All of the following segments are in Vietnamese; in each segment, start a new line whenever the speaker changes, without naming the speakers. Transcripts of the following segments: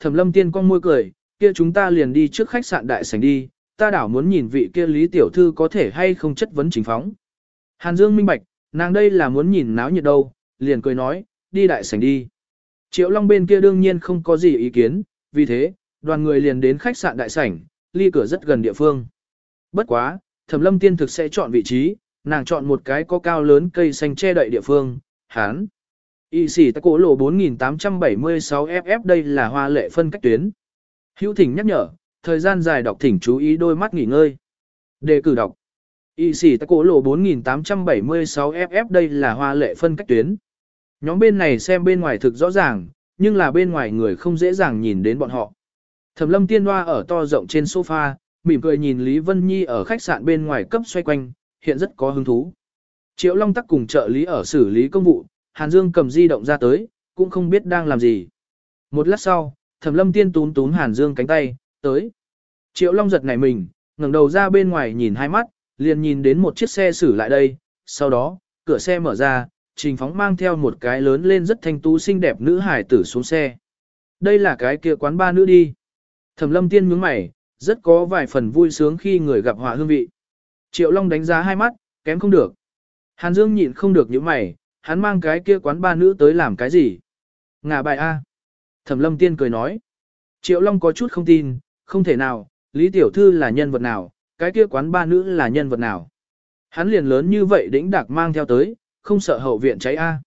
Thẩm lâm tiên con môi cười, kia chúng ta liền đi trước khách sạn đại sảnh đi, ta đảo muốn nhìn vị kia lý tiểu thư có thể hay không chất vấn chính phóng. Hàn Dương minh bạch, nàng đây là muốn nhìn náo nhiệt đâu, liền cười nói, đi đại sảnh đi. Triệu Long bên kia đương nhiên không có gì ý kiến, vì thế, đoàn người liền đến khách sạn đại sảnh, ly cửa rất gần địa phương. Bất quá, Thẩm Lâm Tiên thực sẽ chọn vị trí, nàng chọn một cái có cao lớn cây xanh che đậy địa phương, hán. Y sĩ ta cổ lộ 4876 FF đây là hoa lệ phân cách tuyến. Hữu thỉnh nhắc nhở, thời gian dài đọc thỉnh chú ý đôi mắt nghỉ ngơi. Đề cử đọc. Y sĩ ta cổ lộ 4876 FF đây là hoa lệ phân cách tuyến. Nhóm bên này xem bên ngoài thực rõ ràng, nhưng là bên ngoài người không dễ dàng nhìn đến bọn họ. Thẩm lâm tiên hoa ở to rộng trên sofa, mỉm cười nhìn Lý Vân Nhi ở khách sạn bên ngoài cấp xoay quanh, hiện rất có hứng thú. Triệu Long tắc cùng trợ lý ở xử lý công vụ, Hàn Dương cầm di động ra tới, cũng không biết đang làm gì. Một lát sau, Thẩm Lâm Tiên túm túm Hàn Dương cánh tay, tới. Triệu Long giật nảy mình, ngẩng đầu ra bên ngoài nhìn hai mắt, liền nhìn đến một chiếc xe xử lại đây, sau đó, cửa xe mở ra, Trình Phóng mang theo một cái lớn lên rất thanh tú xinh đẹp nữ hải tử xuống xe. Đây là cái kia quán ba nữ đi. Thẩm Lâm Tiên nhướng mày, rất có vài phần vui sướng khi người gặp họa hương vị. Triệu Long đánh giá hai mắt, kém không được. Hàn Dương nhịn không được những mày, hắn mang cái kia quán ba nữ tới làm cái gì? Ngà bài A. Thẩm lâm tiên cười nói. Triệu Long có chút không tin, không thể nào, Lý Tiểu Thư là nhân vật nào, cái kia quán ba nữ là nhân vật nào. Hắn liền lớn như vậy đĩnh đạc mang theo tới, không sợ hậu viện cháy A.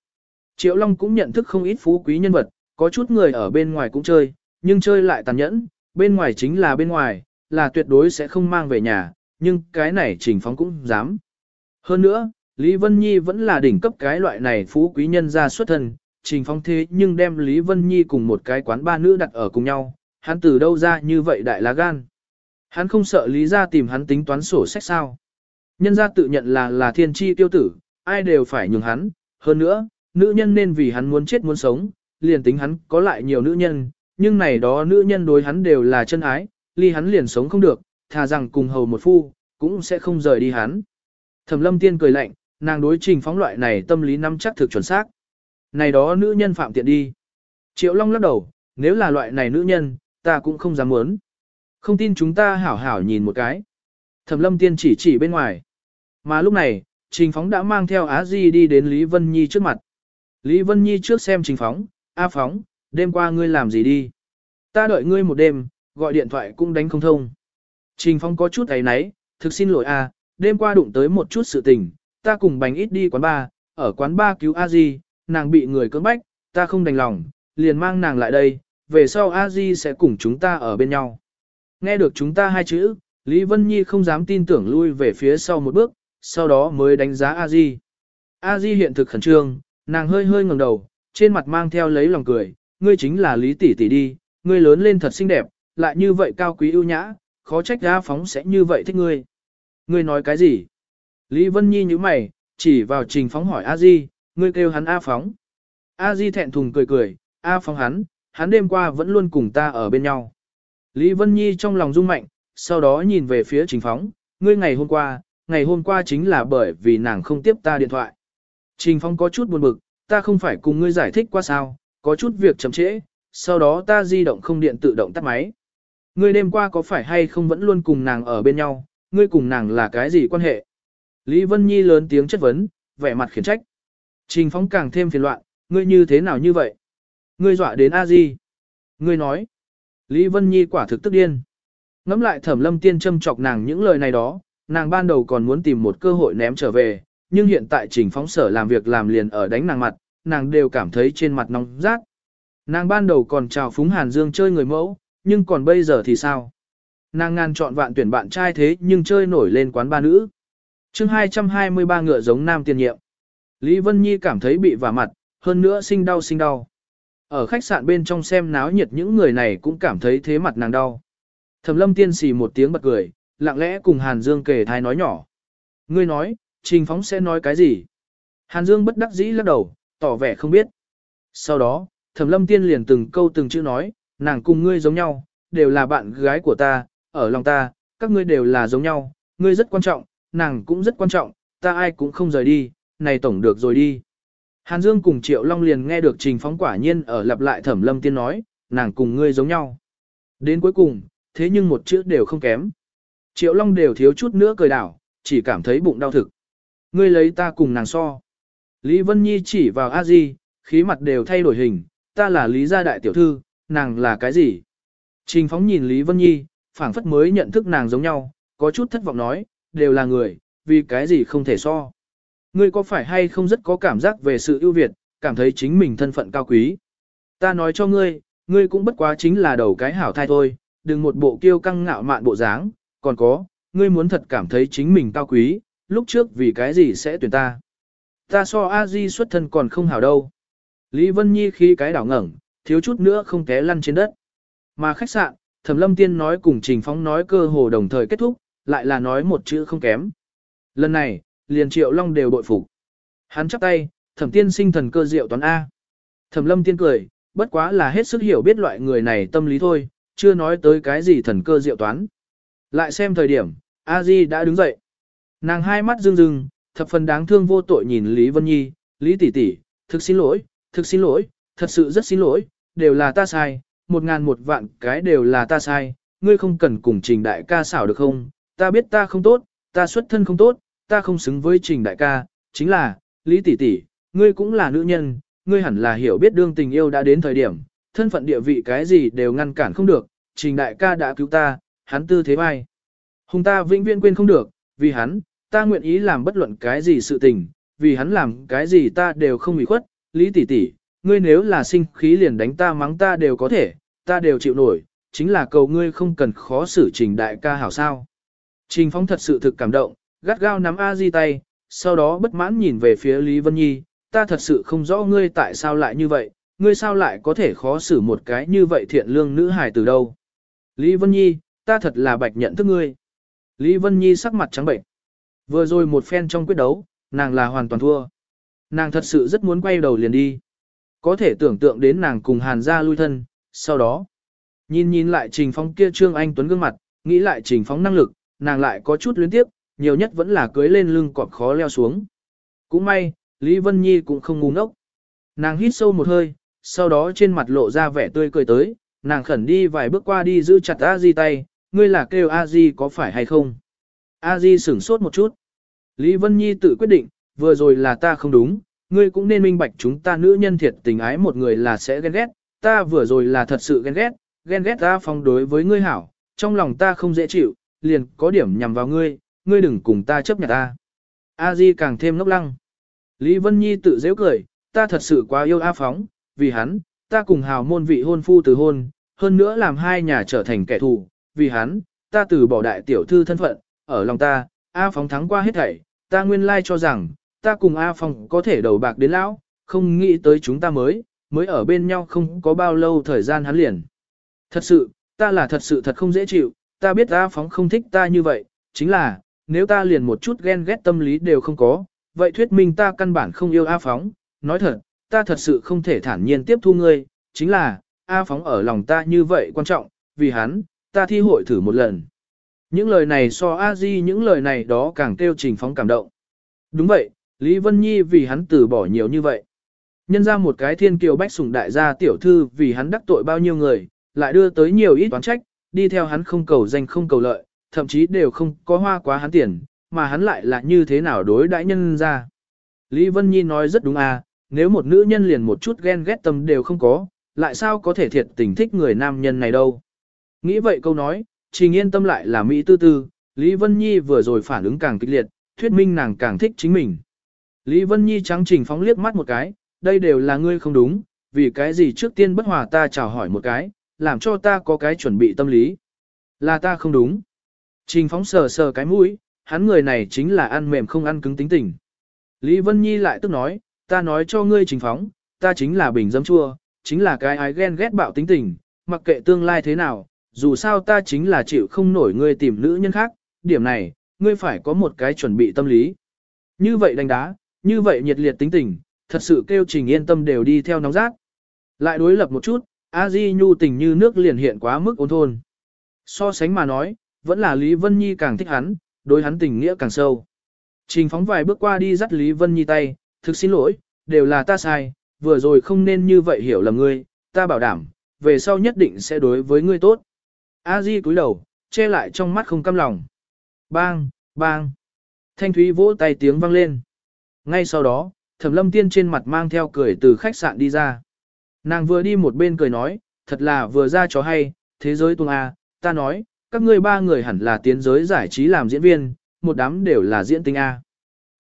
Triệu Long cũng nhận thức không ít phú quý nhân vật, có chút người ở bên ngoài cũng chơi, nhưng chơi lại tàn nhẫn, bên ngoài chính là bên ngoài, là tuyệt đối sẽ không mang về nhà, nhưng cái này trình phóng cũng dám. Hơn nữa, Lý Vân Nhi vẫn là đỉnh cấp cái loại này phú quý nhân ra xuất thân, trình phong thế nhưng đem Lý Vân Nhi cùng một cái quán ba nữ đặt ở cùng nhau, hắn từ đâu ra như vậy đại lá gan. Hắn không sợ Lý ra tìm hắn tính toán sổ sách sao. Nhân ra tự nhận là là thiên tri tiêu tử, ai đều phải nhường hắn, hơn nữa, nữ nhân nên vì hắn muốn chết muốn sống, liền tính hắn có lại nhiều nữ nhân, nhưng này đó nữ nhân đối hắn đều là chân ái, ly hắn liền sống không được, thà rằng cùng hầu một phu, cũng sẽ không rời đi hắn. Thẩm lâm tiên cười lạnh, nàng đối trình phóng loại này tâm lý nắm chắc thực chuẩn xác. Này đó nữ nhân phạm tiện đi. Triệu Long lắc đầu, nếu là loại này nữ nhân, ta cũng không dám muốn. Không tin chúng ta hảo hảo nhìn một cái. Thẩm lâm tiên chỉ chỉ bên ngoài. Mà lúc này, trình phóng đã mang theo Á Di đi đến Lý Vân Nhi trước mặt. Lý Vân Nhi trước xem trình phóng, A phóng, đêm qua ngươi làm gì đi? Ta đợi ngươi một đêm, gọi điện thoại cũng đánh không thông. Trình phóng có chút ấy náy, thực xin lỗi a, đêm qua đụng tới một chút sự tình, ta cùng bánh ít đi quán ba, ở quán ba cứu a di, nàng bị người cưỡng bách, ta không đành lòng, liền mang nàng lại đây, về sau a di sẽ cùng chúng ta ở bên nhau. Nghe được chúng ta hai chữ, Lý Vân Nhi không dám tin tưởng lui về phía sau một bước, sau đó mới đánh giá a di. A di hiện thực khẩn trương, nàng hơi hơi ngẩng đầu, trên mặt mang theo lấy lòng cười, ngươi chính là Lý tỷ tỷ đi, ngươi lớn lên thật xinh đẹp, lại như vậy cao quý ưu nhã, khó trách A Phóng sẽ như vậy thích ngươi. Ngươi nói cái gì? Lý Vân Nhi như mày, chỉ vào trình phóng hỏi A Di, ngươi kêu hắn A Phóng. A Di thẹn thùng cười cười, A Phóng hắn, hắn đêm qua vẫn luôn cùng ta ở bên nhau. Lý Vân Nhi trong lòng rung mạnh, sau đó nhìn về phía trình phóng, ngươi ngày hôm qua, ngày hôm qua chính là bởi vì nàng không tiếp ta điện thoại. Trình phóng có chút buồn bực, ta không phải cùng ngươi giải thích qua sao, có chút việc chậm trễ, sau đó ta di động không điện tự động tắt máy. Ngươi đêm qua có phải hay không vẫn luôn cùng nàng ở bên nhau, ngươi cùng nàng là cái gì quan hệ? Lý Vân Nhi lớn tiếng chất vấn, vẻ mặt khiển trách. Trình phóng càng thêm phiền loạn, ngươi như thế nào như vậy? Ngươi dọa đến a di? Ngươi nói. Lý Vân Nhi quả thực tức điên. Ngắm lại thẩm lâm tiên châm chọc nàng những lời này đó, nàng ban đầu còn muốn tìm một cơ hội ném trở về, nhưng hiện tại trình phóng sở làm việc làm liền ở đánh nàng mặt, nàng đều cảm thấy trên mặt nóng rát. Nàng ban đầu còn chào phúng Hàn Dương chơi người mẫu, nhưng còn bây giờ thì sao? Nàng ngàn chọn vạn tuyển bạn trai thế nhưng chơi nổi lên quán ba nữ chương 223 ngựa giống nam tiền nhiệm. Lý Vân Nhi cảm thấy bị vả mặt, hơn nữa sinh đau sinh đau. Ở khách sạn bên trong xem náo nhiệt những người này cũng cảm thấy thế mặt nàng đau. Thẩm lâm tiên xì một tiếng bật cười, lặng lẽ cùng Hàn Dương kể thai nói nhỏ. Ngươi nói, Trình Phóng sẽ nói cái gì? Hàn Dương bất đắc dĩ lắc đầu, tỏ vẻ không biết. Sau đó, Thẩm lâm tiên liền từng câu từng chữ nói, nàng cùng ngươi giống nhau, đều là bạn gái của ta, ở lòng ta, các ngươi đều là giống nhau, ngươi rất quan trọng, nàng cũng rất quan trọng, ta ai cũng không rời đi, này tổng được rồi đi. Hàn Dương cùng Triệu Long liền nghe được Trình Phóng quả nhiên ở lặp lại Thẩm Lâm Tiên nói, nàng cùng ngươi giống nhau. Đến cuối cùng, thế nhưng một chữ đều không kém. Triệu Long đều thiếu chút nữa cười đảo, chỉ cảm thấy bụng đau thực. Ngươi lấy ta cùng nàng so. Lý Vân Nhi chỉ vào a di, khí mặt đều thay đổi hình, ta là Lý gia đại tiểu thư, nàng là cái gì? Trình phóng nhìn Lý Vân Nhi, phảng phất mới nhận thức nàng giống nhau, có chút thất vọng nói, đều là người, vì cái gì không thể so. Ngươi có phải hay không rất có cảm giác về sự ưu việt, cảm thấy chính mình thân phận cao quý. Ta nói cho ngươi, ngươi cũng bất quá chính là đầu cái hảo thai thôi, đừng một bộ kiêu căng ngạo mạn bộ dáng, còn có, ngươi muốn thật cảm thấy chính mình cao quý, lúc trước vì cái gì sẽ tuyển ta. Ta so a di xuất thân còn không hảo đâu. Lý Vân Nhi khi cái đảo ngẩng, thiếu chút nữa không té lăn trên đất. Mà khách sạn, Thẩm Lâm Tiên nói cùng Trình Phóng nói cơ hồ đồng thời kết thúc, lại là nói một chữ không kém. Lần này, liền Triệu Long đều bội phục. Hắn chắp tay, Thẩm Tiên sinh thần cơ diệu toán A. Thẩm Lâm Tiên cười, bất quá là hết sức hiểu biết loại người này tâm lý thôi, chưa nói tới cái gì thần cơ diệu toán. Lại xem thời điểm, A Di đã đứng dậy. Nàng hai mắt rưng rưng, thập phần đáng thương vô tội nhìn Lý Vân Nhi, Lý tỷ tỷ, thực xin lỗi, thực xin lỗi, thật sự rất xin lỗi, đều là ta sai, một ngàn một vạn cái đều là ta sai, ngươi không cần cùng trình đại ca xảo được không, ta biết ta không tốt, ta xuất thân không tốt, ta không xứng với trình đại ca, chính là, Lý tỷ tỷ, ngươi cũng là nữ nhân, ngươi hẳn là hiểu biết đương tình yêu đã đến thời điểm, thân phận địa vị cái gì đều ngăn cản không được, trình đại ca đã cứu ta, hắn tư thế vai. Hùng ta vĩnh viễn quên không được, vì hắn, ta nguyện ý làm bất luận cái gì sự tình, vì hắn làm cái gì ta đều không bị khuất, Lý tỷ tỷ, ngươi nếu là sinh khí liền đánh ta mắng ta đều có thể, ta đều chịu nổi, chính là cầu ngươi không cần khó xử trình đại ca hảo sao. Trình Phong thật sự thực cảm động, gắt gao nắm A Di tay, sau đó bất mãn nhìn về phía Lý Vân Nhi, ta thật sự không rõ ngươi tại sao lại như vậy, ngươi sao lại có thể khó xử một cái như vậy thiện lương nữ hài từ đâu. Lý Vân Nhi, ta thật là bạch nhận thức ngươi. Lý Vân Nhi sắc mặt trắng bệnh. Vừa rồi một phen trong quyết đấu, nàng là hoàn toàn thua. Nàng thật sự rất muốn quay đầu liền đi. Có thể tưởng tượng đến nàng cùng Hàn gia lui thân, sau đó. Nhìn nhìn lại Trình Phong kia Trương Anh Tuấn gương mặt, nghĩ lại Trình Phong năng lực, nàng lại có chút luyến tiếp, nhiều nhất vẫn là cưới lên lưng cọp khó leo xuống. Cũng may, Lý Vân Nhi cũng không ngu ngốc. Nàng hít sâu một hơi, sau đó trên mặt lộ ra vẻ tươi cười tới, nàng khẩn đi vài bước qua đi giữ chặt A Di tay, ngươi là kêu A Di có phải hay không? A Di sửng sốt một chút. Lý Vân Nhi tự quyết định, vừa rồi là ta không đúng, ngươi cũng nên minh bạch chúng ta nữ nhân thiệt tình ái một người là sẽ ghen ghét, ta vừa rồi là thật sự ghen ghét, ghen ghét ta phong đối với ngươi hảo, trong lòng ta không dễ chịu, liền có điểm nhằm vào ngươi, ngươi đừng cùng ta chấp nhận ta. A Di càng thêm ngốc lăng. Lý Vân Nhi tự dễ cười, ta thật sự quá yêu A Phóng, vì hắn, ta cùng hào môn vị hôn phu từ hôn, hơn nữa làm hai nhà trở thành kẻ thù, vì hắn, ta từ bỏ đại tiểu thư thân phận, ở lòng ta, A Phóng thắng qua hết thảy, ta nguyên lai cho rằng, ta cùng A Phong có thể đầu bạc đến lão, không nghĩ tới chúng ta mới, mới ở bên nhau không có bao lâu thời gian hắn liền. Thật sự, ta là thật sự thật không dễ chịu, ta biết A Phóng không thích ta như vậy, chính là, nếu ta liền một chút ghen ghét tâm lý đều không có, vậy thuyết minh ta căn bản không yêu A Phóng, nói thật, ta thật sự không thể thản nhiên tiếp thu ngươi, chính là, A Phóng ở lòng ta như vậy quan trọng, vì hắn, ta thi hội thử một lần. Những lời này so A Di những lời này đó càng kêu trình phóng cảm động. Đúng vậy, Lý Vân Nhi vì hắn từ bỏ nhiều như vậy. Nhân ra một cái thiên kiều bách sủng đại gia tiểu thư vì hắn đắc tội bao nhiêu người, lại đưa tới nhiều ít toán trách, đi theo hắn không cầu danh không cầu lợi, thậm chí đều không có hoa quá hắn tiền, mà hắn lại là như thế nào đối đãi nhân ra. Lý Vân Nhi nói rất đúng à, nếu một nữ nhân liền một chút ghen ghét tâm đều không có, lại sao có thể thiệt tình thích người nam nhân này đâu. Nghĩ vậy câu nói, trình yên tâm lại là Mỹ tư tư, Lý Vân Nhi vừa rồi phản ứng càng kịch liệt, thuyết minh nàng càng thích chính mình. Lý Vân Nhi trắng trình phóng liếc mắt một cái, đây đều là ngươi không đúng, vì cái gì trước tiên bất hòa ta chào hỏi một cái, làm cho ta có cái chuẩn bị tâm lý. Là ta không đúng. Trình phóng sờ sờ cái mũi, hắn người này chính là ăn mềm không ăn cứng tính tình. Lý Vân Nhi lại tức nói, ta nói cho ngươi trình phóng, ta chính là bình dấm chua, chính là cái ái ghen ghét bạo tính tình, mặc kệ tương lai thế nào, dù sao ta chính là chịu không nổi ngươi tìm nữ nhân khác, điểm này, ngươi phải có một cái chuẩn bị tâm lý. Như vậy đánh đá, như vậy nhiệt liệt tính tình, thật sự kêu trình yên tâm đều đi theo nóng rác. Lại đối lập một chút, A Di nhu tình như nước liền hiện quá mức ôn thôn. So sánh mà nói, vẫn là Lý Vân Nhi càng thích hắn, đối hắn tình nghĩa càng sâu. Trình phóng vài bước qua đi dắt Lý Vân Nhi tay, thực xin lỗi, đều là ta sai, vừa rồi không nên như vậy hiểu lầm ngươi, ta bảo đảm, về sau nhất định sẽ đối với ngươi tốt. A Di cúi đầu, che lại trong mắt không căm lòng. Bang, bang. Thanh thúy vỗ tay tiếng vang lên. Ngay sau đó, thẩm lâm tiên trên mặt mang theo cười từ khách sạn đi ra. Nàng vừa đi một bên cười nói, thật là vừa ra cho hay, thế giới tuông A, ta nói, các ngươi ba người hẳn là tiến giới giải trí làm diễn viên, một đám đều là diễn tinh A.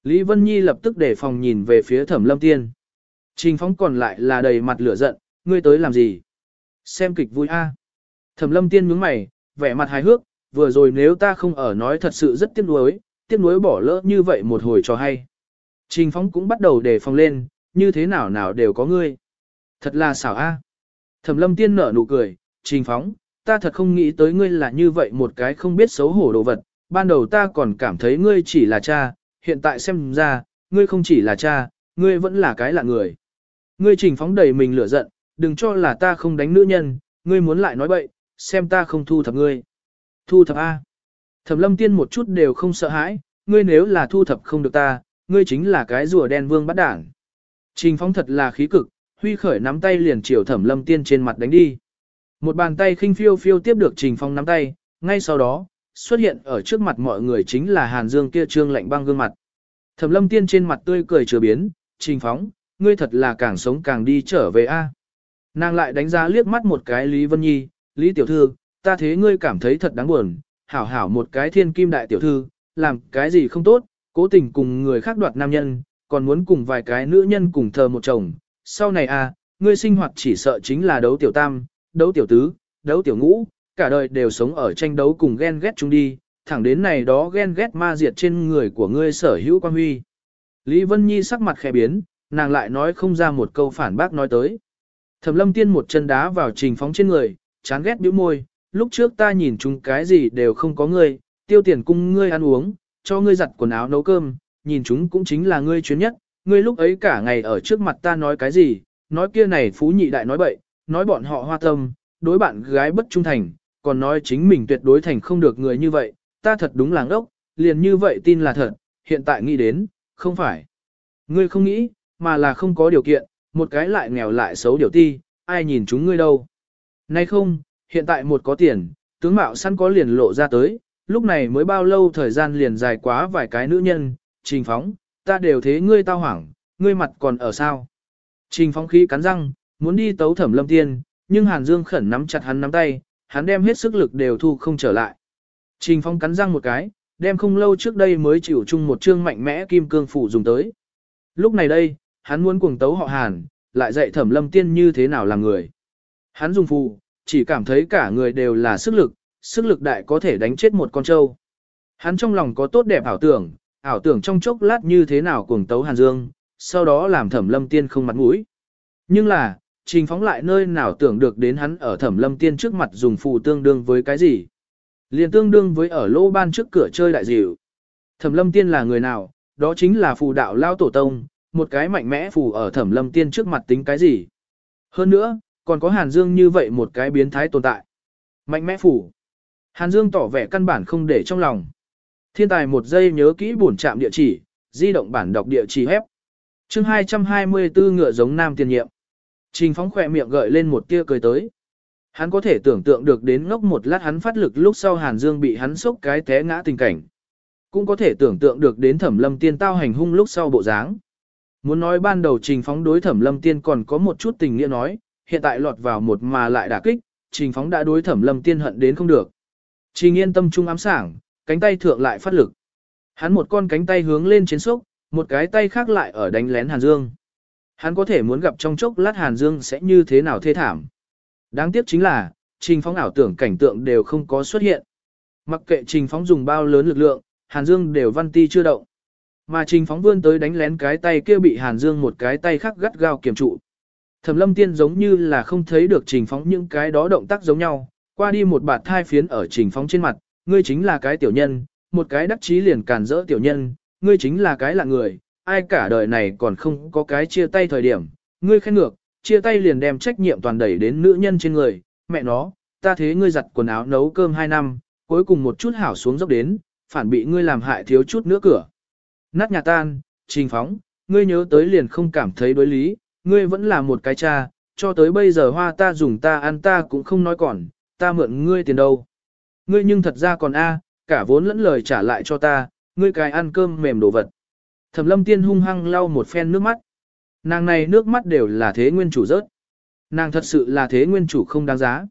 Lý Vân Nhi lập tức để phòng nhìn về phía thẩm lâm tiên. Trình phóng còn lại là đầy mặt lửa giận, ngươi tới làm gì? Xem kịch vui A. Thẩm lâm tiên nhướng mày, vẻ mặt hài hước, vừa rồi nếu ta không ở nói thật sự rất tiếc nuối, tiếc nuối bỏ lỡ như vậy một hồi cho hay. Trình phóng cũng bắt đầu đề phòng lên, như thế nào nào đều có ngươi. Thật là xảo a. Thẩm lâm tiên nở nụ cười, trình phóng, ta thật không nghĩ tới ngươi là như vậy một cái không biết xấu hổ đồ vật, ban đầu ta còn cảm thấy ngươi chỉ là cha, hiện tại xem ra, ngươi không chỉ là cha, ngươi vẫn là cái lạ người. Ngươi trình phóng đầy mình lửa giận, đừng cho là ta không đánh nữ nhân, ngươi muốn lại nói bậy, xem ta không thu thập ngươi. Thu thập A. Thẩm lâm tiên một chút đều không sợ hãi, ngươi nếu là thu thập không được ta, ngươi chính là cái rùa đen vương bắt đảng. Trình phóng thật là khí cực, huy khởi nắm tay liền chiều thẩm lâm tiên trên mặt đánh đi. Một bàn tay khinh phiêu phiêu tiếp được trình phong nắm tay, ngay sau đó, xuất hiện ở trước mặt mọi người chính là Hàn Dương kia trương lạnh băng gương mặt. Thẩm lâm tiên trên mặt tươi cười chưa biến, trình phóng, ngươi thật là càng sống càng đi trở về a. Nàng lại đánh giá liếc mắt một cái Lý Vân Nhi, Lý Tiểu Thư, ta thế ngươi cảm thấy thật đáng buồn, hảo hảo một cái thiên kim đại tiểu thư, làm cái gì không tốt, cố tình cùng người khác đoạt nam nhân, còn muốn cùng vài cái nữ nhân cùng thờ một chồng. Sau này à, ngươi sinh hoạt chỉ sợ chính là đấu tiểu tam, đấu tiểu tứ, đấu tiểu ngũ, cả đời đều sống ở tranh đấu cùng ghen ghét chung đi, thẳng đến này đó ghen ghét ma diệt trên người của ngươi sở hữu quan huy. Lý Vân Nhi sắc mặt khẽ biến, nàng lại nói không ra một câu phản bác nói tới. Thẩm lâm tiên một chân đá vào trình phóng trên người, chán ghét bĩu môi, lúc trước ta nhìn chúng cái gì đều không có ngươi, tiêu tiền cung ngươi ăn uống, cho ngươi giặt quần áo nấu cơm, nhìn chúng cũng chính là ngươi chuyến nhất, ngươi lúc ấy cả ngày ở trước mặt ta nói cái gì, nói kia này phú nhị đại nói bậy, nói bọn họ hoa tâm, đối bạn gái bất trung thành, còn nói chính mình tuyệt đối thành không được người như vậy, ta thật đúng làng ốc, liền như vậy tin là thật, hiện tại nghĩ đến, không phải. Ngươi không nghĩ, mà là không có điều kiện, một cái lại nghèo lại xấu điều ti, ai nhìn chúng ngươi đâu. Nay không, hiện tại một có tiền, tướng mạo săn có liền lộ ra tới, lúc này mới bao lâu thời gian liền dài quá vài cái nữ nhân, trình phóng, ta đều thế ngươi tao hoảng, ngươi mặt còn ở sao. Trình phóng khí cắn răng, muốn đi tấu thẩm lâm tiên, nhưng Hàn Dương khẩn nắm chặt hắn nắm tay, hắn đem hết sức lực đều thu không trở lại. Trình phóng cắn răng một cái, đem không lâu trước đây mới chịu chung một chương mạnh mẽ kim cương phủ dùng tới. Lúc này đây, hắn muốn cuồng tấu họ Hàn, lại dạy thẩm lâm tiên như thế nào là người. Hắn dùng phù, chỉ cảm thấy cả người đều là sức lực, sức lực đại có thể đánh chết một con trâu. Hắn trong lòng có tốt đẹp ảo tưởng, ảo tưởng trong chốc lát như thế nào cuồng tấu Hàn Dương, sau đó làm thẩm lâm tiên không mặt mũi. Nhưng là, trình phóng lại nơi nào tưởng được đến hắn ở thẩm lâm tiên trước mặt dùng phù tương đương với cái gì. Liền tương đương với ở lô ban trước cửa chơi đại dịu. Thẩm lâm tiên là người nào, đó chính là phù đạo lao tổ tông, một cái mạnh mẽ phù ở thẩm lâm tiên trước mặt tính cái gì. Hơn nữa, còn có Hàn Dương như vậy một cái biến thái tồn tại. Mạnh mẽ phù. Hàn Dương tỏ vẻ căn bản không để trong lòng. Thiên tài một giây nhớ kỹ bổn trạm địa chỉ, di động bản đọc địa chỉ hép. chương 224 ngựa giống nam tiền nhiệm. Trình phóng khỏe miệng gợi lên một tia cười tới. Hắn có thể tưởng tượng được đến ngốc một lát hắn phát lực lúc sau Hàn Dương bị hắn sốc cái té ngã tình cảnh. Cũng có thể tưởng tượng được đến thẩm lâm tiên tao hành hung lúc sau bộ dáng. Muốn nói ban đầu trình phóng đối thẩm lâm tiên còn có một chút tình nghĩa nói, hiện tại lọt vào một mà lại đả kích, trình phóng đã đối thẩm lâm tiên hận đến không được. Trình yên tâm trung ám sảng, cánh tay thượng lại phát lực. Hắn một con cánh tay hướng lên chiến sốc, một cái tay khác lại ở đánh lén Hàn Dương. Hắn có thể muốn gặp trong chốc lát Hàn Dương sẽ như thế nào thê thảm. Đáng tiếc chính là, trình phóng ảo tưởng cảnh tượng đều không có xuất hiện. Mặc kệ trình phóng dùng bao lớn lực lượng, Hàn Dương đều văn ti chưa động. Mà trình phóng vươn tới đánh lén cái tay kia bị Hàn Dương một cái tay khác gắt gao kiểm trụ. Thẩm lâm tiên giống như là không thấy được trình phóng những cái đó động tác giống nhau, qua đi một bạt thai phiến ở trình phóng trên mặt, ngươi chính là cái tiểu nhân, một cái đắc chí liền càn rỡ tiểu nhân, ngươi chính là cái lạ người, ai cả đời này còn không có cái chia tay thời điểm, ngươi khen ngược, chia tay liền đem trách nhiệm toàn đẩy đến nữ nhân trên người, mẹ nó, ta thế ngươi giặt quần áo nấu cơm hai năm, cuối cùng một chút hảo xuống dốc đến, phản bị ngươi làm hại thiếu chút nữa cửa. Nát nhà tan, trình phóng, ngươi nhớ tới liền không cảm thấy đối lý, ngươi vẫn là một cái cha, cho tới bây giờ hoa ta dùng ta ăn ta cũng không nói còn, ta mượn ngươi tiền đâu. Ngươi nhưng thật ra còn a, cả vốn lẫn lời trả lại cho ta, ngươi cái ăn cơm mềm đồ vật. Thẩm lâm tiên hung hăng lau một phen nước mắt. Nàng này nước mắt đều là thế nguyên chủ rớt. Nàng thật sự là thế nguyên chủ không đáng giá.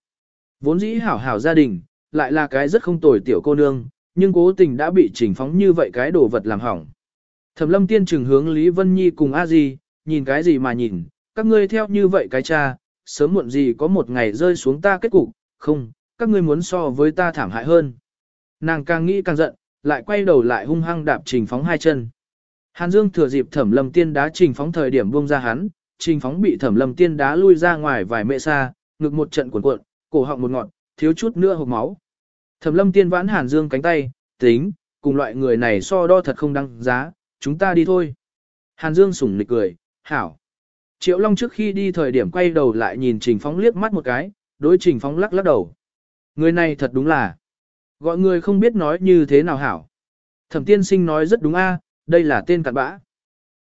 Vốn dĩ hảo hảo gia đình, lại là cái rất không tồi tiểu cô nương, nhưng cố tình đã bị chỉnh phóng như vậy cái đồ vật làm hỏng. Thẩm lâm tiên trừng hướng Lý Vân Nhi cùng A Di, nhìn cái gì mà nhìn, các ngươi theo như vậy cái cha, sớm muộn gì có một ngày rơi xuống ta kết cục, không, các ngươi muốn so với ta thảm hại hơn. Nàng càng nghĩ càng giận, lại quay đầu lại hung hăng đạp trình phóng hai chân. Hàn Dương thừa dịp thẩm lâm tiên đá trình phóng thời điểm buông ra hắn, trình phóng bị thẩm lâm tiên đá lui ra ngoài vài mệ xa, ngực một trận cuộn cuộn, cổ họng một ngọn, thiếu chút nữa hộc máu. Thẩm lâm tiên vãn Hàn Dương cánh tay, tính, cùng loại người này so đo thật không đăng giá, chúng ta đi thôi. Hàn Dương sủng nịch cười, hảo. Triệu Long trước khi đi thời điểm quay đầu lại nhìn Trình Phóng liếc mắt một cái, đối Trình Phóng lắc lắc đầu. Người này thật đúng là, gọi người không biết nói như thế nào hảo. Thẩm tiên sinh nói rất đúng a, đây là tên cặn bã.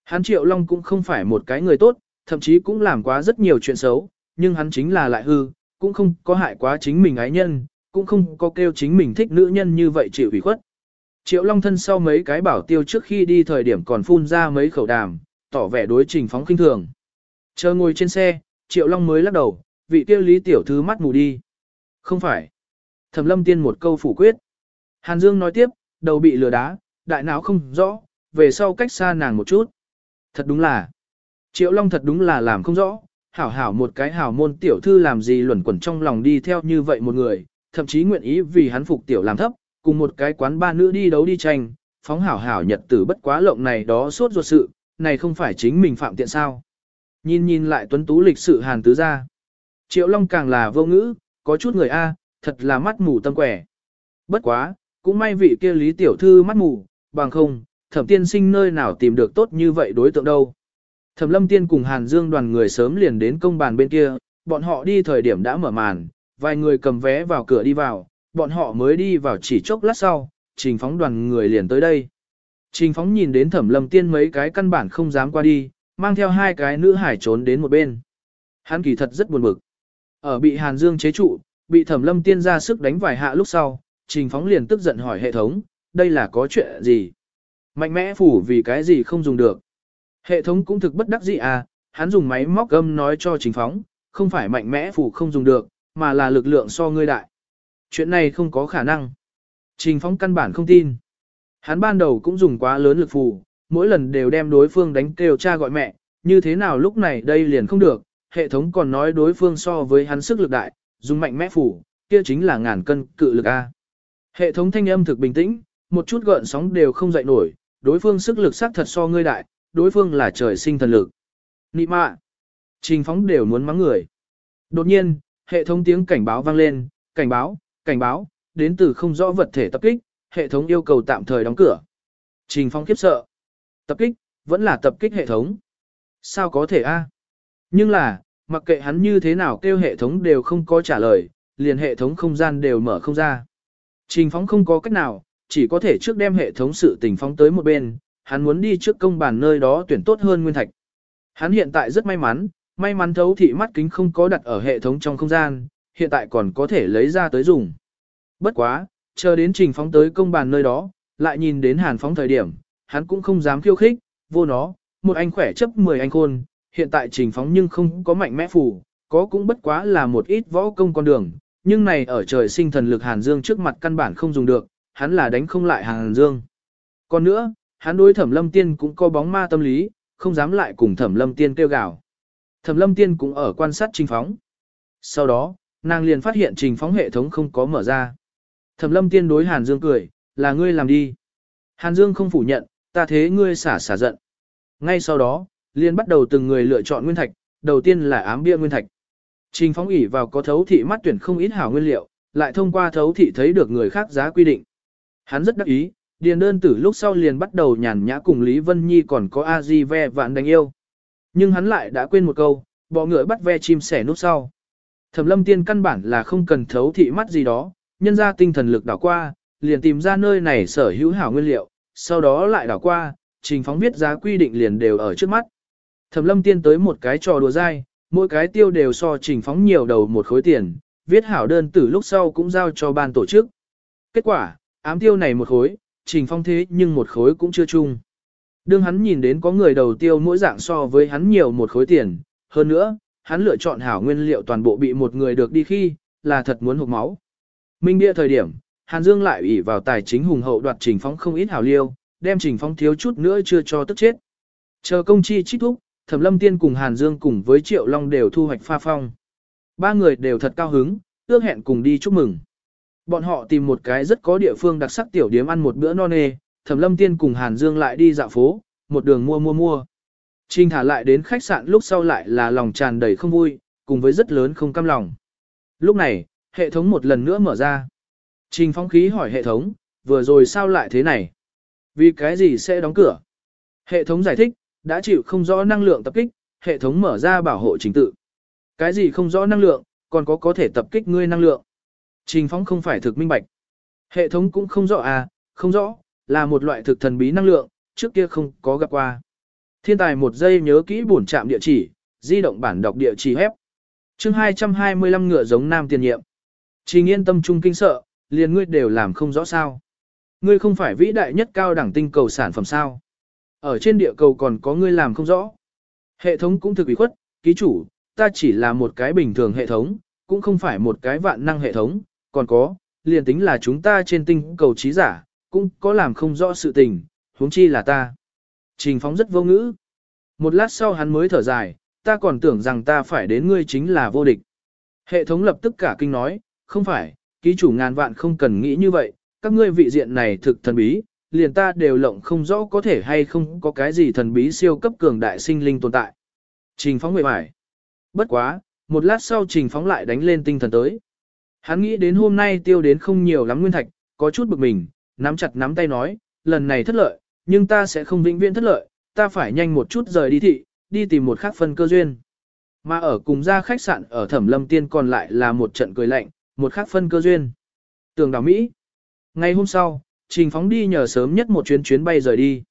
Hắn Triệu Long cũng không phải một cái người tốt, thậm chí cũng làm quá rất nhiều chuyện xấu, nhưng hắn chính là lại hư, cũng không có hại quá chính mình ái nhân, cũng không có kêu chính mình thích nữ nhân như vậy chịu ủy khuất. Triệu Long thân sau mấy cái bảo tiêu trước khi đi thời điểm còn phun ra mấy khẩu đàm, tỏ vẻ đối trình phóng kinh thường. Chờ ngồi trên xe, Triệu Long mới lắc đầu, vị tiêu lý tiểu thư mắt mù đi. Không phải. Thẩm lâm tiên một câu phủ quyết. Hàn Dương nói tiếp, đầu bị lừa đá, đại não không rõ, về sau cách xa nàng một chút. Thật đúng là. Triệu Long thật đúng là làm không rõ, hảo hảo một cái hảo môn tiểu thư làm gì luẩn quẩn trong lòng đi theo như vậy một người, thậm chí nguyện ý vì hắn phục tiểu làm thấp, cùng một cái quán ba nữ đi đấu đi tranh, phóng hảo hảo nhật tử bất quá lộng này đó suốt ruột sự, này không phải chính mình phạm tiện sao. Nhìn nhìn lại tuấn tú lịch sự hàn tứ ra. Triệu Long càng là vô ngữ, có chút người A, thật là mắt mù tâm quẻ. Bất quá, cũng may vị kia lý tiểu thư mắt mù, bằng không, thẩm tiên sinh nơi nào tìm được tốt như vậy đối tượng đâu. Thẩm lâm tiên cùng Hàn Dương đoàn người sớm liền đến công bàn bên kia, bọn họ đi thời điểm đã mở màn, vài người cầm vé vào cửa đi vào, bọn họ mới đi vào chỉ chốc lát sau, trình phóng đoàn người liền tới đây. Trình phóng nhìn đến thẩm lâm tiên mấy cái căn bản không dám qua đi, mang theo hai cái nữ hải trốn đến một bên. Hắn kỳ thật rất buồn bực. Ở bị Hàn Dương chế trụ, bị thẩm lâm tiên ra sức đánh vài hạ lúc sau, trình phóng liền tức giận hỏi hệ thống, đây là có chuyện gì? Mạnh mẽ phủ vì cái gì không dùng được? Hệ thống cũng thực bất đắc dĩ à, hắn dùng máy móc gâm nói cho trình phóng, không phải mạnh mẽ phủ không dùng được, mà là lực lượng so ngươi đại. Chuyện này không có khả năng. Trình phóng căn bản không tin. Hắn ban đầu cũng dùng quá lớn lực phủ, mỗi lần đều đem đối phương đánh kêu cha gọi mẹ, như thế nào lúc này đây liền không được, hệ thống còn nói đối phương so với hắn sức lực đại, dùng mạnh mẽ phủ, kia chính là ngàn cân cự lực A. Hệ thống thanh âm thực bình tĩnh, một chút gợn sóng đều không dậy nổi, đối phương sức lực xác thật so ngươi đại, đối phương là trời sinh thần lực. Nị mạ, trình phóng đều muốn mắng người. Đột nhiên, hệ thống tiếng cảnh báo vang lên, cảnh báo, cảnh báo, đến từ không rõ vật thể tập kích, hệ thống yêu cầu tạm thời đóng cửa. Trình phóng khiếp sợ. Tập kích, vẫn là tập kích hệ thống. Sao có thể a? Nhưng là, mặc kệ hắn như thế nào kêu hệ thống đều không có trả lời, liền hệ thống không gian đều mở không ra. Trình phóng không có cách nào, chỉ có thể trước đem hệ thống sự tình phóng tới một bên, hắn muốn đi trước công bàn nơi đó tuyển tốt hơn nguyên thạch. Hắn hiện tại rất may mắn, may mắn thấu thị mắt kính không có đặt ở hệ thống trong không gian, hiện tại còn có thể lấy ra tới dùng. Bất quá, chờ đến trình phóng tới công bàn nơi đó, lại nhìn đến hàn phóng thời điểm, hắn cũng không dám khiêu khích, vô nó, một anh khỏe chấp 10 anh khôn, hiện tại trình phóng nhưng không có mạnh mẽ phủ, có cũng bất quá là một ít võ công con đường, nhưng này ở trời sinh thần lực hàn dương trước mặt căn bản không dùng được, hắn là đánh không lại hàn dương. Còn nữa, hắn đối thẩm lâm tiên cũng có bóng ma tâm lý, không dám lại cùng thẩm lâm tiên kêu gào. Thẩm lâm tiên cũng ở quan sát trình phóng. Sau đó, nàng liền phát hiện trình phóng hệ thống không có mở ra. Thẩm lâm tiên đối Hàn Dương cười, là ngươi làm đi. Hàn Dương không phủ nhận, ta thế ngươi xả xả giận. Ngay sau đó, liền bắt đầu từng người lựa chọn nguyên thạch, đầu tiên là ám bia nguyên thạch. Trình phóng ỉ vào có thấu thị mắt tuyển không ít hảo nguyên liệu, lại thông qua thấu thị thấy được người khác giá quy định. Hắn rất đắc ý, điền đơn tử lúc sau liền bắt đầu nhàn nhã cùng Lý Vân Nhi còn có a di ve vạn đánh yêu. Nhưng hắn lại đã quên một câu, bỏ ngựa bắt ve chim sẻ nút sau. Thẩm lâm tiên căn bản là không cần thấu thị mắt gì đó, nhân ra tinh thần lực đảo qua, liền tìm ra nơi này sở hữu hảo nguyên liệu, sau đó lại đảo qua, trình phóng viết giá quy định liền đều ở trước mắt. Thẩm lâm tiên tới một cái trò đùa dai, mỗi cái tiêu đều so trình phóng nhiều đầu một khối tiền, viết hảo đơn từ lúc sau cũng giao cho ban tổ chức. Kết quả, ám tiêu này một khối, trình phong thế nhưng một khối cũng chưa chung. Đương hắn nhìn đến có người đầu tiêu mỗi dạng so với hắn nhiều một khối tiền, hơn nữa, hắn lựa chọn hảo nguyên liệu toàn bộ bị một người được đi khi, là thật muốn hụt máu. Minh địa thời điểm, Hàn Dương lại ủy vào tài chính hùng hậu đoạt trình phong không ít hảo liêu, đem trình phong thiếu chút nữa chưa cho tức chết. Chờ công chi trích thúc, Thẩm Lâm Tiên cùng Hàn Dương cùng với Triệu Long đều thu hoạch pha phong. Ba người đều thật cao hứng, ước hẹn cùng đi chúc mừng. Bọn họ tìm một cái rất có địa phương đặc sắc tiểu điếm ăn một bữa no nê, Thẩm Lâm Tiên cùng Hàn Dương lại đi dạo phố, một đường mua mua mua. Trình thả lại đến khách sạn lúc sau lại là lòng tràn đầy không vui, cùng với rất lớn không cam lòng. Lúc này, hệ thống một lần nữa mở ra. Trình phóng khí hỏi hệ thống, vừa rồi sao lại thế này? Vì cái gì sẽ đóng cửa? Hệ thống giải thích, đã chịu không rõ năng lượng tập kích, hệ thống mở ra bảo hộ trình tự. Cái gì không rõ năng lượng, còn có có thể tập kích ngươi năng lượng. Trình phóng không phải thực minh bạch. Hệ thống cũng không rõ à, không rõ, là một loại thực thần bí năng lượng, trước kia không có gặp qua. Thiên tài một giây nhớ kỹ bổn trạm địa chỉ, di động bản đọc địa chỉ hép. chương 225 ngựa giống nam tiền nhiệm. Trình yên tâm trung kinh sợ, liền ngươi đều làm không rõ sao. Ngươi không phải vĩ đại nhất cao đẳng tinh cầu sản phẩm sao. Ở trên địa cầu còn có ngươi làm không rõ. Hệ thống cũng thực ý khuất, ký chủ, ta chỉ là một cái bình thường hệ thống, cũng không phải một cái vạn năng hệ thống, còn có, liền tính là chúng ta trên tinh cầu trí giả, cũng có làm không rõ sự tình, huống chi là ta. Trình phóng rất vô ngữ. Một lát sau hắn mới thở dài, ta còn tưởng rằng ta phải đến ngươi chính là vô địch. Hệ thống lập tức cả kinh nói, không phải, ký chủ ngàn vạn không cần nghĩ như vậy, các ngươi vị diện này thực thần bí, liền ta đều lộng không rõ có thể hay không có cái gì thần bí siêu cấp cường đại sinh linh tồn tại. Trình phóng nguyện mải. Bất quá, một lát sau trình phóng lại đánh lên tinh thần tới. Hắn nghĩ đến hôm nay tiêu đến không nhiều lắm nguyên thạch, có chút bực mình, nắm chặt nắm tay nói, lần này thất lợi, nhưng ta sẽ không vĩnh viễn thất lợi, ta phải nhanh một chút rời đi thị, đi tìm một khác phân cơ duyên. Mà ở cùng gia khách sạn ở Thẩm Lâm Tiên còn lại là một trận cười lạnh, một khác phân cơ duyên. Tường đảo Mỹ. Ngày hôm sau, Trình Phóng đi nhờ sớm nhất một chuyến chuyến bay rời đi.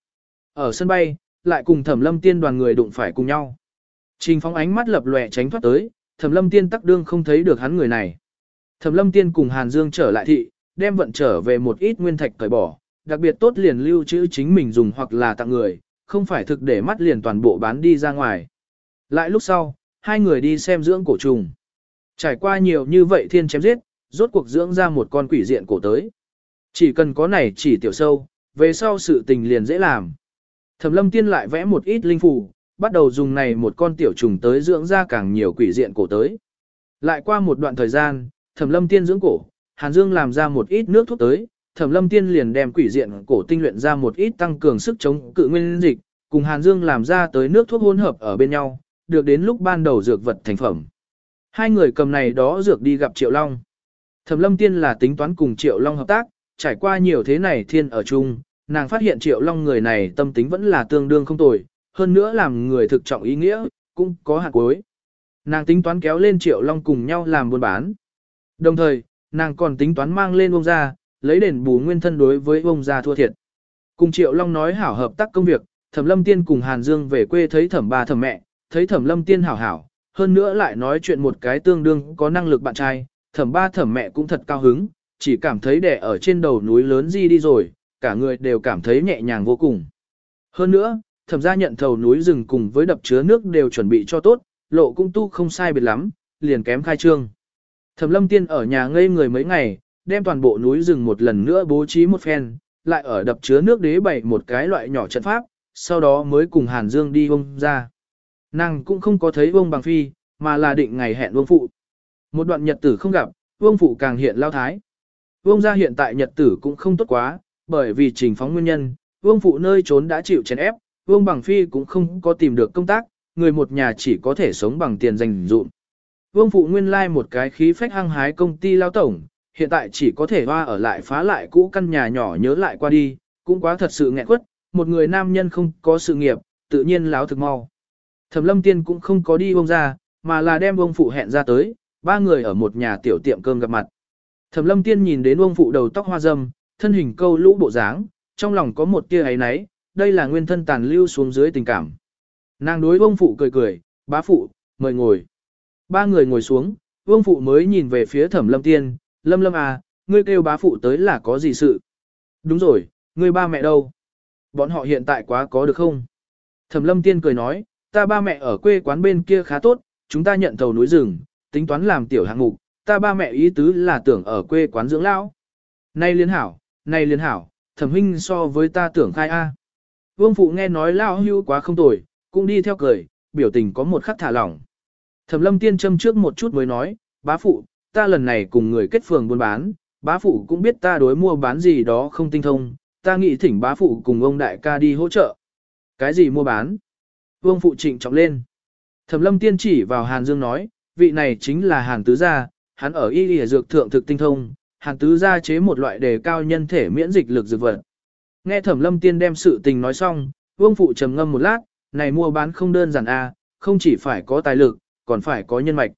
Ở sân bay, lại cùng Thẩm Lâm Tiên đoàn người đụng phải cùng nhau. Trình Phóng ánh mắt lập lòe tránh thoát tới, Thẩm Lâm Tiên tắc đương không thấy được hắn người này. Thẩm Lâm Tiên cùng Hàn Dương trở lại thị, đem vận trở về một ít nguyên thạch cởi bỏ, đặc biệt tốt liền lưu trữ chính mình dùng hoặc là tặng người, không phải thực để mắt liền toàn bộ bán đi ra ngoài. Lại lúc sau, hai người đi xem dưỡng cổ trùng. Trải qua nhiều như vậy thiên chém giết, rốt cuộc dưỡng ra một con quỷ diện cổ tới. Chỉ cần có này chỉ tiểu sâu, về sau sự tình liền dễ làm. Thẩm lâm tiên lại vẽ một ít linh phù, bắt đầu dùng này một con tiểu trùng tới dưỡng ra càng nhiều quỷ diện cổ tới. Lại qua một đoạn thời gian, thẩm lâm tiên dưỡng cổ, Hàn Dương làm ra một ít nước thuốc tới, Thẩm Lâm Tiên liền đem quỷ diện cổ tinh luyện ra một ít tăng cường sức chống cự nguyên dịch, cùng Hàn Dương làm ra tới nước thuốc hỗn hợp ở bên nhau, được đến lúc ban đầu dược vật thành phẩm. Hai người cầm này đó dược đi gặp Triệu Long. Thẩm Lâm Tiên là tính toán cùng Triệu Long hợp tác, trải qua nhiều thế này thiên ở chung, nàng phát hiện Triệu Long người này tâm tính vẫn là tương đương không tồi, hơn nữa làm người thực trọng ý nghĩa, cũng có hạt cuối. Nàng tính toán kéo lên Triệu Long cùng nhau làm buôn bán. Đồng thời, nàng còn tính toán mang lên ông Gia, lấy đền bù nguyên thân đối với ông gia thua thiệt. Cùng Triệu Long nói hảo hợp tác công việc, Thẩm Lâm Tiên cùng Hàn Dương về quê thấy Thẩm ba Thẩm mẹ, thấy Thẩm Lâm Tiên hảo hảo, hơn nữa lại nói chuyện một cái tương đương có năng lực bạn trai, Thẩm ba Thẩm mẹ cũng thật cao hứng, chỉ cảm thấy đẻ ở trên đầu núi lớn gì đi rồi, cả người đều cảm thấy nhẹ nhàng vô cùng. Hơn nữa, Thẩm gia nhận thầu núi rừng cùng với đập chứa nước đều chuẩn bị cho tốt, lộ cũng tu không sai biệt lắm, liền kém khai trương. Thẩm Lâm Tiên ở nhà ngây người mấy ngày, đem toàn bộ núi rừng một lần nữa bố trí một phen, lại ở đập chứa nước đế bày một cái loại nhỏ trận pháp, sau đó mới cùng Hàn Dương đi vông ra. Nàng cũng không có thấy vông bằng phi, mà là định ngày hẹn vông phụ. Một đoạn nhật tử không gặp, vương phụ càng hiện lao thái. Vương gia hiện tại nhật tử cũng không tốt quá, bởi vì trình phóng nguyên nhân, Vương phụ nơi trốn đã chịu chèn ép, Vương bằng phi cũng không có tìm được công tác, người một nhà chỉ có thể sống bằng tiền dành dụm. Vương phụ nguyên lai like một cái khí phách hăng hái công ty lao tổng, hiện tại chỉ có thể hoa ở lại phá lại cũ căn nhà nhỏ nhớ lại qua đi, cũng quá thật sự nghẹn quất, một người nam nhân không có sự nghiệp, tự nhiên láo thực mau. Thẩm lâm tiên cũng không có đi Vương ra, mà là đem Vương phụ hẹn ra tới, ba người ở một nhà tiểu tiệm cơm gặp mặt. Thẩm lâm tiên nhìn đến ông phụ đầu tóc hoa dâm, thân hình câu lũ bộ dáng, trong lòng có một tia ấy nấy, đây là nguyên thân tàn lưu xuống dưới tình cảm. Nàng đối ông phụ cười cười, bá phụ, mời ngồi. Ba người ngồi xuống, vương phụ mới nhìn về phía thẩm lâm tiên, lâm lâm à, ngươi kêu bá phụ tới là có gì sự? Đúng rồi, ngươi ba mẹ đâu? Bọn họ hiện tại quá có được không? Thẩm lâm tiên cười nói, ta ba mẹ ở quê quán bên kia khá tốt, chúng ta nhận thầu núi rừng, tính toán làm tiểu hạng mục, ta ba mẹ ý tứ là tưởng ở quê quán dưỡng lão. Nay liên hảo, nay liên hảo, thẩm huynh so với ta tưởng khai A. Vương phụ nghe nói lão hưu quá không tồi, cũng đi theo cười, biểu tình có một khắc thả lỏng. Thẩm lâm tiên châm trước một chút mới nói, bá phụ, ta lần này cùng người kết phường buôn bán, bá phụ cũng biết ta đối mua bán gì đó không tinh thông, ta nghĩ thỉnh bá phụ cùng ông đại ca đi hỗ trợ. Cái gì mua bán? Vương phụ trịnh trọng lên. Thẩm lâm tiên chỉ vào Hàn Dương nói, vị này chính là Hàn Tứ Gia, hắn ở y lìa dược thượng thực tinh thông, Hàn Tứ Gia chế một loại đề cao nhân thể miễn dịch lực dược vật. Nghe Thẩm lâm tiên đem sự tình nói xong, Vương phụ trầm ngâm một lát, này mua bán không đơn giản a, không chỉ phải có tài lực, còn phải có nhân mạch.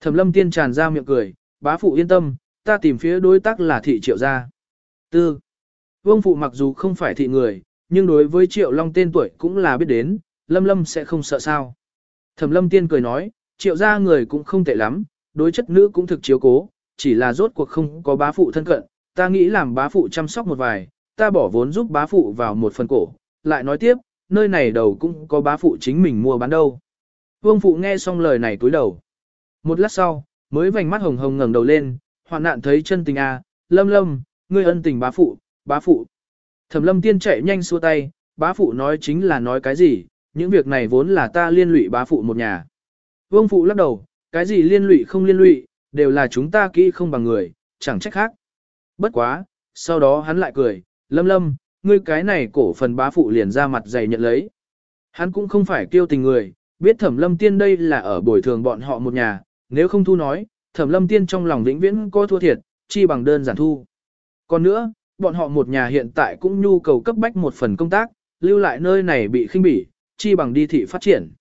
Thẩm lâm tiên tràn ra miệng cười, bá phụ yên tâm, ta tìm phía đối tác là thị triệu gia. Tư. Vương phụ mặc dù không phải thị người, nhưng đối với triệu long tên tuổi cũng là biết đến, lâm lâm sẽ không sợ sao. Thẩm lâm tiên cười nói, triệu gia người cũng không tệ lắm, đối chất nữ cũng thực chiếu cố, chỉ là rốt cuộc không có bá phụ thân cận, ta nghĩ làm bá phụ chăm sóc một vài, ta bỏ vốn giúp bá phụ vào một phần cổ, lại nói tiếp, nơi này đầu cũng có bá phụ chính mình mua bán đâu. Vương phụ nghe xong lời này túi đầu. Một lát sau, mới vành mắt hồng hồng ngẩng đầu lên, hoạn nạn thấy chân tình a, à, lâm lâm, ngươi ân tình bá phụ, bá phụ. Thẩm lâm tiên chạy nhanh xua tay, bá phụ nói chính là nói cái gì, những việc này vốn là ta liên lụy bá phụ một nhà. Vương phụ lắc đầu, cái gì liên lụy không liên lụy, đều là chúng ta kỹ không bằng người, chẳng trách khác. Bất quá, sau đó hắn lại cười, lâm lâm, ngươi cái này cổ phần bá phụ liền ra mặt dày nhận lấy. Hắn cũng không phải kêu tình người, biết thẩm lâm tiên đây là ở bồi thường bọn họ một nhà, nếu không thu nói, thẩm lâm tiên trong lòng vĩnh viễn có thua thiệt, chi bằng đơn giản thu. Còn nữa, bọn họ một nhà hiện tại cũng nhu cầu cấp bách một phần công tác, lưu lại nơi này bị khinh bỉ, chi bằng đi thị phát triển.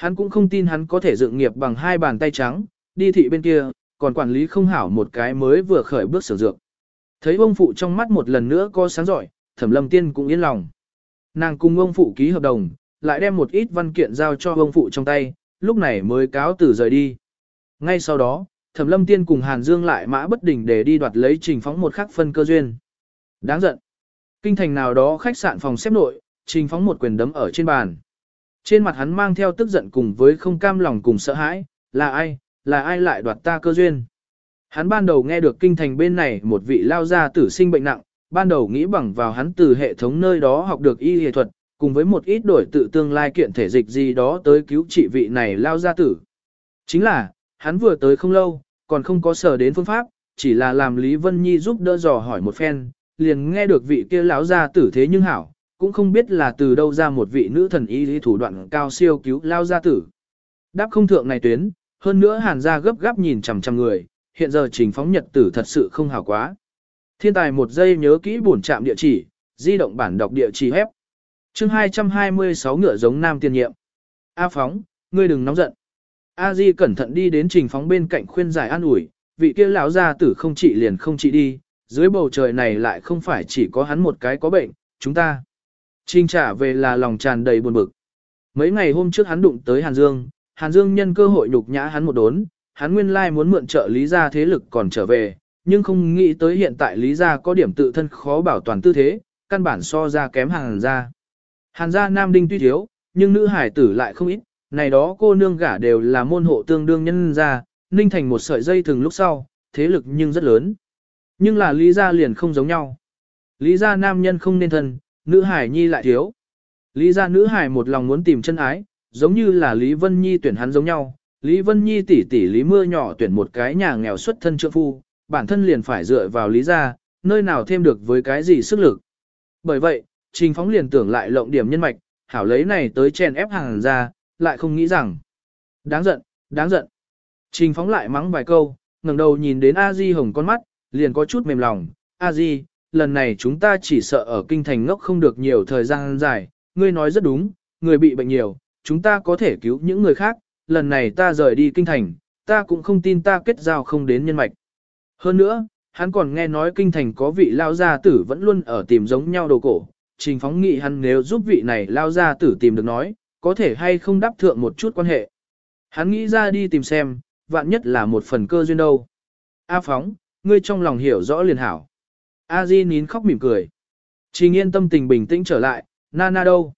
Hắn cũng không tin hắn có thể dựng nghiệp bằng hai bàn tay trắng, đi thị bên kia, còn quản lý không hảo một cái mới vừa khởi bước sử dược. Thấy ông phụ trong mắt một lần nữa có sáng giỏi, thẩm lâm tiên cũng yên lòng. Nàng cùng ông phụ ký hợp đồng, lại đem một ít văn kiện giao cho ông phụ trong tay, lúc này mới cáo từ rời đi. Ngay sau đó, thẩm lâm tiên cùng Hàn Dương lại mã bất đình để đi đoạt lấy trình phóng một khắc phân cơ duyên. Đáng giận. Kinh thành nào đó khách sạn phòng xếp nội, trình phóng một quyền đấm ở trên bàn. Trên mặt hắn mang theo tức giận cùng với không cam lòng cùng sợ hãi, là ai, là ai lại đoạt ta cơ duyên. Hắn ban đầu nghe được kinh thành bên này một vị lao gia tử sinh bệnh nặng, ban đầu nghĩ bằng vào hắn từ hệ thống nơi đó học được y y thuật, cùng với một ít đổi tự tương lai kiện thể dịch gì đó tới cứu trị vị này lao gia tử. Chính là, hắn vừa tới không lâu, còn không có sở đến phương pháp, chỉ là làm Lý Vân Nhi giúp đỡ dò hỏi một phen, liền nghe được vị kia lão gia tử thế nhưng hảo, cũng không biết là từ đâu ra một vị nữ thần y lý thủ đoạn cao siêu cứu lao gia tử. Đáp không thượng này tuyến, hơn nữa hàn gia gấp gáp nhìn chằm chằm người, hiện giờ trình phóng nhật tử thật sự không hảo quá. Thiên tài một giây nhớ kỹ bổn trạm địa chỉ, di động bản đọc địa chỉ hép. Chương 226 ngựa giống nam tiên nhiệm. A phóng, ngươi đừng nóng giận. A Di cẩn thận đi đến trình phóng bên cạnh khuyên giải an ủi, vị kia lão gia tử không trị liền không trị đi, dưới bầu trời này lại không phải chỉ có hắn một cái có bệnh, chúng ta. Trình trả về là lòng tràn đầy buồn bực. Mấy ngày hôm trước hắn đụng tới Hàn Dương, Hàn Dương nhân cơ hội nhục nhã hắn một đốn, hắn nguyên lai muốn mượn trợ lý gia thế lực còn trở về, nhưng không nghĩ tới hiện tại lý gia có điểm tự thân khó bảo toàn tư thế, căn bản so ra kém Hàn gia. Hàn gia nam đinh tuy thiếu, nhưng nữ hải tử lại không ít, này đó cô nương gả đều là môn hộ tương đương nhân gia, ninh thành một sợi dây thường lúc sau, thế lực nhưng rất lớn. Nhưng là lý gia liền không giống nhau. Lý gia nam nhân không nên thân, nữ hải nhi lại thiếu. Lý gia nữ hải một lòng muốn tìm chân ái, giống như là Lý Vân Nhi tuyển hắn giống nhau. Lý Vân Nhi tỷ tỷ Lý Mưa nhỏ tuyển một cái nhà nghèo xuất thân trượng phu, bản thân liền phải dựa vào Lý gia, nơi nào thêm được với cái gì sức lực. Bởi vậy, Trình Phóng liền tưởng lại lộng điểm nhân mạch, hảo lấy này tới chèn ép hàng ra, lại không nghĩ rằng. Đáng giận, đáng giận. Trình Phóng lại mắng vài câu, ngẩng đầu nhìn đến A Di hồng con mắt, liền có chút mềm lòng. A Di, lần này chúng ta chỉ sợ ở kinh thành ngốc không được nhiều thời gian dài, ngươi nói rất đúng, người bị bệnh nhiều, chúng ta có thể cứu những người khác, lần này ta rời đi kinh thành, ta cũng không tin ta kết giao không đến nhân mạch. Hơn nữa, hắn còn nghe nói kinh thành có vị lao gia tử vẫn luôn ở tìm giống nhau đồ cổ, trình phóng nghị hắn nếu giúp vị này lao gia tử tìm được nói, có thể hay không đáp thượng một chút quan hệ. Hắn nghĩ ra đi tìm xem, vạn nhất là một phần cơ duyên đâu. A phóng, ngươi trong lòng hiểu rõ liền hảo. A Di nín khóc mỉm cười. Trình yên tâm tình bình tĩnh trở lại, na na đâu.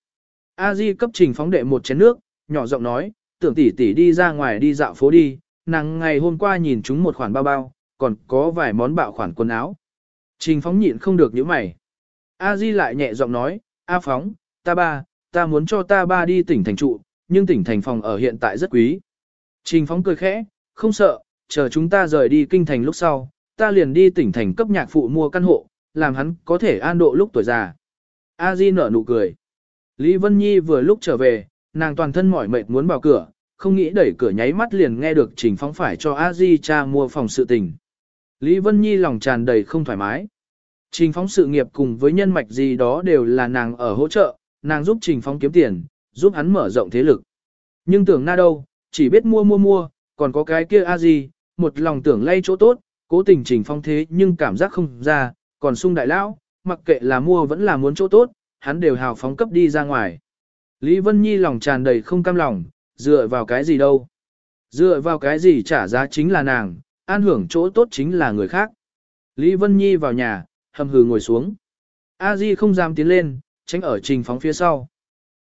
A Di cấp trình phóng đệ một chén nước, nhỏ giọng nói, tưởng tỷ tỷ đi ra ngoài đi dạo phố đi, nàng ngày hôm qua nhìn chúng một khoản bao bao, còn có vài món bạo khoản quần áo. Trình phóng nhịn không được những mày. A Di lại nhẹ giọng nói, A phóng, ta ba, ta muốn cho ta ba đi tỉnh thành trụ, nhưng tỉnh thành phòng ở hiện tại rất quý. Trình phóng cười khẽ, không sợ, chờ chúng ta rời đi kinh thành lúc sau, ta liền đi tỉnh thành cấp nhạc phụ mua căn hộ, làm hắn có thể an độ lúc tuổi già. A Di nở nụ cười. Lý Vân Nhi vừa lúc trở về, nàng toàn thân mỏi mệt muốn vào cửa, không nghĩ đẩy cửa nháy mắt liền nghe được Trình Phong phải cho A Di cha mua phòng sự tình. Lý Vân Nhi lòng tràn đầy không thoải mái. Trình Phong sự nghiệp cùng với nhân mạch gì đó đều là nàng ở hỗ trợ, nàng giúp Trình Phong kiếm tiền, giúp hắn mở rộng thế lực. Nhưng tưởng na đâu, chỉ biết mua mua mua, còn có cái kia A Di, một lòng tưởng lay chỗ tốt, cố tình Trình phong thế nhưng cảm giác không ra, còn sung đại lão, mặc kệ là mua vẫn là muốn chỗ tốt, hắn đều hào phóng cấp đi ra ngoài. Lý Vân Nhi lòng tràn đầy không cam lòng, dựa vào cái gì đâu. Dựa vào cái gì trả giá chính là nàng, an hưởng chỗ tốt chính là người khác. Lý Vân Nhi vào nhà, hầm hừ ngồi xuống. A Di không dám tiến lên, tránh ở trình phóng phía sau.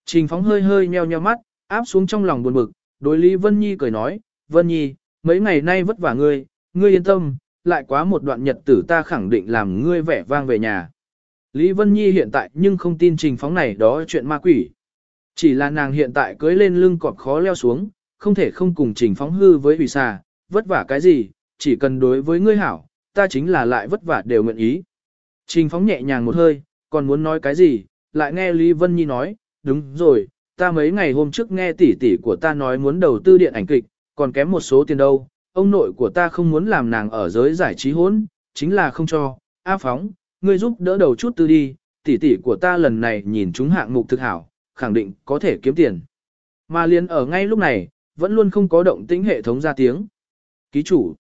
Trình phóng hơi hơi nheo nheo mắt, áp xuống trong lòng buồn bực, đối Lý Vân Nhi cười nói, Vân Nhi, mấy ngày nay vất vả ngươi, ngươi yên tâm, lại quá một đoạn nhật tử ta khẳng định làm ngươi vẻ vang về nhà. Lý Vân Nhi hiện tại nhưng không tin trình phóng này đó chuyện ma quỷ. Chỉ là nàng hiện tại cưới lên lưng cọp khó leo xuống, không thể không cùng trình phóng hư với hủy xà, vất vả cái gì, chỉ cần đối với ngươi hảo, ta chính là lại vất vả đều nguyện ý. Trình phóng nhẹ nhàng một hơi, còn muốn nói cái gì, lại nghe Lý Vân Nhi nói, đúng rồi, ta mấy ngày hôm trước nghe tỷ tỷ của ta nói muốn đầu tư điện ảnh kịch, còn kém một số tiền đâu, ông nội của ta không muốn làm nàng ở giới giải trí hỗn, chính là không cho, A phóng, ngươi giúp đỡ đầu chút tư đi, tỷ tỷ của ta lần này nhìn chúng hạng mục thực hảo, khẳng định có thể kiếm tiền. Mà liền ở ngay lúc này, vẫn luôn không có động tĩnh hệ thống ra tiếng. Ký chủ.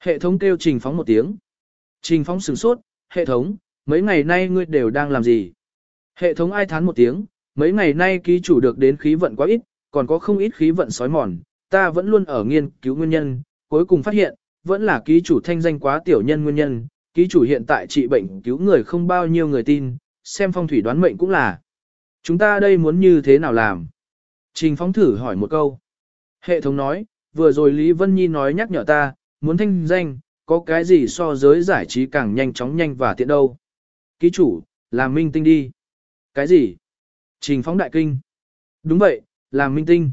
Hệ thống kêu trình phóng một tiếng. Trình phóng sửng sốt, hệ thống, mấy ngày nay ngươi đều đang làm gì? Hệ thống ai thán một tiếng, mấy ngày nay ký chủ được đến khí vận quá ít, còn có không ít khí vận sói mòn, ta vẫn luôn ở nghiên cứu nguyên nhân, cuối cùng phát hiện, vẫn là ký chủ thanh danh quá tiểu nhân nguyên nhân, ký chủ hiện tại trị bệnh cứu người không bao nhiêu người tin, xem phong thủy đoán mệnh cũng là. Chúng ta đây muốn như thế nào làm? Trình phóng thử hỏi một câu. Hệ thống nói, vừa rồi Lý Vân Nhi nói nhắc nhở ta, muốn thanh danh, có cái gì so giới giải trí càng nhanh chóng nhanh và tiện đâu. Ký chủ, làm minh tinh đi. Cái gì? Trình phóng đại kinh. Đúng vậy, làm minh tinh.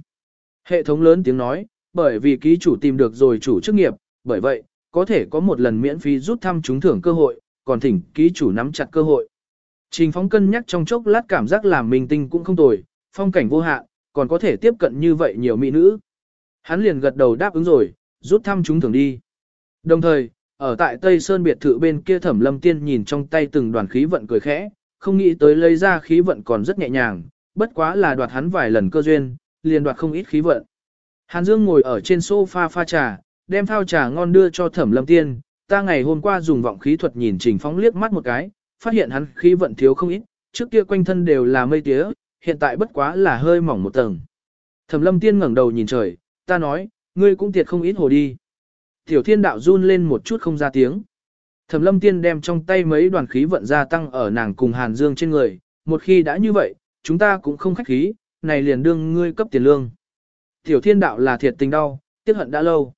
Hệ thống lớn tiếng nói, bởi vì ký chủ tìm được rồi chủ chức nghiệp, bởi vậy, có thể có một lần miễn phí rút thăm trúng thưởng cơ hội, còn thỉnh ký chủ nắm chặt cơ hội. Trình phóng cân nhắc trong chốc lát cảm giác làm mình tinh cũng không tồi, phong cảnh vô hạn, còn có thể tiếp cận như vậy nhiều mỹ nữ. Hắn liền gật đầu đáp ứng rồi, rút thăm trúng thưởng đi. Đồng thời, ở tại Tây Sơn biệt thự bên kia thẩm lâm tiên nhìn trong tay từng đoàn khí vận cười khẽ, không nghĩ tới lấy ra khí vận còn rất nhẹ nhàng, bất quá là đoạt hắn vài lần cơ duyên, liền đoạt không ít khí vận. Hàn Dương ngồi ở trên sofa pha trà, đem thao trà ngon đưa cho thẩm lâm tiên, ta ngày hôm qua dùng vọng khí thuật nhìn trình phóng liếc mắt một cái, phát hiện hắn khí vận thiếu không ít, trước kia quanh thân đều là mây tía, hiện tại bất quá là hơi mỏng một tầng. Thẩm lâm tiên ngẩng đầu nhìn trời, ta nói, ngươi cũng tiệt không ít hồ đi. Tiểu thiên đạo run lên một chút không ra tiếng. Thẩm lâm tiên đem trong tay mấy đoàn khí vận gia tăng ở nàng cùng Hàn Dương trên người, một khi đã như vậy, chúng ta cũng không khách khí, này liền đương ngươi cấp tiền lương. Tiểu thiên đạo là thiệt tình đau, tiếc hận đã lâu.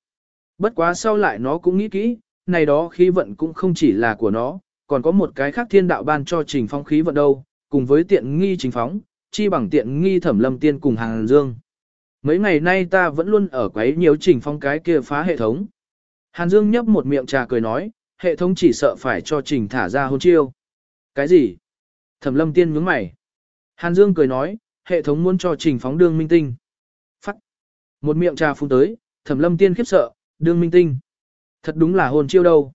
Bất quá sau lại nó cũng nghĩ kỹ, này đó khí vận cũng không chỉ là của nó, còn có một cái khác thiên đạo ban cho trình phong khí vận đâu, cùng với tiện nghi trình phóng, chi bằng tiện nghi thẩm lâm tiên cùng hàng dương. Mấy ngày nay ta vẫn luôn ở quấy nhiều trình phong cái kia phá hệ thống. Hàn Dương nhấp một miệng trà cười nói, hệ thống chỉ sợ phải cho trình thả ra hôn chiêu. Cái gì? Thẩm lâm tiên nhướng mày. Hàn Dương cười nói, hệ thống muốn cho trình phóng đương minh tinh. Một miệng trà phun tới, thẩm lâm tiên khiếp sợ, đương minh tinh. Thật đúng là hồn chiêu đâu.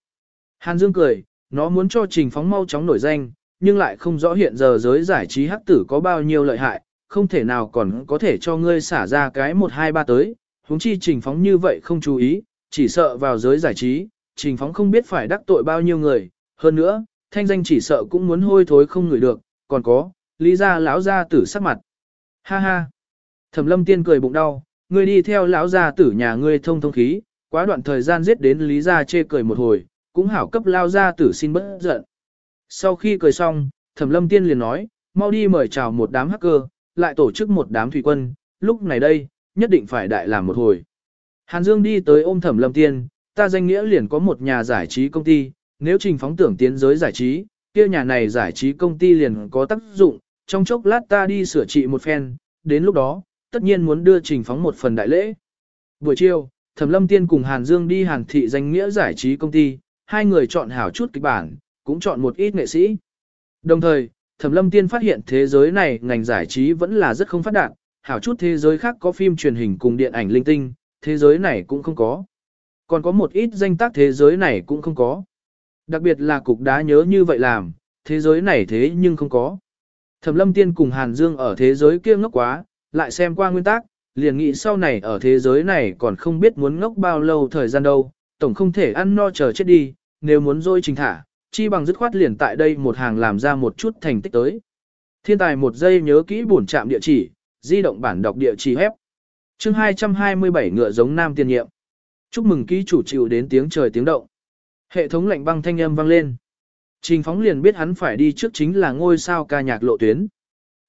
Hàn Dương cười, nó muốn cho trình phóng mau chóng nổi danh, nhưng lại không rõ hiện giờ giới giải trí hắc tử có bao nhiêu lợi hại, không thể nào còn có thể cho ngươi xả ra cái 1 2 3 tới, huống chi trình phóng như vậy không chú ý, chỉ sợ vào giới giải trí, trình phóng không biết phải đắc tội bao nhiêu người, hơn nữa, thanh danh chỉ sợ cũng muốn hôi thối không ngửi được, còn có, lý ra lão ra tử sắc mặt. Ha ha. Thẩm lâm tiên cười bụng đau, ngươi đi theo lão gia tử nhà ngươi thông thông khí, quá đoạn thời gian giết đến lý gia chê cười một hồi, cũng hảo cấp lao gia tử xin bớt giận. Sau khi cười xong, Thẩm Lâm Tiên liền nói, mau đi mời chào một đám hacker, lại tổ chức một đám thủy quân, lúc này đây, nhất định phải đại làm một hồi. Hàn Dương đi tới ôm Thẩm Lâm Tiên, ta danh nghĩa liền có một nhà giải trí công ty, nếu trình phóng tưởng tiến giới giải trí, kia nhà này giải trí công ty liền có tác dụng, trong chốc lát ta đi sửa trị một phen, đến lúc đó, tất nhiên muốn đưa trình phóng một phần đại lễ. Buổi chiều, Thẩm Lâm Tiên cùng Hàn Dương đi Hàn Thị danh nghĩa giải trí công ty, hai người chọn hảo chút kịch bản, cũng chọn một ít nghệ sĩ. Đồng thời, Thẩm Lâm Tiên phát hiện thế giới này ngành giải trí vẫn là rất không phát đạt, hảo chút thế giới khác có phim truyền hình cùng điện ảnh linh tinh, thế giới này cũng không có. Còn có một ít danh tác thế giới này cũng không có. Đặc biệt là cục đá nhớ như vậy làm, thế giới này thế nhưng không có. Thẩm Lâm Tiên cùng Hàn Dương ở thế giới kia ngốc quá, lại xem qua nguyên tắc, liền nghĩ sau này ở thế giới này còn không biết muốn ngốc bao lâu thời gian đâu, tổng không thể ăn no chờ chết đi, nếu muốn dôi trình thả, chi bằng dứt khoát liền tại đây một hàng làm ra một chút thành tích tới. Thiên tài một giây nhớ kỹ bổn trạm địa chỉ, di động bản đọc địa chỉ hép. Chương 227 ngựa giống nam tiên nhiệm. Chúc mừng ký chủ chịu đến tiếng trời tiếng động. Hệ thống lạnh băng thanh âm vang lên. Trình phóng liền biết hắn phải đi trước chính là ngôi sao ca nhạc lộ tuyến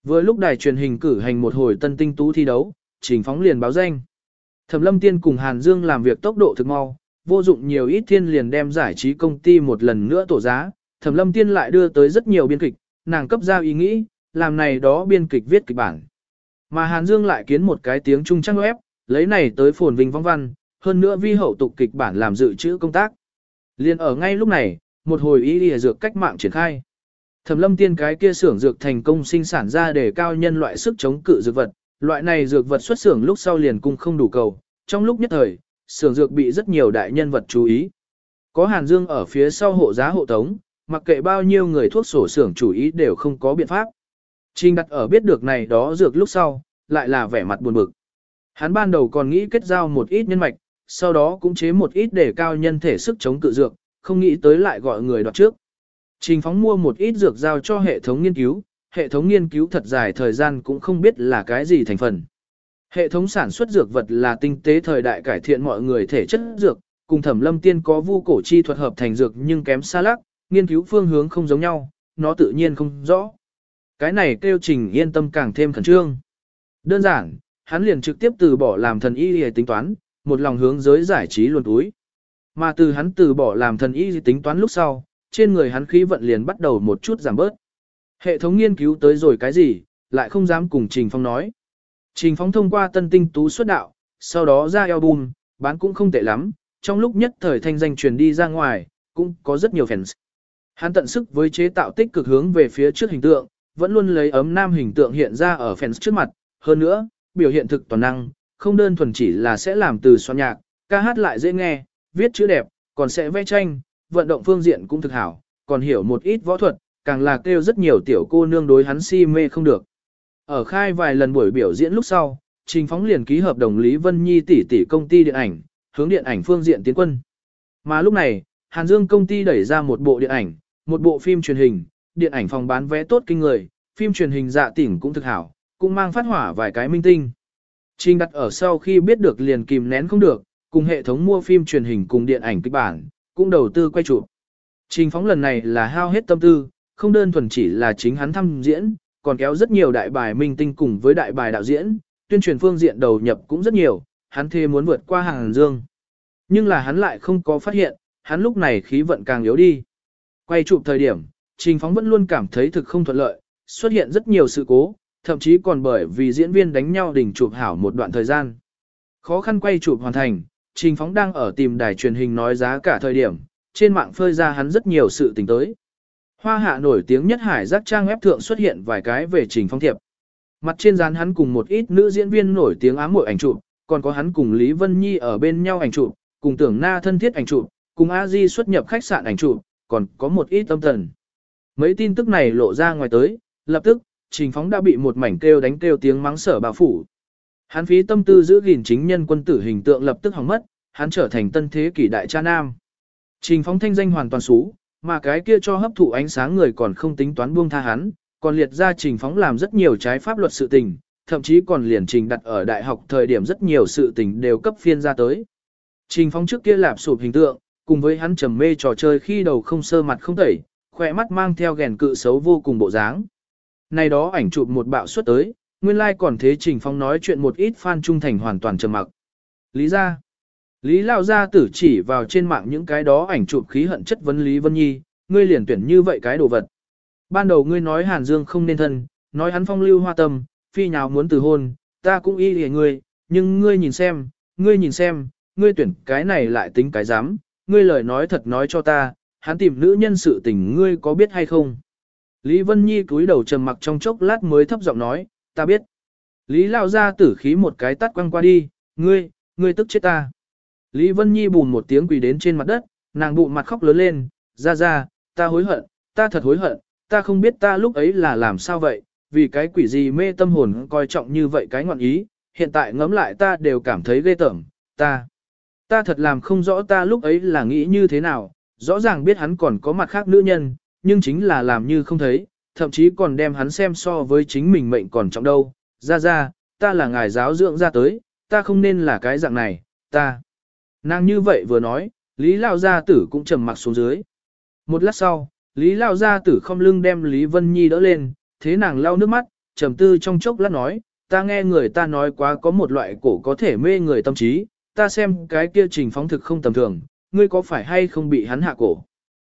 vừa lúc đài truyền hình cử hành một hồi tân tinh tú thi đấu, trình phóng liền báo danh. Thẩm lâm tiên cùng Hàn Dương làm việc tốc độ thực mau, vô dụng nhiều ít thiên liền đem giải trí công ty một lần nữa tổ giá. Thẩm lâm tiên lại đưa tới rất nhiều biên kịch, nàng cấp ra ý nghĩ, làm này đó biên kịch viết kịch bản. Mà Hàn Dương lại kiến một cái tiếng trung trang web, lấy này tới phồn vinh vong văn, hơn nữa vi hậu tục kịch bản làm dự trữ công tác. Liên ở ngay lúc này, một hồi ý lìa dược cách mạng triển khai. Thẩm lâm tiên cái kia xưởng dược thành công sinh sản ra để cao nhân loại sức chống cự dược vật, loại này dược vật xuất xưởng lúc sau liền cung không đủ cầu, trong lúc nhất thời, xưởng dược bị rất nhiều đại nhân vật chú ý. Có Hàn Dương ở phía sau hộ giá hộ tống, mặc kệ bao nhiêu người thuốc sổ xưởng chủ ý đều không có biện pháp. Trình đặt ở biết được này đó dược lúc sau, lại là vẻ mặt buồn bực. Hắn ban đầu còn nghĩ kết giao một ít nhân mạch, sau đó cũng chế một ít để cao nhân thể sức chống cự dược, không nghĩ tới lại gọi người đoạt trước. Trình phóng mua một ít dược giao cho hệ thống nghiên cứu, hệ thống nghiên cứu thật dài thời gian cũng không biết là cái gì thành phần. Hệ thống sản xuất dược vật là tinh tế thời đại cải thiện mọi người thể chất dược, cùng thẩm lâm tiên có vu cổ chi thuật hợp thành dược nhưng kém xa lắc, nghiên cứu phương hướng không giống nhau, nó tự nhiên không rõ. Cái này kêu trình yên tâm càng thêm khẩn trương. Đơn giản, hắn liền trực tiếp từ bỏ làm thần y để tính toán, một lòng hướng giới giải trí luồn túi. Mà từ hắn từ bỏ làm thần y tính toán lúc sau, trên người hắn khí vận liền bắt đầu một chút giảm bớt. Hệ thống nghiên cứu tới rồi cái gì, lại không dám cùng Trình Phong nói. Trình Phong thông qua tân tinh tú xuất đạo, sau đó ra album, bán cũng không tệ lắm, trong lúc nhất thời thanh danh truyền đi ra ngoài, cũng có rất nhiều fans. Hắn tận sức với chế tạo tích cực hướng về phía trước hình tượng, vẫn luôn lấy ấm nam hình tượng hiện ra ở fans trước mặt, hơn nữa, biểu hiện thực toàn năng, không đơn thuần chỉ là sẽ làm từ soạn nhạc, ca hát lại dễ nghe, viết chữ đẹp, còn sẽ vẽ tranh, vận động phương diện cũng thực hảo, còn hiểu một ít võ thuật, càng là kêu rất nhiều tiểu cô nương đối hắn si mê không được. Ở khai vài lần buổi biểu diễn lúc sau, Trình Phóng liền ký hợp đồng Lý Vân Nhi tỷ tỷ công ty điện ảnh, hướng điện ảnh phương diện tiến quân. Mà lúc này, Hàn Dương công ty đẩy ra một bộ điện ảnh, một bộ phim truyền hình, điện ảnh phòng bán vé tốt kinh người, phim truyền hình dạ tỉnh cũng thực hảo, cũng mang phát hỏa vài cái minh tinh. Trình đặt ở sau khi biết được liền kìm nén không được, cùng hệ thống mua phim truyền hình cùng điện ảnh kịch bản, cũng đầu tư quay chụp. Trình phóng lần này là hao hết tâm tư, không đơn thuần chỉ là chính hắn thăm diễn, còn kéo rất nhiều đại bài minh tinh cùng với đại bài đạo diễn, tuyên truyền phương diện đầu nhập cũng rất nhiều, hắn thề muốn vượt qua hàng dương. Nhưng là hắn lại không có phát hiện, hắn lúc này khí vận càng yếu đi. Quay chụp thời điểm, Trình Phóng vẫn luôn cảm thấy thực không thuận lợi, xuất hiện rất nhiều sự cố, thậm chí còn bởi vì diễn viên đánh nhau đỉnh chụp hảo một đoạn thời gian. Khó khăn quay chụp hoàn thành, Trình Phóng đang ở tìm đài truyền hình nói giá cả thời điểm, trên mạng phơi ra hắn rất nhiều sự tình tới. Hoa hạ nổi tiếng nhất hải giác trang web thượng xuất hiện vài cái về Trình Phóng thiệp. Mặt trên dán hắn cùng một ít nữ diễn viên nổi tiếng ám muội ảnh chụp, còn có hắn cùng Lý Vân Nhi ở bên nhau ảnh chụp, cùng tưởng na thân thiết ảnh chụp, cùng A Di xuất nhập khách sạn ảnh chụp, còn có một ít tâm thần. Mấy tin tức này lộ ra ngoài tới, lập tức, Trình Phóng đã bị một mảnh kêu đánh kêu tiếng mắng sở bà phủ. Hắn phí tâm tư giữ gìn chính nhân quân tử hình tượng lập tức hỏng mất, hắn trở thành tân thế kỷ đại cha nam. Trình Phóng thanh danh hoàn toàn xú, mà cái kia cho hấp thụ ánh sáng người còn không tính toán buông tha hắn, còn liệt ra Trình Phóng làm rất nhiều trái pháp luật sự tình, thậm chí còn liền trình đặt ở đại học thời điểm rất nhiều sự tình đều cấp phiên ra tới. Trình phóng trước kia lạp sụp hình tượng, cùng với hắn trầm mê trò chơi khi đầu không sơ mặt không tẩy, khỏe mắt mang theo ghèn cự xấu vô cùng bộ dáng. Này đó ảnh chụp một bạo suất tới, nguyên lai like còn thế Trình Phong nói chuyện một ít fan trung thành hoàn toàn trầm mặc. Lý ra. Lý Lao Gia tử chỉ vào trên mạng những cái đó ảnh chụp khí hận chất vấn Lý Vân Nhi, ngươi liền tuyển như vậy cái đồ vật. Ban đầu ngươi nói Hàn Dương không nên thân, nói hắn phong lưu hoa tâm, phi nhào muốn từ hôn, ta cũng y hề ngươi, nhưng ngươi nhìn xem, ngươi nhìn xem, ngươi tuyển cái này lại tính cái dám, ngươi lời nói thật nói cho ta, hắn tìm nữ nhân sự tình ngươi có biết hay không? Lý Vân Nhi cúi đầu trầm mặc trong chốc lát mới thấp giọng nói, ta biết. Lý Lao ra tử khí một cái tắt quăng qua đi, ngươi, ngươi tức chết ta. Lý Vân Nhi bùn một tiếng quỳ đến trên mặt đất, nàng bụng mặt khóc lớn lên, ra ra, ta hối hận, ta thật hối hận, ta không biết ta lúc ấy là làm sao vậy, vì cái quỷ gì mê tâm hồn coi trọng như vậy cái ngọn ý, hiện tại ngẫm lại ta đều cảm thấy ghê tởm, ta. Ta thật làm không rõ ta lúc ấy là nghĩ như thế nào, rõ ràng biết hắn còn có mặt khác nữ nhân, nhưng chính là làm như không thấy, thậm chí còn đem hắn xem so với chính mình mệnh còn trọng đâu. Ra ra, ta là ngài giáo dưỡng ra tới, ta không nên là cái dạng này, ta. Nàng như vậy vừa nói, Lý Lao Gia Tử cũng trầm mặc xuống dưới. Một lát sau, Lý Lao Gia Tử không lưng đem Lý Vân Nhi đỡ lên, thế nàng lau nước mắt, trầm tư trong chốc lát nói, ta nghe người ta nói quá có một loại cổ có thể mê người tâm trí, ta xem cái kia trình phóng thực không tầm thường, ngươi có phải hay không bị hắn hạ cổ.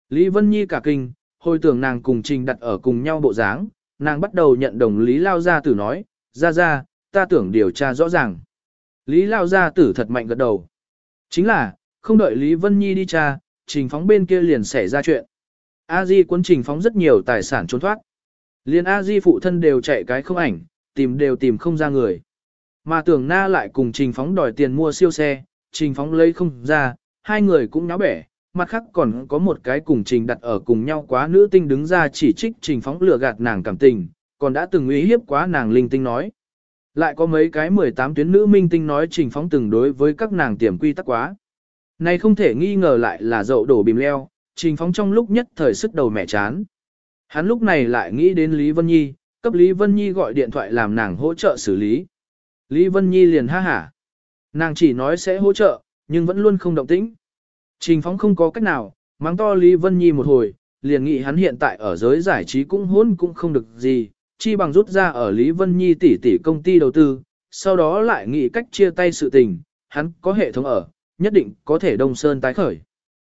Lý Vân Nhi cả kinh, hồi tưởng nàng cùng trình đặt ở cùng nhau bộ dáng, nàng bắt đầu nhận đồng Lý Lao Gia Tử nói, ra ra, ta tưởng điều tra rõ ràng. Lý Lao Gia Tử thật mạnh gật đầu. Chính là, không đợi Lý Vân Nhi đi tra, trình phóng bên kia liền xảy ra chuyện. A Di quân trình phóng rất nhiều tài sản trốn thoát. Liên A Di phụ thân đều chạy cái không ảnh, tìm đều tìm không ra người. Mà tưởng na lại cùng trình phóng đòi tiền mua siêu xe, trình phóng lấy không ra, hai người cũng náo bẻ, mặt khác còn có một cái cùng trình đặt ở cùng nhau quá nữ tinh đứng ra chỉ trích trình phóng lừa gạt nàng cảm tình, còn đã từng uy hiếp quá nàng linh tinh nói. Lại có mấy cái 18 tuyến nữ minh tinh nói trình phóng từng đối với các nàng tiềm quy tắc quá. Này không thể nghi ngờ lại là dậu đổ bìm leo, trình phóng trong lúc nhất thời sức đầu mẹ chán. Hắn lúc này lại nghĩ đến Lý Vân Nhi, cấp Lý Vân Nhi gọi điện thoại làm nàng hỗ trợ xử lý. Lý Vân Nhi liền ha hả. Nàng chỉ nói sẽ hỗ trợ, nhưng vẫn luôn không động tĩnh. Trình phóng không có cách nào, mắng to Lý Vân Nhi một hồi, liền nghĩ hắn hiện tại ở giới giải trí cũng hôn cũng không được gì, chi bằng rút ra ở Lý Vân Nhi tỷ tỷ công ty đầu tư, sau đó lại nghĩ cách chia tay sự tình, hắn có hệ thống ở, nhất định có thể đông sơn tái khởi.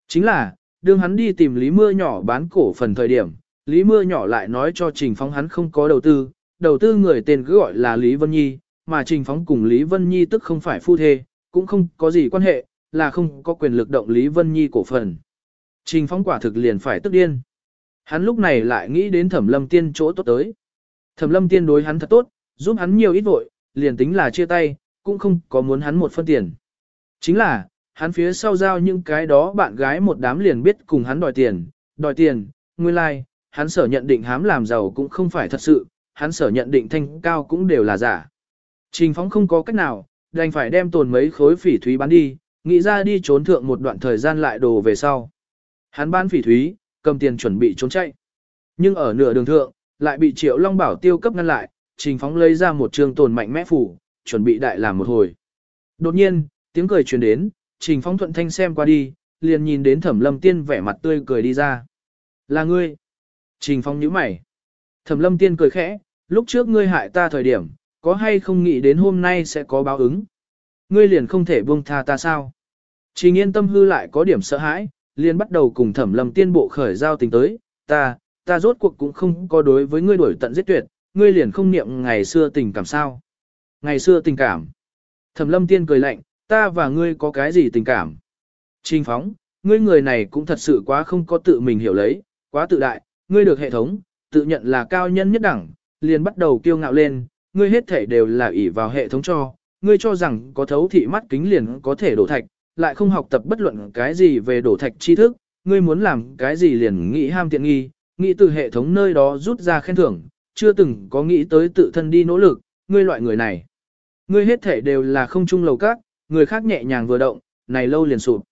Chính là, đương hắn đi tìm Lý Mưa nhỏ bán cổ phần thời điểm, Lý Mưa nhỏ lại nói cho Trình Phóng hắn không có đầu tư, đầu tư người tên cứ gọi là Lý Vân Nhi, mà Trình Phóng cùng Lý Vân Nhi tức không phải phu thê, cũng không có gì quan hệ, là không có quyền lực động Lý Vân Nhi cổ phần. Trình Phóng quả thực liền phải tức điên. Hắn lúc này lại nghĩ đến Thẩm Lâm Tiên chỗ tốt tới. Thẩm Lâm Tiên đối hắn thật tốt, giúp hắn nhiều ít vội, liền tính là chia tay, cũng không có muốn hắn một phân tiền. Chính là, hắn phía sau giao những cái đó bạn gái một đám liền biết cùng hắn đòi tiền, đòi tiền, nguyên lai, like, hắn sở nhận định hám làm giàu cũng không phải thật sự, hắn sở nhận định thanh cao cũng đều là giả. Trình phóng không có cách nào, đành phải đem tồn mấy khối phỉ thúy bán đi, nghĩ ra đi trốn thượng một đoạn thời gian lại đồ về sau. Hắn ban phỉ thúy, cầm tiền chuẩn bị trốn chạy. Nhưng ở nửa đường thượng, lại bị triệu long bảo tiêu cấp ngăn lại, trình phóng lấy ra một trường tồn mạnh mẽ phủ, chuẩn bị đại làm một hồi. Đột nhiên, tiếng cười truyền đến, trình phóng thuận thanh xem qua đi, liền nhìn đến thẩm lâm tiên vẻ mặt tươi cười đi ra. Là ngươi. Trình phóng nhíu mày. Thẩm lâm tiên cười khẽ, lúc trước ngươi hại ta thời điểm, có hay không nghĩ đến hôm nay sẽ có báo ứng. Ngươi liền không thể buông tha ta sao. Trình yên tâm hư lại có điểm sợ hãi, liền bắt đầu cùng thẩm lâm tiên bộ khởi giao tình tới, ta, ta rốt cuộc cũng không có đối với ngươi đổi tận giết tuyệt, ngươi liền không niệm ngày xưa tình cảm sao. Ngày xưa tình cảm. Thẩm lâm tiên cười lạnh, ta và ngươi có cái gì tình cảm. Trình phóng, ngươi người này cũng thật sự quá không có tự mình hiểu lấy, quá tự đại, ngươi được hệ thống, tự nhận là cao nhân nhất đẳng, liền bắt đầu kiêu ngạo lên, ngươi hết thể đều là ỷ vào hệ thống cho, ngươi cho rằng có thấu thị mắt kính liền có thể đổ thạch, lại không học tập bất luận cái gì về đổ thạch tri thức, ngươi muốn làm cái gì liền nghĩ ham tiện nghi, nghĩ từ hệ thống nơi đó rút ra khen thưởng, chưa từng có nghĩ tới tự thân đi nỗ lực, ngươi loại người này. Ngươi hết thể đều là không chung lầu các, người khác nhẹ nhàng vừa động, này lâu liền sụp.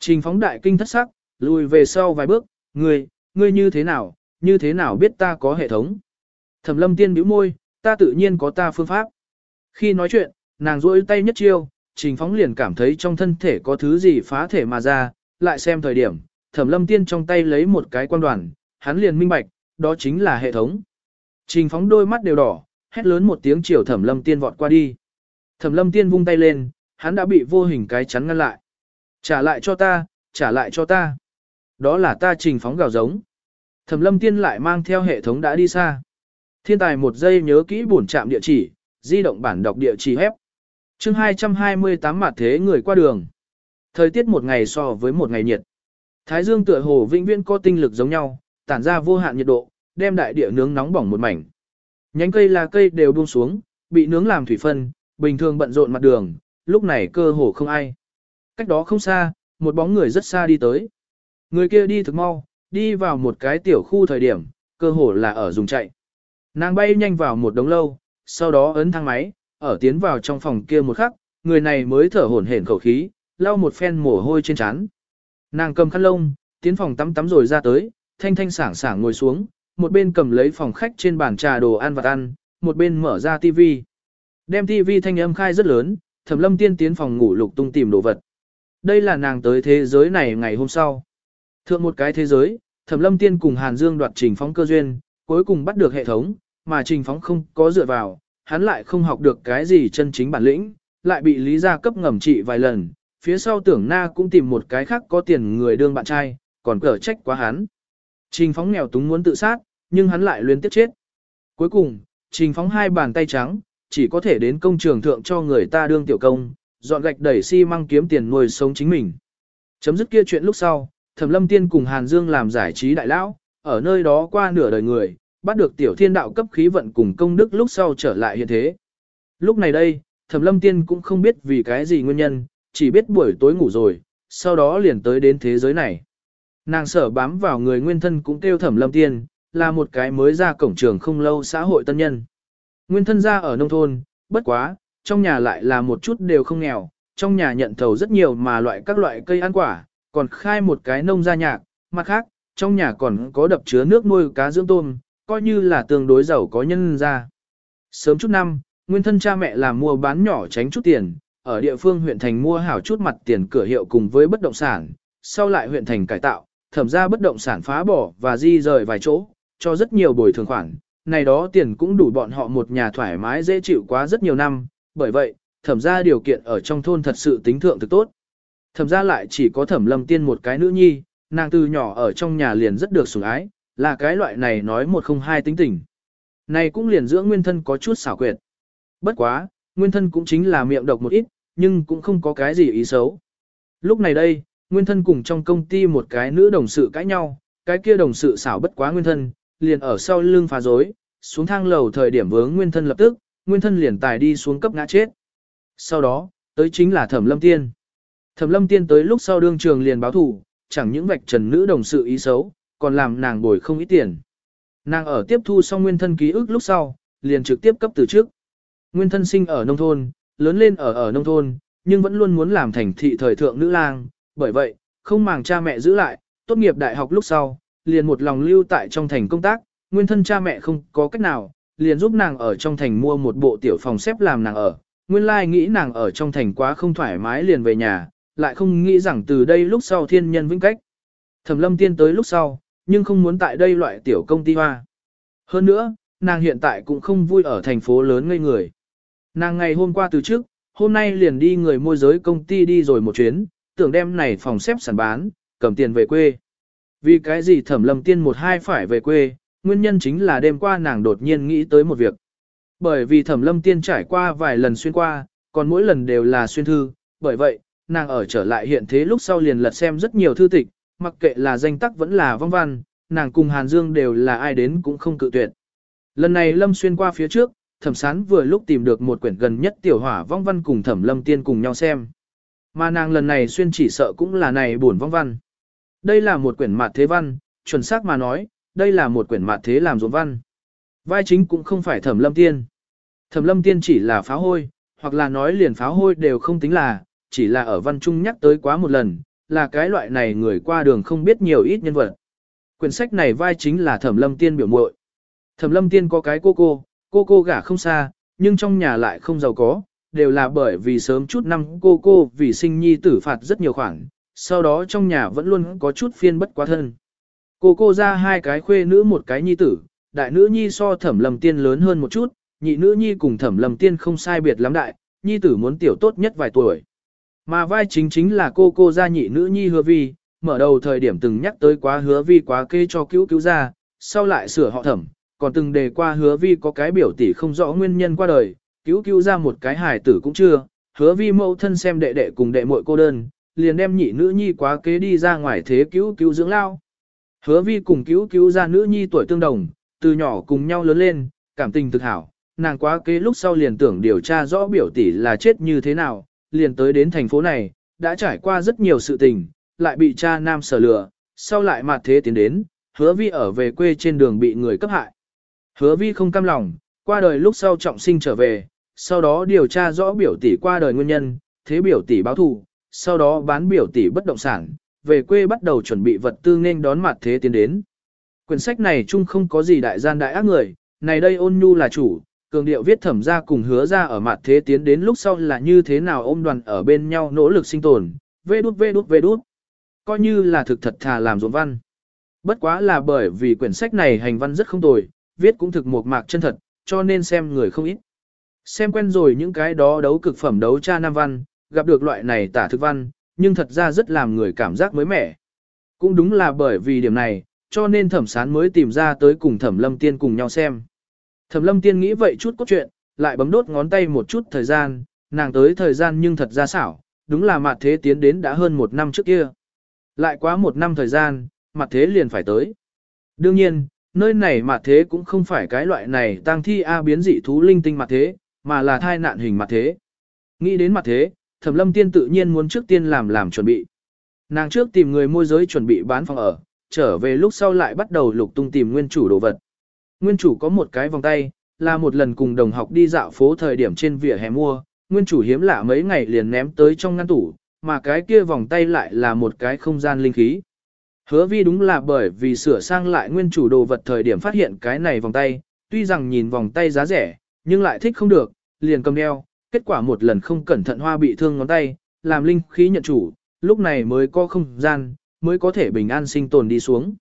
Trình phóng đại kinh thất sắc, lùi về sau vài bước, ngươi, ngươi như thế nào, như thế nào biết ta có hệ thống. Thẩm lâm tiên bĩu môi, Ta tự nhiên có ta phương pháp. Khi nói chuyện, nàng rỗi tay nhất chiêu, trình phóng liền cảm thấy trong thân thể có thứ gì phá thể mà ra, lại xem thời điểm, thẩm lâm tiên trong tay lấy một cái quan đoàn, hắn liền minh bạch, đó chính là hệ thống. Trình phóng đôi mắt đều đỏ, hét lớn một tiếng chiều thẩm lâm tiên vọt qua đi. Thẩm lâm tiên vung tay lên, hắn đã bị vô hình cái chắn ngăn lại. Trả lại cho ta, trả lại cho ta. Đó là ta trình phóng gào giống. Thẩm lâm tiên lại mang theo hệ thống đã đi xa. Thiên tài một giây nhớ kỹ bổn trạm địa chỉ, di động bản đọc địa chỉ hép chương 228 mặt thế người qua đường. Thời tiết một ngày so với một ngày nhiệt. Thái dương tựa hồ vĩnh viễn có tinh lực giống nhau, tản ra vô hạn nhiệt độ, đem đại địa nướng nóng bỏng một mảnh. Nhánh cây là cây đều buông xuống, bị nướng làm thủy phân, bình thường bận rộn mặt đường, lúc này cơ hồ không ai. Cách đó không xa, một bóng người rất xa đi tới. Người kia đi thực mau, đi vào một cái tiểu khu thời điểm, cơ hồ là ở dùng chạy. Nàng bay nhanh vào một đống lâu, sau đó ấn thang máy, ở tiến vào trong phòng kia một khắc, người này mới thở hổn hển khẩu khí, lau một phen mồ hôi trên trán. Nàng cầm khăn lông, tiến phòng tắm tắm rồi ra tới, thanh thanh sảng sảng ngồi xuống, một bên cầm lấy phòng khách trên bàn trà đồ ăn vặt ăn, một bên mở ra tivi. Đem tivi thanh âm khai rất lớn, Thẩm Lâm Tiên tiến phòng ngủ lục tung tìm đồ vật. Đây là nàng tới thế giới này ngày hôm sau. Thượng một cái thế giới, Thẩm Lâm Tiên cùng Hàn Dương đoạt trình phóng cơ duyên, cuối cùng bắt được hệ thống, mà trình phóng không có dựa vào, hắn lại không học được cái gì chân chính bản lĩnh, lại bị lý gia cấp ngầm trị vài lần, phía sau tưởng na cũng tìm một cái khác có tiền người đương bạn trai, còn cở trách quá hắn. Trình phóng nghèo túng muốn tự sát, nhưng hắn lại luyến tiếp chết. Cuối cùng, trình phóng hai bàn tay trắng, chỉ có thể đến công trường thượng cho người ta đương tiểu công, dọn gạch đẩy xi si măng kiếm tiền nuôi sống chính mình. Chấm dứt kia chuyện lúc sau, Thẩm Lâm Tiên cùng Hàn Dương làm giải trí đại lão, ở nơi đó qua nửa đời người, bắt được tiểu thiên đạo cấp khí vận cùng công đức lúc sau trở lại hiện thế. Lúc này đây, Thẩm Lâm Tiên cũng không biết vì cái gì nguyên nhân, chỉ biết buổi tối ngủ rồi, sau đó liền tới đến thế giới này. Nàng sở bám vào người nguyên thân cũng kêu Thẩm Lâm Tiên, là một cái mới ra cổng trường không lâu xã hội tân nhân. Nguyên thân ra ở nông thôn, bất quá, trong nhà lại là một chút đều không nghèo, trong nhà nhận thầu rất nhiều mà loại các loại cây ăn quả, còn khai một cái nông gia nhạc, mặt khác, trong nhà còn có đập chứa nước nuôi cá dưỡng tôm, coi như là tương đối giàu có nhân ra. Sớm chút năm, nguyên thân cha mẹ làm mua bán nhỏ tránh chút tiền, ở địa phương huyện thành mua hảo chút mặt tiền cửa hiệu cùng với bất động sản, sau lại huyện thành cải tạo, thẩm ra bất động sản phá bỏ và di rời vài chỗ, cho rất nhiều bồi thường khoản, này đó tiền cũng đủ bọn họ một nhà thoải mái dễ chịu quá rất nhiều năm, bởi vậy, thẩm ra điều kiện ở trong thôn thật sự tính thượng thực tốt. Thẩm ra lại chỉ có thẩm lâm tiên một cái nữ nhi, nàng từ nhỏ ở trong nhà liền rất được sủng ái, là cái loại này nói một không hai tính tình. Này cũng liền giữa nguyên thân có chút xảo quyệt. Bất quá, nguyên thân cũng chính là miệng độc một ít, nhưng cũng không có cái gì ý xấu. Lúc này đây, nguyên thân cùng trong công ty một cái nữ đồng sự cãi nhau, cái kia đồng sự xảo bất quá nguyên thân, liền ở sau lưng phá rối, xuống thang lầu thời điểm vướng nguyên thân lập tức, nguyên thân liền tài đi xuống cấp ngã chết. Sau đó, tới chính là thẩm lâm tiên. Thẩm lâm tiên tới lúc sau đương trường liền báo thủ, chẳng những vạch trần nữ đồng sự ý xấu, còn làm nàng bồi không ít tiền. Nàng ở tiếp thu xong nguyên thân ký ức lúc sau, liền trực tiếp cấp từ trước. Nguyên thân sinh ở nông thôn, lớn lên ở ở nông thôn, nhưng vẫn luôn muốn làm thành thị thời thượng nữ lang, bởi vậy, không màng cha mẹ giữ lại, tốt nghiệp đại học lúc sau, liền một lòng lưu tại trong thành công tác, nguyên thân cha mẹ không có cách nào, liền giúp nàng ở trong thành mua một bộ tiểu phòng xếp làm nàng ở. Nguyên lai nghĩ nàng ở trong thành quá không thoải mái liền về nhà, lại không nghĩ rằng từ đây lúc sau thiên nhân vĩnh cách. Thẩm lâm tiên tới lúc sau, nhưng không muốn tại đây loại tiểu công ty hoa. Hơn nữa, nàng hiện tại cũng không vui ở thành phố lớn ngây người. Nàng ngày hôm qua từ trước, hôm nay liền đi người môi giới công ty đi rồi một chuyến, tưởng đem này phòng xếp sản bán, cầm tiền về quê. Vì cái gì thẩm lâm tiên một hai phải về quê, nguyên nhân chính là đêm qua nàng đột nhiên nghĩ tới một việc. Bởi vì thẩm lâm tiên trải qua vài lần xuyên qua, còn mỗi lần đều là xuyên thư, bởi vậy, nàng ở trở lại hiện thế lúc sau liền lật xem rất nhiều thư tịch, mặc kệ là danh tắc vẫn là vong văn, nàng cùng Hàn Dương đều là ai đến cũng không cự tuyệt. Lần này Lâm xuyên qua phía trước, thẩm sán vừa lúc tìm được một quyển gần nhất tiểu hỏa vong văn cùng thẩm lâm tiên cùng nhau xem. Mà nàng lần này xuyên chỉ sợ cũng là này buồn vong văn. Đây là một quyển mạt thế văn, chuẩn xác mà nói, đây là một quyển mạt thế làm ruộng văn. Vai chính cũng không phải thẩm lâm tiên. Thẩm lâm tiên chỉ là pháo hôi, hoặc là nói liền pháo hôi đều không tính là, chỉ là ở văn trung nhắc tới quá một lần, là cái loại này người qua đường không biết nhiều ít nhân vật. Quyển sách này vai chính là thẩm lâm tiên biểu muội. Thẩm lâm tiên có cái cô cô, cô cô gả không xa, nhưng trong nhà lại không giàu có, đều là bởi vì sớm chút năm cô cô vì sinh nhi tử phạt rất nhiều khoản, sau đó trong nhà vẫn luôn có chút phiên bất quá thân. Cô cô ra hai cái khuê nữ một cái nhi tử, đại nữ nhi so thẩm Lâm tiên lớn hơn một chút, nhị nữ nhi cùng thẩm Lâm tiên không sai biệt lắm đại, nhi tử muốn tiểu tốt nhất vài tuổi. Mà vai chính chính là cô cô gia nhị nữ nhi hứa vi, mở đầu thời điểm từng nhắc tới quá hứa vi quá kê cho cứu cứu ra, sau lại sửa họ thẩm, còn từng đề qua hứa vi có cái biểu tỷ không rõ nguyên nhân qua đời, cứu cứu ra một cái hài tử cũng chưa, hứa vi mẫu thân xem đệ đệ cùng đệ muội cô đơn, liền đem nhị nữ nhi quá kế đi ra ngoài thế cứu cứu dưỡng lao. Hứa vi cùng cứu cứu ra nữ nhi tuổi tương đồng, từ nhỏ cùng nhau lớn lên, cảm tình thực hảo, nàng quá kế lúc sau liền tưởng điều tra rõ biểu tỷ là chết như thế nào, liền tới đến thành phố này, đã trải qua rất nhiều sự tình, lại bị cha nam sở lừa, sau lại mặt thế tiến đến, hứa vi ở về quê trên đường bị người cấp hại. Hứa vi không cam lòng, qua đời lúc sau trọng sinh trở về, sau đó điều tra rõ biểu tỷ qua đời nguyên nhân, thế biểu tỷ báo thù, sau đó bán biểu tỷ bất động sản, về quê bắt đầu chuẩn bị vật tư nên đón mặt thế tiến đến. Quyển sách này chung không có gì đại gian đại ác người, này đây ôn nhu là chủ, cường điệu viết thẩm ra cùng hứa ra ở mặt thế tiến đến lúc sau là như thế nào ôm đoàn ở bên nhau nỗ lực sinh tồn, vê đút vê đút vê đút. Coi như là thực thật thà làm ruộng văn. Bất quá là bởi vì quyển sách này hành văn rất không tồi, viết cũng thực một mạc chân thật, cho nên xem người không ít. Xem quen rồi những cái đó đấu cực phẩm đấu cha nam văn, gặp được loại này tả thực văn, nhưng thật ra rất làm người cảm giác mới mẻ. Cũng đúng là bởi vì điểm này, cho nên thẩm sán mới tìm ra tới cùng thẩm lâm tiên cùng nhau xem. Thẩm lâm tiên nghĩ vậy chút cốt truyện, lại bấm đốt ngón tay một chút thời gian, nàng tới thời gian nhưng thật ra xảo, đúng là mặt thế tiến đến đã hơn một năm trước kia. Lại quá một năm thời gian, mặt thế liền phải tới. Đương nhiên, nơi này mặt thế cũng không phải cái loại này tăng thi A biến dị thú linh tinh mặt thế, mà là thai nạn hình mặt thế. Nghĩ đến mặt thế, thẩm lâm tiên tự nhiên muốn trước tiên làm làm chuẩn bị. Nàng trước tìm người môi giới chuẩn bị bán phòng ở, trở về lúc sau lại bắt đầu lục tung tìm nguyên chủ đồ vật. Nguyên chủ có một cái vòng tay, là một lần cùng đồng học đi dạo phố thời điểm trên vỉa hè mua, nguyên chủ hiếm lạ mấy ngày liền ném tới trong ngăn tủ, mà cái kia vòng tay lại là một cái không gian linh khí. Hứa vi đúng là bởi vì sửa sang lại nguyên chủ đồ vật thời điểm phát hiện cái này vòng tay, tuy rằng nhìn vòng tay giá rẻ, nhưng lại thích không được, liền cầm đeo, kết quả một lần không cẩn thận hoa bị thương ngón tay, làm linh khí nhận chủ, lúc này mới có không gian, mới có thể bình an sinh tồn đi xuống.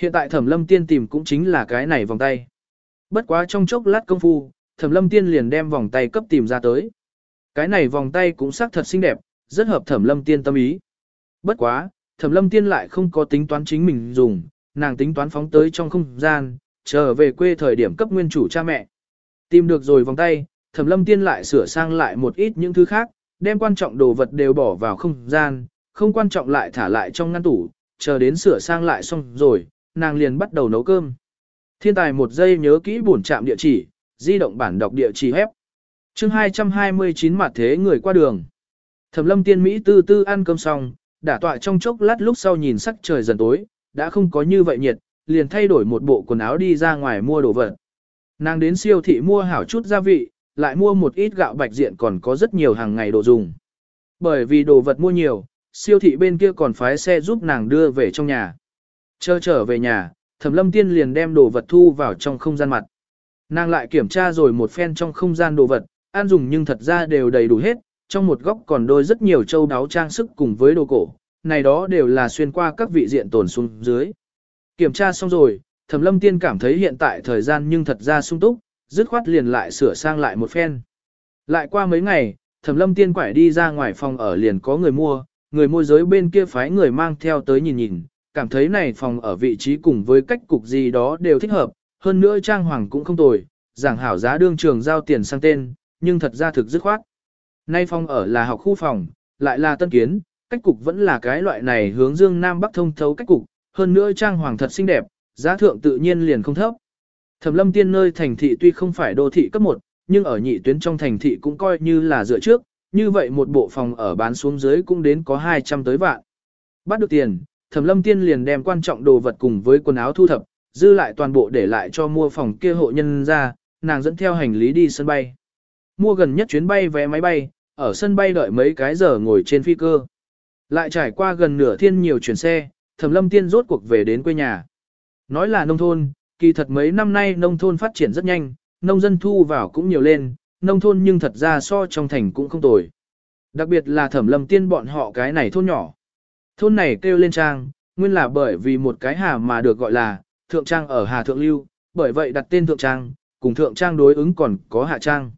Hiện tại thẩm lâm tiên tìm cũng chính là cái này vòng tay. Bất quá trong chốc lát công phu, thẩm lâm tiên liền đem vòng tay cấp tìm ra tới. Cái này vòng tay cũng sắc thật xinh đẹp, rất hợp thẩm lâm tiên tâm ý. Bất quá, thẩm lâm tiên lại không có tính toán chính mình dùng, nàng tính toán phóng tới trong không gian, trở về quê thời điểm cấp nguyên chủ cha mẹ. Tìm được rồi vòng tay, thẩm lâm tiên lại sửa sang lại một ít những thứ khác, đem quan trọng đồ vật đều bỏ vào không gian, không quan trọng lại thả lại trong ngăn tủ, chờ đến sửa sang lại xong rồi, nàng liền bắt đầu nấu cơm. Thiên tài một giây nhớ kỹ bổn trạm địa chỉ, di động bản đọc địa chỉ hép. chương 229 mặt thế người qua đường. Thẩm lâm tiên Mỹ tư tư ăn cơm xong, đả tọa trong chốc lát lúc sau nhìn sắc trời dần tối, đã không có như vậy nhiệt, liền thay đổi một bộ quần áo đi ra ngoài mua đồ vật. Nàng đến siêu thị mua hảo chút gia vị, lại mua một ít gạo bạch diện còn có rất nhiều hàng ngày đồ dùng. Bởi vì đồ vật mua nhiều, siêu thị bên kia còn phái xe giúp nàng đưa về trong nhà. Chờ trở về nhà, Thẩm Lâm Tiên liền đem đồ vật thu vào trong không gian mặt. Nàng lại kiểm tra rồi một phen trong không gian đồ vật, an dùng nhưng thật ra đều đầy đủ hết, trong một góc còn đôi rất nhiều châu đáo trang sức cùng với đồ cổ, này đó đều là xuyên qua các vị diện tồn xuống dưới. Kiểm tra xong rồi, Thẩm Lâm Tiên cảm thấy hiện tại thời gian nhưng thật ra sung túc, dứt khoát liền lại sửa sang lại một phen. Lại qua mấy ngày, Thẩm Lâm Tiên quải đi ra ngoài phòng ở liền có người mua, người môi giới bên kia phái người mang theo tới nhìn nhìn, cảm thấy này phòng ở vị trí cùng với cách cục gì đó đều thích hợp, hơn nữa trang hoàng cũng không tồi, giảng hảo giá đương trường giao tiền sang tên, nhưng thật ra thực dứt khoát. Nay phòng ở là học khu phòng, lại là tân kiến, cách cục vẫn là cái loại này hướng dương nam bắc thông thấu cách cục, hơn nữa trang hoàng thật xinh đẹp, giá thượng tự nhiên liền không thấp. Thẩm lâm tiên nơi thành thị tuy không phải đô thị cấp 1, nhưng ở nhị tuyến trong thành thị cũng coi như là dựa trước, như vậy một bộ phòng ở bán xuống dưới cũng đến có 200 tới vạn. Bắt được tiền, Thẩm lâm tiên liền đem quan trọng đồ vật cùng với quần áo thu thập, dư lại toàn bộ để lại cho mua phòng kia hộ nhân ra, nàng dẫn theo hành lý đi sân bay. Mua gần nhất chuyến bay vé máy bay, ở sân bay đợi mấy cái giờ ngồi trên phi cơ. Lại trải qua gần nửa thiên nhiều chuyển xe, Thẩm lâm tiên rốt cuộc về đến quê nhà. Nói là nông thôn, kỳ thật mấy năm nay nông thôn phát triển rất nhanh, nông dân thu vào cũng nhiều lên, nông thôn nhưng thật ra so trong thành cũng không tồi. Đặc biệt là thẩm lâm tiên bọn họ cái này thôn nhỏ. Thôn này kêu lên trang, nguyên là bởi vì một cái hà mà được gọi là thượng trang ở hà thượng lưu, bởi vậy đặt tên thượng trang, cùng thượng trang đối ứng còn có hạ trang.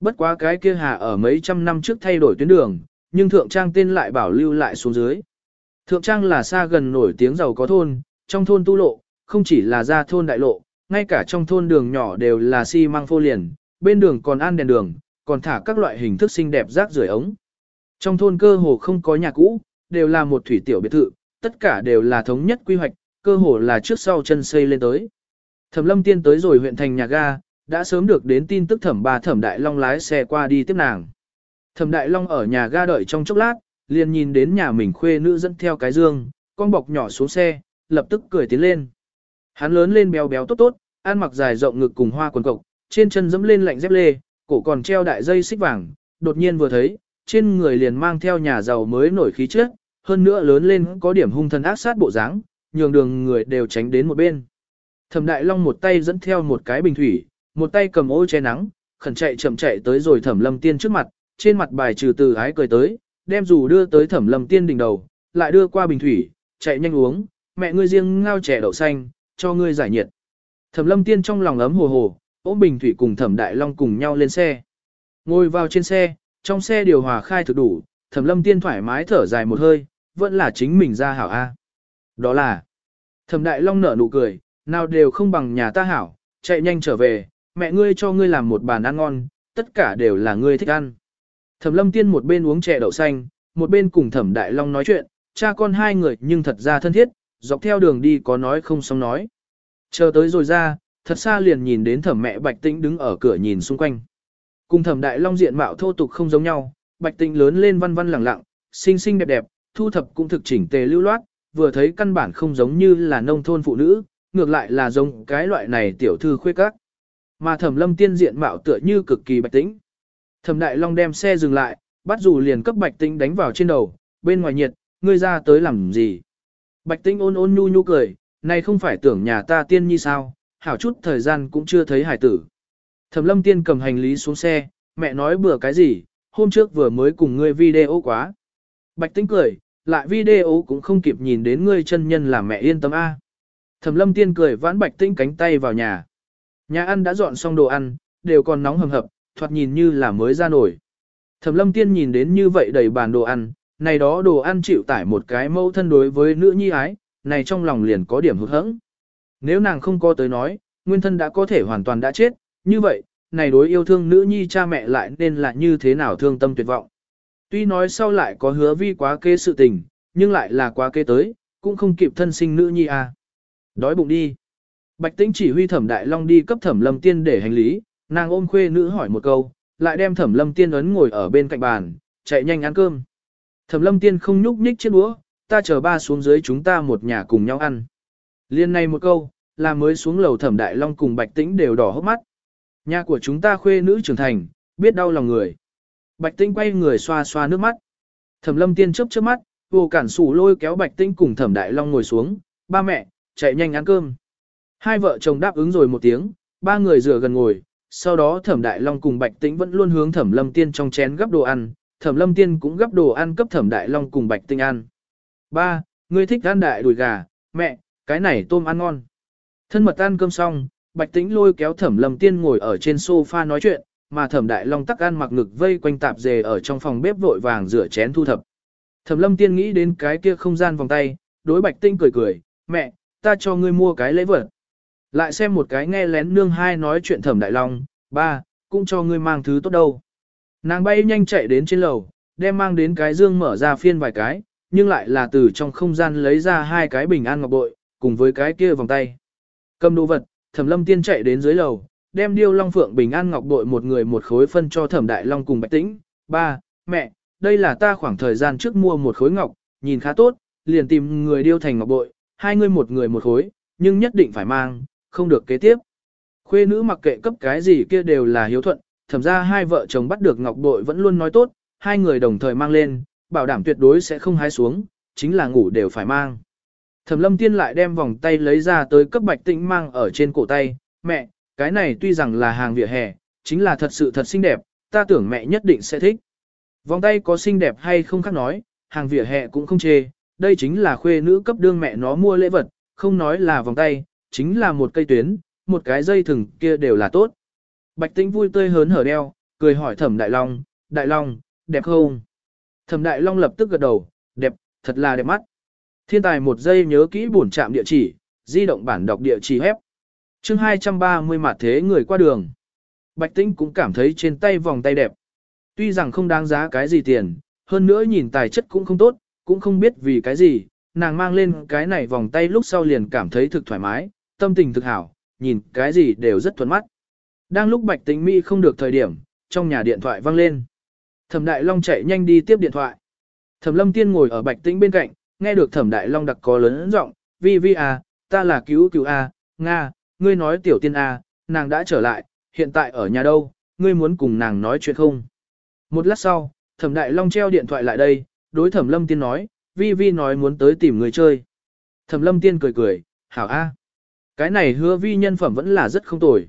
Bất quá cái kia hà ở mấy trăm năm trước thay đổi tuyến đường, nhưng thượng trang tên lại bảo lưu lại xuống dưới. Thượng trang là xa gần nổi tiếng giàu có thôn, trong thôn tu lộ, không chỉ là ra thôn đại lộ, ngay cả trong thôn đường nhỏ đều là xi măng phô liền, bên đường còn an đèn đường, còn thả các loại hình thức xinh đẹp rác rưởi ống. Trong thôn cơ hồ không có nhà cũ, đều là một thủy tiểu biệt thự, tất cả đều là thống nhất quy hoạch, cơ hồ là trước sau chân xây lên tới. Thẩm lâm tiên tới rồi huyện thành nhà ga, đã sớm được đến tin tức thẩm bà thẩm đại long lái xe qua đi tiếp nàng. Thẩm đại long ở nhà ga đợi trong chốc lát, liền nhìn đến nhà mình khuê nữ dẫn theo cái dương, con bọc nhỏ xuống xe, lập tức cười tiến lên. Hắn lớn lên béo béo tốt tốt, ăn mặc dài rộng ngực cùng hoa quần cộc, trên chân dẫm lên lạnh dép lê, cổ còn treo đại dây xích vàng, đột nhiên vừa thấy, trên người liền mang theo nhà giàu mới nổi khí trước, hơn nữa lớn lên có điểm hung thần ác sát bộ dáng, nhường đường người đều tránh đến một bên. Thẩm Đại Long một tay dẫn theo một cái bình thủy, một tay cầm ô che nắng, khẩn chạy chậm chạy tới rồi Thẩm Lâm Tiên trước mặt, trên mặt bài trừ từ ái cười tới, đem dù đưa tới Thẩm Lâm Tiên đỉnh đầu, lại đưa qua bình thủy, chạy nhanh uống, mẹ ngươi riêng ngao chè đậu xanh, cho ngươi giải nhiệt. Thẩm Lâm Tiên trong lòng ấm hồ hồ, ôm bình thủy cùng Thẩm Đại Long cùng nhau lên xe. Ngồi vào trên xe, trong xe điều hòa khai thực đủ, Thẩm Lâm Tiên thoải mái thở dài một hơi, vẫn là chính mình ra hảo A. Đó là, Thẩm Đại Long nở nụ cười, nào đều không bằng nhà ta hảo, chạy nhanh trở về, mẹ ngươi cho ngươi làm một bàn ăn ngon, tất cả đều là ngươi thích ăn. Thẩm Lâm Tiên một bên uống chè đậu xanh, một bên cùng Thẩm Đại Long nói chuyện, cha con hai người nhưng thật ra thân thiết, dọc theo đường đi có nói không xong nói. Chờ tới rồi ra, thật xa liền nhìn đến Thẩm mẹ Bạch Tĩnh đứng ở cửa nhìn xung quanh. Cùng Thẩm Đại Long diện mạo thô tục không giống nhau, Bạch tinh lớn lên văn văn lẳng lặng, xinh xinh đẹp đẹp, thu thập cũng thực chỉnh tề lưu loát, vừa thấy căn bản không giống như là nông thôn phụ nữ, ngược lại là giống cái loại này tiểu thư khuê các. Mà thẩm lâm tiên diện mạo tựa như cực kỳ bạch tĩnh. Thẩm đại long đem xe dừng lại, bắt dù liền cấp bạch tĩnh đánh vào trên đầu, bên ngoài nhiệt, ngươi ra tới làm gì. Bạch tĩnh ôn ôn nhu nhu cười, này không phải tưởng nhà ta tiên nhi sao, hảo chút thời gian cũng chưa thấy hải tử. Thẩm lâm tiên cầm hành lý xuống xe, mẹ nói bừa cái gì, hôm trước vừa mới cùng ngươi video quá. Bạch tĩnh cười, lại video cũng không kịp nhìn đến ngươi chân nhân làm mẹ yên tâm A. Thẩm lâm tiên cười vãn bạch tinh cánh tay vào nhà. Nhà ăn đã dọn xong đồ ăn, đều còn nóng hầm hập, thoạt nhìn như là mới ra nổi. Thẩm lâm tiên nhìn đến như vậy đầy bàn đồ ăn, này đó đồ ăn chịu tải một cái mâu thân đối với nữ nhi ái, này trong lòng liền có điểm hụt hẫng. Nếu nàng không có tới nói, nguyên thân đã có thể hoàn toàn đã chết, như vậy, này đối yêu thương nữ nhi cha mẹ lại nên là như thế nào thương tâm tuyệt vọng. Tuy nói sau lại có hứa vi quá kê sự tình, nhưng lại là quá kê tới, cũng không kịp thân sinh nữ nhi à. Đói bụng đi. Bạch Tĩnh chỉ huy Thẩm Đại Long đi cấp Thẩm Lâm Tiên để hành lý, nàng ôm khuê nữ hỏi một câu, lại đem Thẩm Lâm Tiên ấn ngồi ở bên cạnh bàn, chạy nhanh ăn cơm. Thẩm Lâm Tiên không nhúc nhích chiếc đũa, ta chờ ba xuống dưới chúng ta một nhà cùng nhau ăn. Liên này một câu, là mới xuống lầu Thẩm Đại Long cùng Bạch Tĩnh đều đỏ hốc mắt. Nhà của chúng ta khuê nữ trưởng thành, biết đau lòng người. Bạch Tĩnh quay người xoa xoa nước mắt. Thẩm Lâm Tiên chớp chớp mắt, vô cản sủ lôi kéo Bạch Tĩnh cùng Thẩm Đại Long ngồi xuống, ba mẹ, chạy nhanh ăn cơm. Hai vợ chồng đáp ứng rồi một tiếng, ba người rửa gần ngồi, sau đó Thẩm Đại Long cùng Bạch Tĩnh vẫn luôn hướng Thẩm Lâm Tiên trong chén gấp đồ ăn, Thẩm Lâm Tiên cũng gấp đồ ăn cấp Thẩm Đại Long cùng Bạch Tĩnh ăn. Ba, ngươi thích ăn đại đùi gà, mẹ, cái này tôm ăn ngon. Thân mật ăn cơm xong, Bạch Tĩnh lôi kéo Thẩm Lâm Tiên ngồi ở trên sofa nói chuyện, mà Thẩm Đại Long tắc ăn mặc ngực vây quanh tạp dề ở trong phòng bếp vội vàng rửa chén thu thập. Thẩm Lâm Tiên nghĩ đến cái kia không gian vòng tay, đối Bạch Tĩnh cười cười, mẹ, ta cho ngươi mua cái lễ vật. Lại xem một cái nghe lén nương hai nói chuyện thẩm đại long, ba, cũng cho ngươi mang thứ tốt đâu. Nàng bay nhanh chạy đến trên lầu, đem mang đến cái dương mở ra phiên vài cái, nhưng lại là từ trong không gian lấy ra hai cái bình an ngọc bội, cùng với cái kia vòng tay. Cầm đồ vật, thẩm lâm tiên chạy đến dưới lầu, đem điêu long phượng bình an ngọc bội một người một khối phân cho thẩm đại long cùng bạch tĩnh. Ba, mẹ, đây là ta khoảng thời gian trước mua một khối ngọc, nhìn khá tốt, liền tìm người điêu thành ngọc bội, hai người một người một khối, nhưng nhất định phải mang, không được kế tiếp. Khuê nữ mặc kệ cấp cái gì kia đều là hiếu thuận, thẩm ra hai vợ chồng bắt được ngọc bội vẫn luôn nói tốt, hai người đồng thời mang lên, bảo đảm tuyệt đối sẽ không hái xuống, chính là ngủ đều phải mang. Thẩm lâm tiên lại đem vòng tay lấy ra tới cấp bạch tĩnh mang ở trên cổ tay, mẹ, cái này tuy rằng là hàng vỉa hè, chính là thật sự thật xinh đẹp, ta tưởng mẹ nhất định sẽ thích. Vòng tay có xinh đẹp hay không khác nói, hàng vỉa hè cũng không chê, đây chính là khuê nữ cấp đương mẹ nó mua lễ vật, không nói là vòng tay, chính là một cây tuyến, một cái dây thừng kia đều là tốt. Bạch Tĩnh vui tươi hớn hở đeo, cười hỏi Thẩm Đại Long, Đại Long, đẹp không? Thẩm Đại Long lập tức gật đầu, đẹp, thật là đẹp mắt. Thiên tài một giây nhớ kỹ bổn trạm địa chỉ, di động bản đọc địa chỉ hép. chương 230 mặt thế người qua đường. Bạch Tĩnh cũng cảm thấy trên tay vòng tay đẹp. Tuy rằng không đáng giá cái gì tiền, hơn nữa nhìn tài chất cũng không tốt, cũng không biết vì cái gì, nàng mang lên cái này vòng tay lúc sau liền cảm thấy thực thoải mái, tâm tình thực hảo, nhìn cái gì đều rất thuận mắt. Đang lúc Bạch Tĩnh Mỹ không được thời điểm, trong nhà điện thoại vang lên. Thẩm Đại Long chạy nhanh đi tiếp điện thoại. Thẩm Lâm Tiên ngồi ở Bạch Tĩnh bên cạnh, nghe được Thẩm Đại Long đặc có lớn giọng, "Vi Vi à, ta là cứu cứu a, à, nga, ngươi nói tiểu tiên a, à, nàng đã trở lại, hiện tại ở nhà đâu, ngươi muốn cùng nàng nói chuyện không?" Một lát sau, Thẩm Đại Long treo điện thoại lại đây, đối Thẩm Lâm Tiên nói, "Vi Vi nói muốn tới tìm người chơi." Thẩm Lâm Tiên cười cười, "Hảo a." Cái này hứa vi nhân phẩm vẫn là rất không tồi.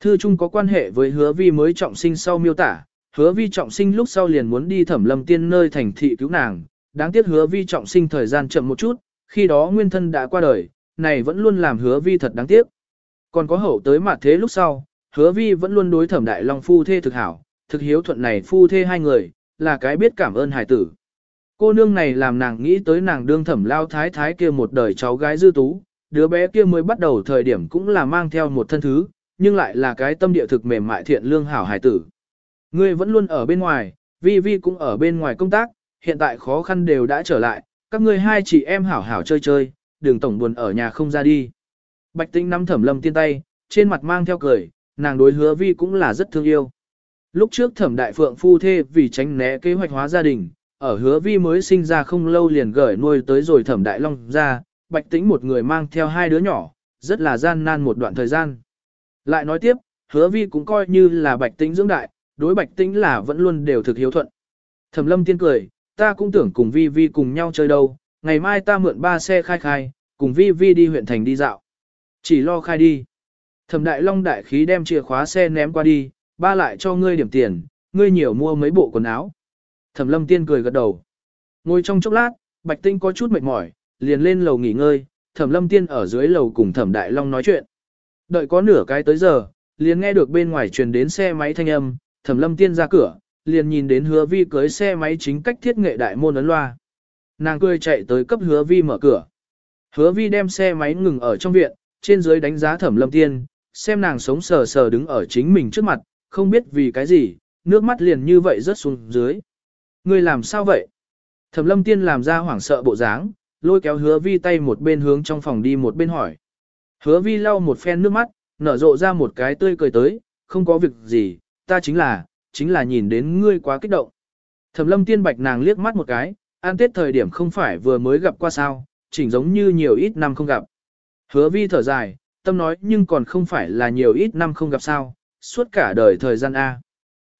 Thư chung có quan hệ với hứa vi mới trọng sinh sau miêu tả, hứa vi trọng sinh lúc sau liền muốn đi thẩm lâm tiên nơi thành thị cứu nàng, đáng tiếc hứa vi trọng sinh thời gian chậm một chút, khi đó nguyên thân đã qua đời, này vẫn luôn làm hứa vi thật đáng tiếc. Còn có hậu tới mặt thế lúc sau, hứa vi vẫn luôn đối thẩm đại long phu thê thực hảo, thực hiếu thuận này phu thê hai người, là cái biết cảm ơn hải tử. Cô nương này làm nàng nghĩ tới nàng đương thẩm lao thái thái kia một đời cháu gái dư tú, đứa bé kia mới bắt đầu thời điểm cũng là mang theo một thân thứ, nhưng lại là cái tâm địa thực mềm mại thiện lương hảo hải tử. Ngươi vẫn luôn ở bên ngoài, Vi Vi cũng ở bên ngoài công tác, hiện tại khó khăn đều đã trở lại, các ngươi hai chị em hảo hảo chơi chơi, đừng tổng buồn ở nhà không ra đi. Bạch Tĩnh nắm Thẩm Lâm tiên tay, trên mặt mang theo cười, nàng đối Hứa Vi cũng là rất thương yêu. Lúc trước Thẩm Đại Phượng phu thê vì tránh né kế hoạch hóa gia đình, ở Hứa Vi mới sinh ra không lâu liền gửi nuôi tới rồi Thẩm Đại Long ra, Bạch Tĩnh một người mang theo hai đứa nhỏ, rất là gian nan một đoạn thời gian. Lại nói tiếp, hứa vi cũng coi như là Bạch Tĩnh dưỡng đại, đối Bạch Tĩnh là vẫn luôn đều thực hiếu thuận. Thẩm lâm tiên cười, ta cũng tưởng cùng vi vi cùng nhau chơi đâu, ngày mai ta mượn ba xe khai khai, cùng vi vi đi huyện thành đi dạo. Chỉ lo khai đi. Thẩm đại long đại khí đem chìa khóa xe ném qua đi, ba lại cho ngươi điểm tiền, ngươi nhiều mua mấy bộ quần áo. Thẩm lâm tiên cười gật đầu. Ngồi trong chốc lát, Bạch Tinh có chút mệt mỏi, liền lên lầu nghỉ ngơi, thẩm lâm tiên ở dưới lầu cùng thẩm đại long nói chuyện. Đợi có nửa cái tới giờ, liền nghe được bên ngoài truyền đến xe máy thanh âm, thẩm lâm tiên ra cửa, liền nhìn đến hứa vi cưới xe máy chính cách thiết nghệ đại môn ấn loa. Nàng cười chạy tới cấp hứa vi mở cửa. Hứa vi đem xe máy ngừng ở trong viện, trên dưới đánh giá thẩm lâm tiên, xem nàng sống sờ sờ đứng ở chính mình trước mặt, không biết vì cái gì, nước mắt liền như vậy rớt xuống dưới. Người làm sao vậy? Thẩm lâm tiên làm ra hoảng sợ bộ dáng, lôi kéo hứa vi tay một bên hướng trong phòng đi một bên hỏi. Hứa vi lau một phen nước mắt, nở rộ ra một cái tươi cười tới, không có việc gì, ta chính là, chính là nhìn đến ngươi quá kích động. Thẩm lâm tiên bạch nàng liếc mắt một cái, an tết thời điểm không phải vừa mới gặp qua sao, chỉnh giống như nhiều ít năm không gặp. Hứa vi thở dài, tâm nói nhưng còn không phải là nhiều ít năm không gặp sao, suốt cả đời thời gian A.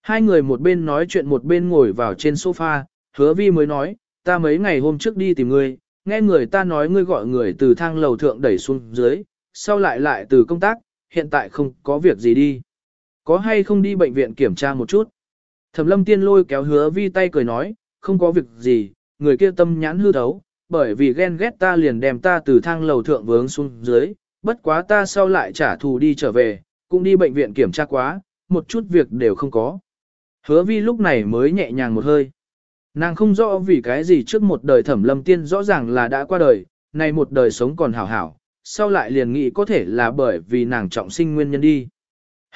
Hai người một bên nói chuyện một bên ngồi vào trên sofa, hứa vi mới nói, ta mấy ngày hôm trước đi tìm ngươi, nghe người ta nói ngươi gọi người từ thang lầu thượng đẩy xuống dưới, sau lại lại từ công tác, hiện tại không có việc gì đi. Có hay không đi bệnh viện kiểm tra một chút? Thẩm lâm tiên lôi kéo hứa vi tay cười nói, không có việc gì, người kia tâm nhãn hư thấu, bởi vì ghen ghét ta liền đem ta từ thang lầu thượng vướng xuống dưới, bất quá ta sau lại trả thù đi trở về, cũng đi bệnh viện kiểm tra quá, một chút việc đều không có. Hứa vi lúc này mới nhẹ nhàng một hơi. Nàng không rõ vì cái gì trước một đời thẩm lâm tiên rõ ràng là đã qua đời, nay một đời sống còn hảo hảo, sau lại liền nghĩ có thể là bởi vì nàng trọng sinh nguyên nhân đi.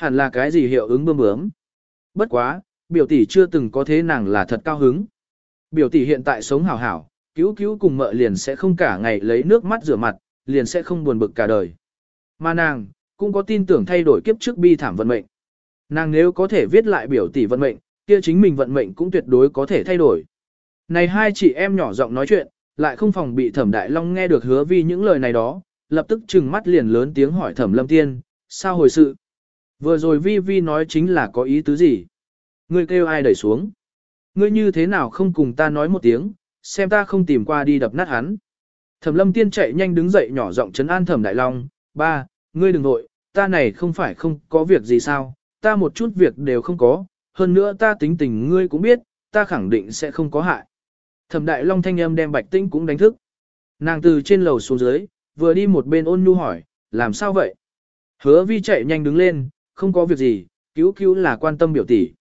Hẳn là cái gì hiệu ứng bơm bướm. Bất quá, biểu tỷ chưa từng có thế nàng là thật cao hứng. Biểu tỷ hiện tại sống hảo hảo, cứu cứu cùng mợ liền sẽ không cả ngày lấy nước mắt rửa mặt, liền sẽ không buồn bực cả đời. Mà nàng, cũng có tin tưởng thay đổi kiếp trước bi thảm vận mệnh. Nàng nếu có thể viết lại biểu tỷ vận mệnh, kia chính mình vận mệnh cũng tuyệt đối có thể thay đổi. Này hai chị em nhỏ giọng nói chuyện, lại không phòng bị thẩm đại long nghe được hứa vi những lời này đó, lập tức trừng mắt liền lớn tiếng hỏi thẩm lâm tiên, sao hồi sự? Vừa rồi vi vi nói chính là có ý tứ gì? Ngươi kêu ai đẩy xuống? Ngươi như thế nào không cùng ta nói một tiếng, xem ta không tìm qua đi đập nát hắn. Thẩm lâm tiên chạy nhanh đứng dậy nhỏ giọng chấn an thẩm đại long, ba, ngươi đừng nội, ta này không phải không có việc gì sao, ta một chút việc đều không có, hơn nữa ta tính tình ngươi cũng biết, ta khẳng định sẽ không có hại. Thẩm đại long thanh âm đem bạch tinh cũng đánh thức. Nàng từ trên lầu xuống dưới, vừa đi một bên ôn nhu hỏi, làm sao vậy? Hứa vi chạy nhanh đứng lên, không có việc gì, cứu cứu là quan tâm biểu tỷ.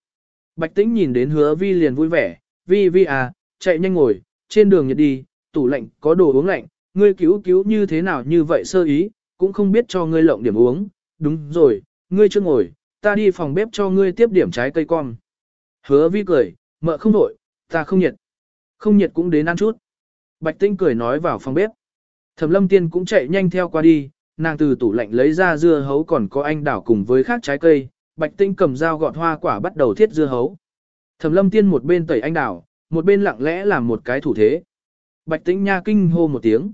Bạch tĩnh nhìn đến hứa vi liền vui vẻ, vi vi à, chạy nhanh ngồi, trên đường nhật đi, tủ lạnh có đồ uống lạnh, ngươi cứu cứu như thế nào như vậy sơ ý, cũng không biết cho ngươi lộng điểm uống, đúng rồi, ngươi chưa ngồi, ta đi phòng bếp cho ngươi tiếp điểm trái cây con. Hứa vi cười, mợ không đổi, ta không nhiệt. Không nhiệt cũng đến ăn chút. Bạch Tinh cười nói vào phòng bếp. Thẩm lâm tiên cũng chạy nhanh theo qua đi, nàng từ tủ lạnh lấy ra dưa hấu còn có anh đảo cùng với khác trái cây. Bạch Tinh cầm dao gọt hoa quả bắt đầu thiết dưa hấu. Thẩm lâm tiên một bên tẩy anh đảo, một bên lặng lẽ làm một cái thủ thế. Bạch Tĩnh nha kinh hô một tiếng.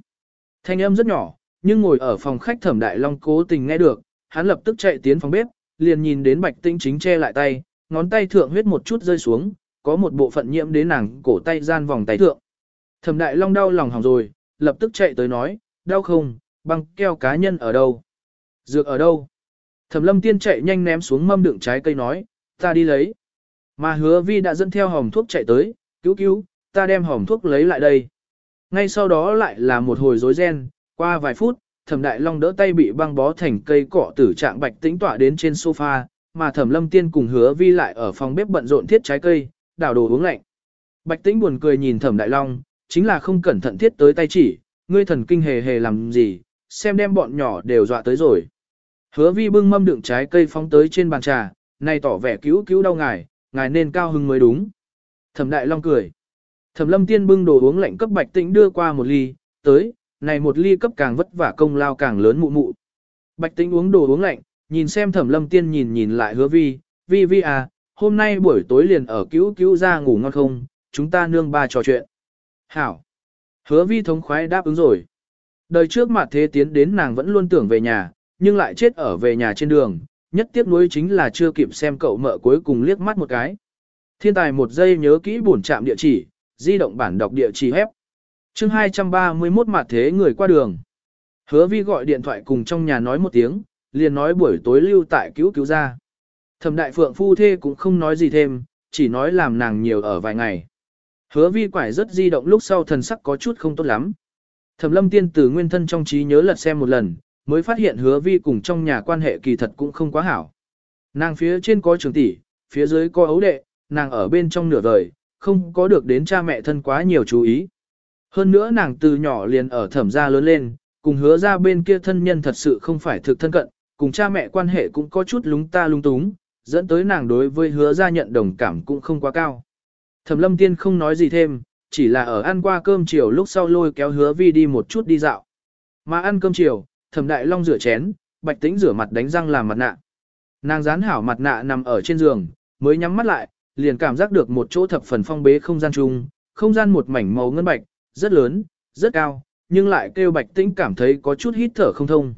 Thanh âm rất nhỏ, nhưng ngồi ở phòng khách thẩm đại long cố tình nghe được, hắn lập tức chạy tiến phòng bếp, liền nhìn đến bạch Tĩnh chính che lại tay, ngón tay thượng huyết một chút rơi xuống, có một bộ phận nhiễm đến nàng cổ tay gian vòng tay thượng. Thẩm đại long đau lòng hỏng rồi, lập tức chạy tới nói, đau không, băng keo cá nhân ở đâu? Dược ở đâu? Thẩm lâm tiên chạy nhanh ném xuống mâm đựng trái cây nói, ta đi lấy. Mà hứa vi đã dẫn theo hòm thuốc chạy tới, cứu cứu, ta đem hòm thuốc lấy lại đây. Ngay sau đó lại là một hồi rối ren, qua vài phút, thẩm đại long đỡ tay bị băng bó thành cây cỏ tử trạng bạch tĩnh tỏa đến trên sofa, mà thẩm lâm tiên cùng hứa vi lại ở phòng bếp bận rộn thiết trái cây, đảo đồ uống lạnh. Bạch tĩnh buồn cười nhìn thẩm đại long, chính là không cẩn thận thiết tới tay chỉ, ngươi thần kinh hề hề làm gì, xem đem bọn nhỏ đều dọa tới rồi. Hứa vi bưng mâm đựng trái cây phóng tới trên bàn trà, này tỏ vẻ cứu cứu đau ngài, ngài nên cao hưng mới đúng. Thẩm đại long cười. Thẩm lâm tiên bưng đồ uống lạnh cấp bạch tĩnh đưa qua một ly, tới, này một ly cấp càng vất vả công lao càng lớn mụ mụ. Bạch tĩnh uống đồ uống lạnh, nhìn xem thẩm lâm tiên nhìn nhìn lại hứa vi, vi vi à, hôm nay buổi tối liền ở cứu cứu ra ngủ ngon không, chúng ta nương ba trò chuyện. Hảo. Hứa vi thống khoái đáp ứng rồi. Đời trước mặt thế tiến đến nàng vẫn luôn tưởng về nhà, nhưng lại chết ở về nhà trên đường, nhất tiếc nuối chính là chưa kịp xem cậu mợ cuối cùng liếc mắt một cái. Thiên tài một giây nhớ kỹ bổn trạm địa chỉ, di động bản đọc địa chỉ hép. chương 231 mặt thế người qua đường. Hứa vi gọi điện thoại cùng trong nhà nói một tiếng, liền nói buổi tối lưu tại cứu cứu ra. Thẩm đại phượng phu thê cũng không nói gì thêm, chỉ nói làm nàng nhiều ở vài ngày. Hứa vi quải rất di động lúc sau thần sắc có chút không tốt lắm. Thẩm lâm tiên từ nguyên thân trong trí nhớ lật xem một lần, mới phát hiện hứa vi cùng trong nhà quan hệ kỳ thật cũng không quá hảo. Nàng phía trên có trường tỷ, phía dưới có ấu đệ, nàng ở bên trong nửa đời, không có được đến cha mẹ thân quá nhiều chú ý. Hơn nữa nàng từ nhỏ liền ở thẩm gia lớn lên, cùng hứa ra bên kia thân nhân thật sự không phải thực thân cận, cùng cha mẹ quan hệ cũng có chút lúng ta lung túng, dẫn tới nàng đối với hứa ra nhận đồng cảm cũng không quá cao. Thẩm lâm tiên không nói gì thêm, chỉ là ở ăn qua cơm chiều lúc sau lôi kéo hứa vi đi một chút đi dạo. Mà ăn cơm chiều, thẩm đại long rửa chén, bạch tĩnh rửa mặt đánh răng làm mặt nạ. Nàng dán hảo mặt nạ nằm ở trên giường, mới nhắm mắt lại, liền cảm giác được một chỗ thập phần phong bế không gian chung, không gian một mảnh màu ngân bạch, rất lớn, rất cao, nhưng lại kêu bạch tĩnh cảm thấy có chút hít thở không thông.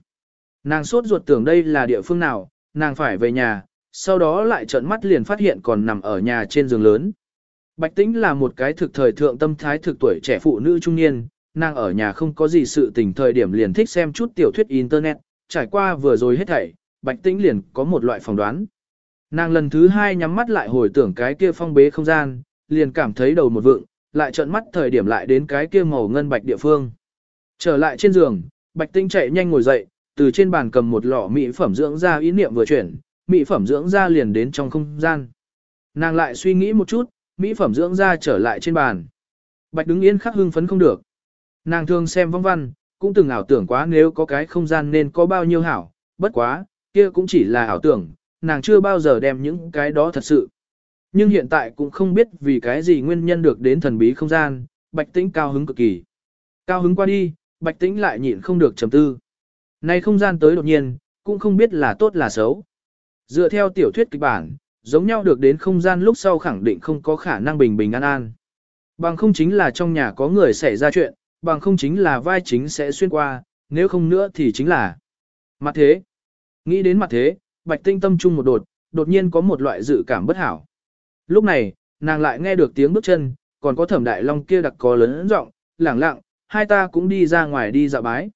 Nàng sốt ruột tưởng đây là địa phương nào, nàng phải về nhà, sau đó lại trợn mắt liền phát hiện còn nằm ở nhà trên giường lớn. Bạch tĩnh là một cái thực thời thượng tâm thái thực tuổi trẻ phụ nữ trung niên, nàng ở nhà không có gì sự tình thời điểm liền thích xem chút tiểu thuyết internet, trải qua vừa rồi hết thảy, bạch tĩnh liền có một loại phỏng đoán. Nàng lần thứ hai nhắm mắt lại hồi tưởng cái kia phong bế không gian, liền cảm thấy đầu một vượng, lại trợn mắt thời điểm lại đến cái kia màu ngân bạch địa phương. Trở lại trên giường, Bạch Tĩnh chạy nhanh ngồi dậy, từ trên bàn cầm một lọ mỹ phẩm dưỡng da ý niệm vừa chuyển, mỹ phẩm dưỡng da liền đến trong không gian. Nàng lại suy nghĩ một chút, mỹ phẩm dưỡng da trở lại trên bàn. Bạch đứng yên khắc hưng phấn không được. Nàng thường xem vong văn, cũng từng ảo tưởng quá nếu có cái không gian nên có bao nhiêu hảo, bất quá, kia cũng chỉ là ảo tưởng, nàng chưa bao giờ đem những cái đó thật sự. Nhưng hiện tại cũng không biết vì cái gì nguyên nhân được đến thần bí không gian, bạch tĩnh cao hứng cực kỳ. Cao hứng qua đi, bạch tĩnh lại nhịn không được trầm tư. Này không gian tới đột nhiên, cũng không biết là tốt là xấu. Dựa theo tiểu thuyết kịch bản, giống nhau được đến không gian lúc sau khẳng định không có khả năng bình bình an an. Bằng không chính là trong nhà có người xảy ra chuyện, bằng không chính là vai chính sẽ xuyên qua, nếu không nữa thì chính là mặt thế. Nghĩ đến mặt thế, bạch tinh tâm trung một đột, đột nhiên có một loại dự cảm bất hảo. Lúc này, nàng lại nghe được tiếng bước chân, còn có thẩm đại long kia đặc có lớn giọng, lẳng lặng, hai ta cũng đi ra ngoài đi dạo bái.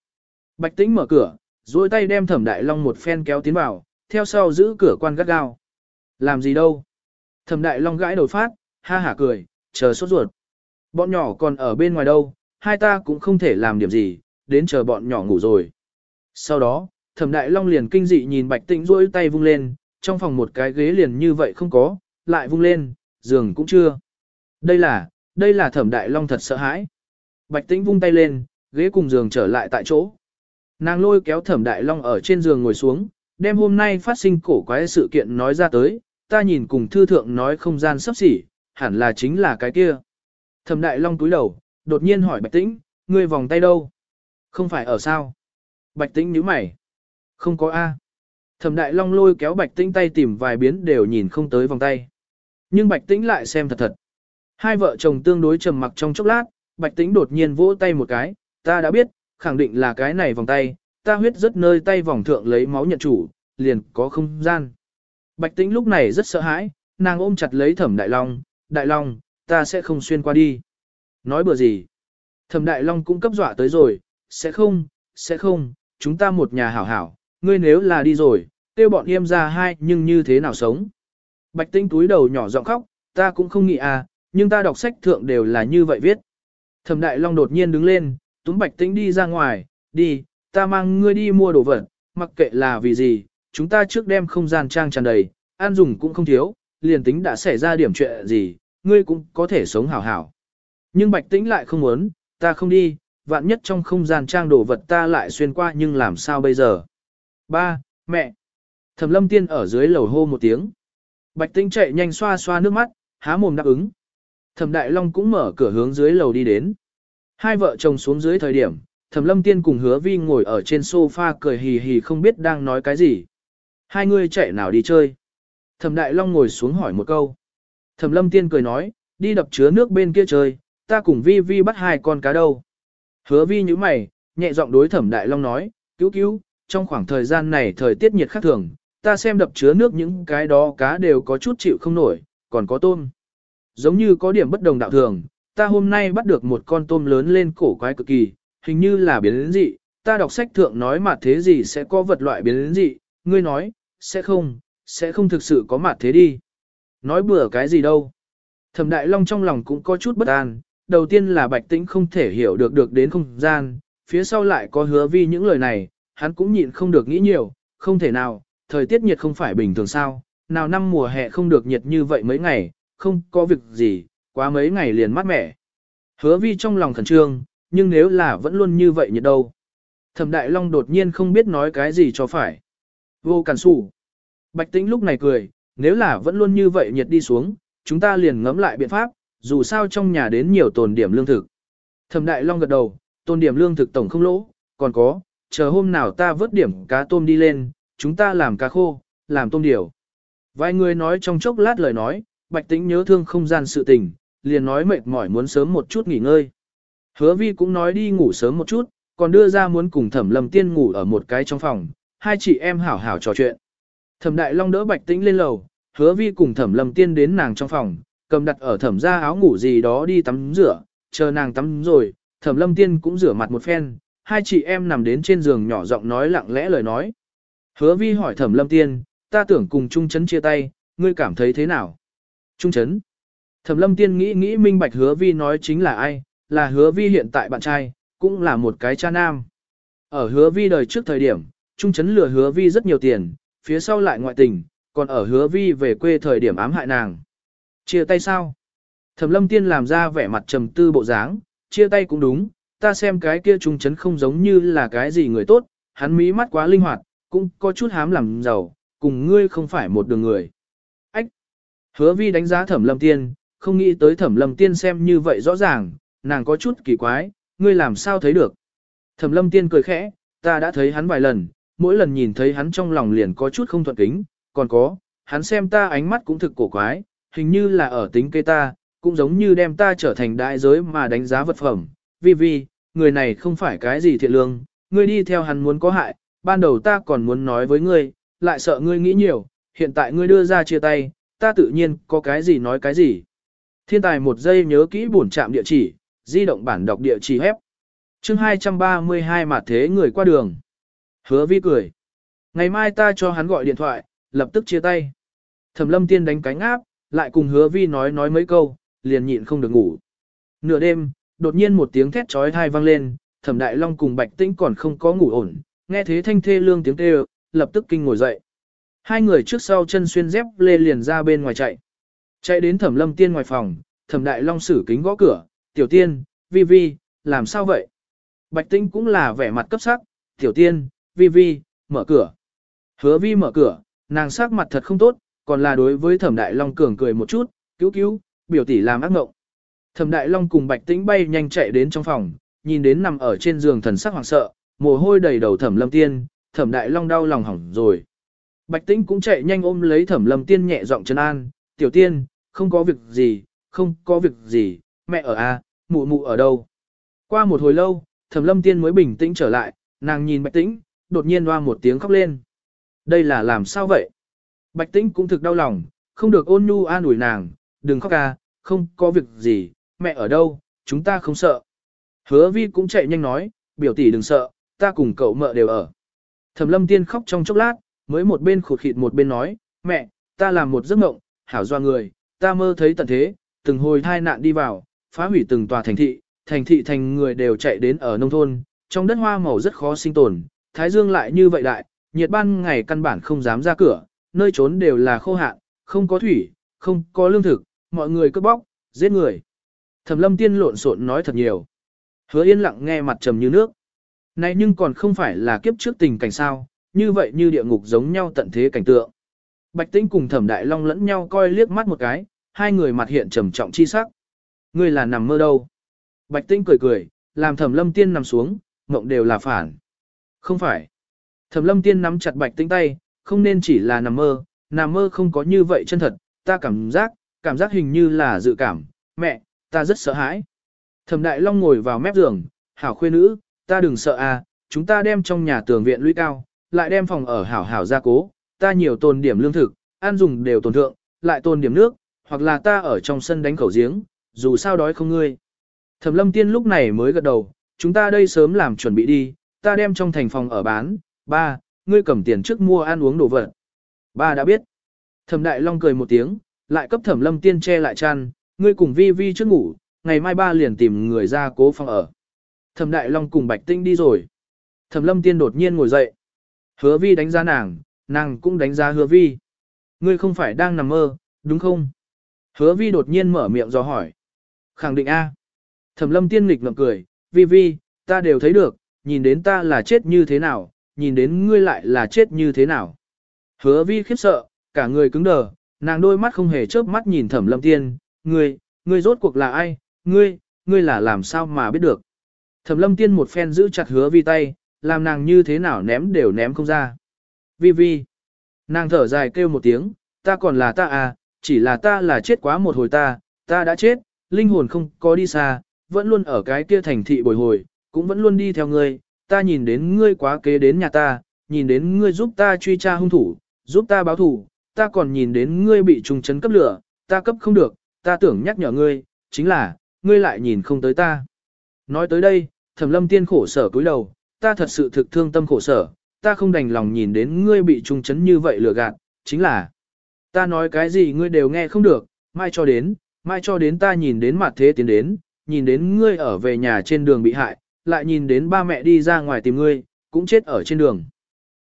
Bạch tĩnh mở cửa, duỗi tay đem thẩm đại long một phen kéo tiến vào, theo sau giữ cửa quan gắt gao. Làm gì đâu? Thẩm đại long gãi đầu phát, ha hả cười, chờ sốt ruột. Bọn nhỏ còn ở bên ngoài đâu, hai ta cũng không thể làm điểm gì, đến chờ bọn nhỏ ngủ rồi. Sau đó, thẩm đại long liền kinh dị nhìn bạch tĩnh duỗi tay vung lên, trong phòng một cái ghế liền như vậy không có, lại vung lên, giường cũng chưa. Đây là, đây là thẩm đại long thật sợ hãi. Bạch tĩnh vung tay lên, ghế cùng giường trở lại tại chỗ. Nàng lôi kéo thẩm đại long ở trên giường ngồi xuống, đem hôm nay phát sinh cổ quái sự kiện nói ra tới, ta nhìn cùng thư thượng nói không gian sắp xỉ, hẳn là chính là cái kia. Thẩm đại long túi đầu, đột nhiên hỏi bạch tĩnh, ngươi vòng tay đâu? Không phải ở sao? Bạch tĩnh nhíu mày. Không có A. Thẩm đại long lôi kéo bạch tĩnh tay tìm vài biến đều nhìn không tới vòng tay. Nhưng bạch tĩnh lại xem thật thật. Hai vợ chồng tương đối trầm mặc trong chốc lát, bạch tĩnh đột nhiên vỗ tay một cái, ta đã biết, khẳng định là cái này vòng tay, ta huyết rất nơi tay vòng thượng lấy máu nhận chủ, liền có không gian. Bạch tĩnh lúc này rất sợ hãi, nàng ôm chặt lấy thẩm đại long, đại long, ta sẽ không xuyên qua đi. Nói bừa gì? Thẩm đại long cũng cấp dọa tới rồi, sẽ không, sẽ không, chúng ta một nhà hảo hảo, ngươi nếu là đi rồi, tiêu bọn em ra hai nhưng như thế nào sống? Bạch tinh túi đầu nhỏ giọng khóc, ta cũng không nghĩ à, nhưng ta đọc sách thượng đều là như vậy viết. Thẩm đại long đột nhiên đứng lên, túm bạch tinh đi ra ngoài, đi, ta mang ngươi đi mua đồ vật, mặc kệ là vì gì, chúng ta trước đem không gian trang tràn đầy, an dùng cũng không thiếu, liền tính đã xảy ra điểm chuyện gì, ngươi cũng có thể sống hảo hảo. Nhưng bạch tĩnh lại không muốn, ta không đi, vạn nhất trong không gian trang đồ vật ta lại xuyên qua nhưng làm sao bây giờ? Ba, mẹ. Thẩm lâm tiên ở dưới lầu hô một tiếng. Bạch tĩnh chạy nhanh xoa xoa nước mắt, há mồm đáp ứng. Thẩm đại long cũng mở cửa hướng dưới lầu đi đến. Hai vợ chồng xuống dưới thời điểm, thẩm lâm tiên cùng hứa vi ngồi ở trên sofa cười hì hì không biết đang nói cái gì. Hai người chạy nào đi chơi. Thẩm đại long ngồi xuống hỏi một câu. Thẩm lâm tiên cười nói, đi đập chứa nước bên kia chơi, ta cùng vi vi bắt hai con cá đâu. Hứa vi như mày, nhẹ giọng đối thẩm đại long nói, cứu cứu, trong khoảng thời gian này thời tiết nhiệt khác thường, ta xem đập chứa nước những cái đó cá đều có chút chịu không nổi, còn có tôm. Giống như có điểm bất đồng đạo thường, ta hôm nay bắt được một con tôm lớn lên cổ quái cực kỳ, hình như là biến dị, ta đọc sách thượng nói mà thế gì sẽ có vật loại biến dị, ngươi nói, sẽ không, sẽ không thực sự có mặt thế đi. Nói bừa cái gì đâu. Thẩm Đại Long trong lòng cũng có chút bất an, đầu tiên là Bạch Tĩnh không thể hiểu được được đến không gian, phía sau lại có hứa vi những lời này, hắn cũng nhịn không được nghĩ nhiều, không thể nào, thời tiết nhiệt không phải bình thường sao, nào năm mùa hè không được nhiệt như vậy mấy ngày, không có việc gì, quá mấy ngày liền mát mẻ. Hứa vi trong lòng khẩn trương, nhưng nếu là vẫn luôn như vậy nhiệt đâu. Thẩm Đại Long đột nhiên không biết nói cái gì cho phải. Vô cản sủ. Bạch Tĩnh lúc này cười, nếu là vẫn luôn như vậy nhiệt đi xuống, chúng ta liền ngẫm lại biện pháp, dù sao trong nhà đến nhiều tồn điểm lương thực. Thẩm Đại Long gật đầu, tồn điểm lương thực tổng không lỗ, còn có, chờ hôm nào ta vớt điểm cá tôm đi lên, chúng ta làm cá khô, làm tôm điều. Vài người nói trong chốc lát lời nói, Bạch Tĩnh nhớ thương không gian sự tình, liền nói mệt mỏi muốn sớm một chút nghỉ ngơi. Hứa Vi cũng nói đi ngủ sớm một chút, còn đưa ra muốn cùng Thẩm Lâm Tiên ngủ ở một cái trong phòng, hai chị em hảo hảo trò chuyện. Thẩm Đại Long đỡ Bạch Tĩnh lên lầu, Hứa Vi cùng Thẩm Lâm Tiên đến nàng trong phòng, cầm đặt ở thẩm ra áo ngủ gì đó đi tắm rửa, chờ nàng tắm rồi, Thẩm Lâm Tiên cũng rửa mặt một phen, hai chị em nằm đến trên giường nhỏ giọng nói lặng lẽ lời nói. Hứa vi hỏi thẩm lâm tiên, ta tưởng cùng Trung Trấn chia tay, ngươi cảm thấy thế nào? Trung Trấn. Thẩm lâm tiên nghĩ nghĩ minh bạch hứa vi nói chính là ai, là hứa vi hiện tại bạn trai, cũng là một cái cha nam. Ở hứa vi đời trước thời điểm, Trung chấn lừa hứa vi rất nhiều tiền, phía sau lại ngoại tình, còn ở hứa vi về quê thời điểm ám hại nàng. Chia tay sao? Thẩm lâm tiên làm ra vẻ mặt trầm tư bộ dáng, chia tay cũng đúng, ta xem cái kia trung chấn không giống như là cái gì người tốt, hắn mí mắt quá linh hoạt, cũng có chút hám làm giàu, cùng ngươi không phải một đường người. Ách! Hứa vi đánh giá thẩm lâm tiên, không nghĩ tới thẩm lâm tiên xem như vậy rõ ràng, nàng có chút kỳ quái, ngươi làm sao thấy được. Thẩm lâm tiên cười khẽ, ta đã thấy hắn vài lần, mỗi lần nhìn thấy hắn trong lòng liền có chút không thuận kính, còn có, hắn xem ta ánh mắt cũng thực cổ quái, hình như là ở tính kê ta, cũng giống như đem ta trở thành đại giới mà đánh giá vật phẩm. Vì vì người này không phải cái gì thiện lương, ngươi đi theo hắn muốn có hại, ban đầu ta còn muốn nói với ngươi, lại sợ ngươi nghĩ nhiều, hiện tại ngươi đưa ra chia tay, ta tự nhiên có cái gì nói cái gì. Thiên tài một giây nhớ kỹ bổn trạm địa chỉ, di động bản đọc địa chỉ hép. Chương 232 mà thế người qua đường. Hứa vi cười. Ngày mai ta cho hắn gọi điện thoại, lập tức chia tay. Thẩm lâm tiên đánh cánh áp, lại cùng hứa vi nói nói mấy câu, liền nhịn không được ngủ. Nửa đêm, đột nhiên một tiếng thét trói thai vang lên, thẩm đại long cùng bạch tĩnh còn không có ngủ ổn, nghe thế thanh thê lương tiếng kêu, lập tức kinh ngồi dậy. Hai người trước sau chân xuyên dép lê liền ra bên ngoài chạy. Chạy đến thẩm lâm tiên ngoài phòng, thẩm đại long sử kính gõ cửa, tiểu tiên, vi vi, làm sao vậy? Bạch tĩnh cũng là vẻ mặt cấp sắc, tiểu tiên, vi vi, mở cửa. Hứa vi mở cửa, nàng sắc mặt thật không tốt, còn là đối với thẩm đại long cường cười một chút, cứu cứu, biểu tỷ làm ác ngộng. Thẩm đại long cùng bạch tĩnh bay nhanh chạy đến trong phòng, nhìn đến nằm ở trên giường thần sắc hoảng sợ, mồ hôi đầy đầu thẩm lâm tiên, thẩm đại long đau lòng hỏng rồi. Bạch tĩnh cũng chạy nhanh ôm lấy thẩm lâm tiên nhẹ giọng chân an, tiểu tiên, không có việc gì, không có việc gì, mẹ ở a, à, mụ mụ ở đâu. Qua một hồi lâu, thẩm lâm tiên mới bình tĩnh trở lại, nàng nhìn bạch tĩnh, đột nhiên hoa một tiếng khóc lên. Đây là làm sao vậy? Bạch tĩnh cũng thực đau lòng, không được ôn nhu an ủi nàng, đừng khóc ca, không có việc gì, mẹ ở đâu, chúng ta không sợ. Hứa vi cũng chạy nhanh nói, biểu tỷ đừng sợ, ta cùng cậu mợ đều ở. Thẩm lâm tiên khóc trong chốc lát, mới một bên khụt khịt một bên nói, mẹ, ta làm một giấc mộng, hảo doa người, ta mơ thấy tận thế, từng hồi thai nạn đi vào, phá hủy từng tòa thành thị, thành thị thành người đều chạy đến ở nông thôn, trong đất hoa màu rất khó sinh tồn, thái dương lại như vậy đại, nhiệt ban ngày căn bản không dám ra cửa, nơi trốn đều là khô hạn, không có thủy, không có lương thực, mọi người cướp bóc, giết người. Thẩm lâm tiên lộn xộn nói thật nhiều. Hứa yên lặng nghe mặt trầm như nước. Này nhưng còn không phải là kiếp trước tình cảnh sao, như vậy như địa ngục giống nhau tận thế cảnh tượng. Bạch Tĩnh cùng Thẩm Đại Long lẫn nhau coi liếc mắt một cái, hai người mặt hiện trầm trọng chi sắc. Ngươi là nằm mơ đâu? Bạch Tĩnh cười cười, làm Thẩm Lâm Tiên nằm xuống, mộng đều là phản. Không phải. Thẩm Lâm Tiên nắm chặt Bạch Tĩnh tay, không nên chỉ là nằm mơ, nằm mơ không có như vậy chân thật, ta cảm giác, cảm giác hình như là dự cảm, mẹ, ta rất sợ hãi. Thẩm Đại Long ngồi vào mép giường, hảo khuê nữ, ta đừng sợ à, chúng ta đem trong nhà tường viện lũy cao, lại đem phòng ở hảo hảo gia cố, ta nhiều tồn điểm lương thực, ăn dùng đều tồn thượng, lại tồn điểm nước, hoặc là ta ở trong sân đánh khẩu giếng, dù sao đói không ngươi. Thẩm lâm tiên lúc này mới gật đầu, chúng ta đây sớm làm chuẩn bị đi, ta đem trong thành phòng ở bán, ba, ngươi cầm tiền trước mua ăn uống đồ vật. Ba đã biết. Thẩm đại long cười một tiếng, lại cấp thẩm lâm tiên che lại chăn, ngươi cùng vi vi trước ngủ, ngày mai ba liền tìm người ra cố phòng ở. Thẩm đại long cùng bạch tinh đi rồi. Thẩm lâm tiên đột nhiên ngồi dậy. Hứa vi đánh giá nàng, nàng cũng đánh giá hứa vi. Ngươi không phải đang nằm mơ, đúng không? Hứa vi đột nhiên mở miệng dò hỏi. Khẳng định A. Thẩm lâm tiên nghịch ngợm cười, vi vi, ta đều thấy được, nhìn đến ta là chết như thế nào, nhìn đến ngươi lại là chết như thế nào. Hứa vi khiếp sợ, cả người cứng đờ, nàng đôi mắt không hề chớp mắt nhìn thẩm lâm tiên, ngươi, ngươi rốt cuộc là ai, ngươi, ngươi là làm sao mà biết được. Thẩm lâm tiên một phen giữ chặt hứa vi tay, làm nàng như thế nào ném đều ném không ra. Vi vi. Nàng thở dài kêu một tiếng, ta còn là ta à, chỉ là ta là chết quá một hồi ta, ta đã chết, linh hồn không có đi xa, vẫn luôn ở cái kia thành thị bồi hồi, cũng vẫn luôn đi theo ngươi, ta nhìn đến ngươi quá kế đến nhà ta, nhìn đến ngươi giúp ta truy tra hung thủ, giúp ta báo thủ, ta còn nhìn đến ngươi bị trùng chấn cấp lửa, ta cấp không được, ta tưởng nhắc nhở ngươi, chính là, ngươi lại nhìn không tới ta. Nói tới đây, thẩm lâm tiên khổ sở cúi đầu, ta thật sự thực thương tâm khổ sở, ta không đành lòng nhìn đến ngươi bị trùng chấn như vậy lừa gạt, chính là, ta nói cái gì ngươi đều nghe không được, mai cho đến, mai cho đến ta nhìn đến mặt thế tiến đến, nhìn đến ngươi ở về nhà trên đường bị hại, lại nhìn đến ba mẹ đi ra ngoài tìm ngươi, cũng chết ở trên đường.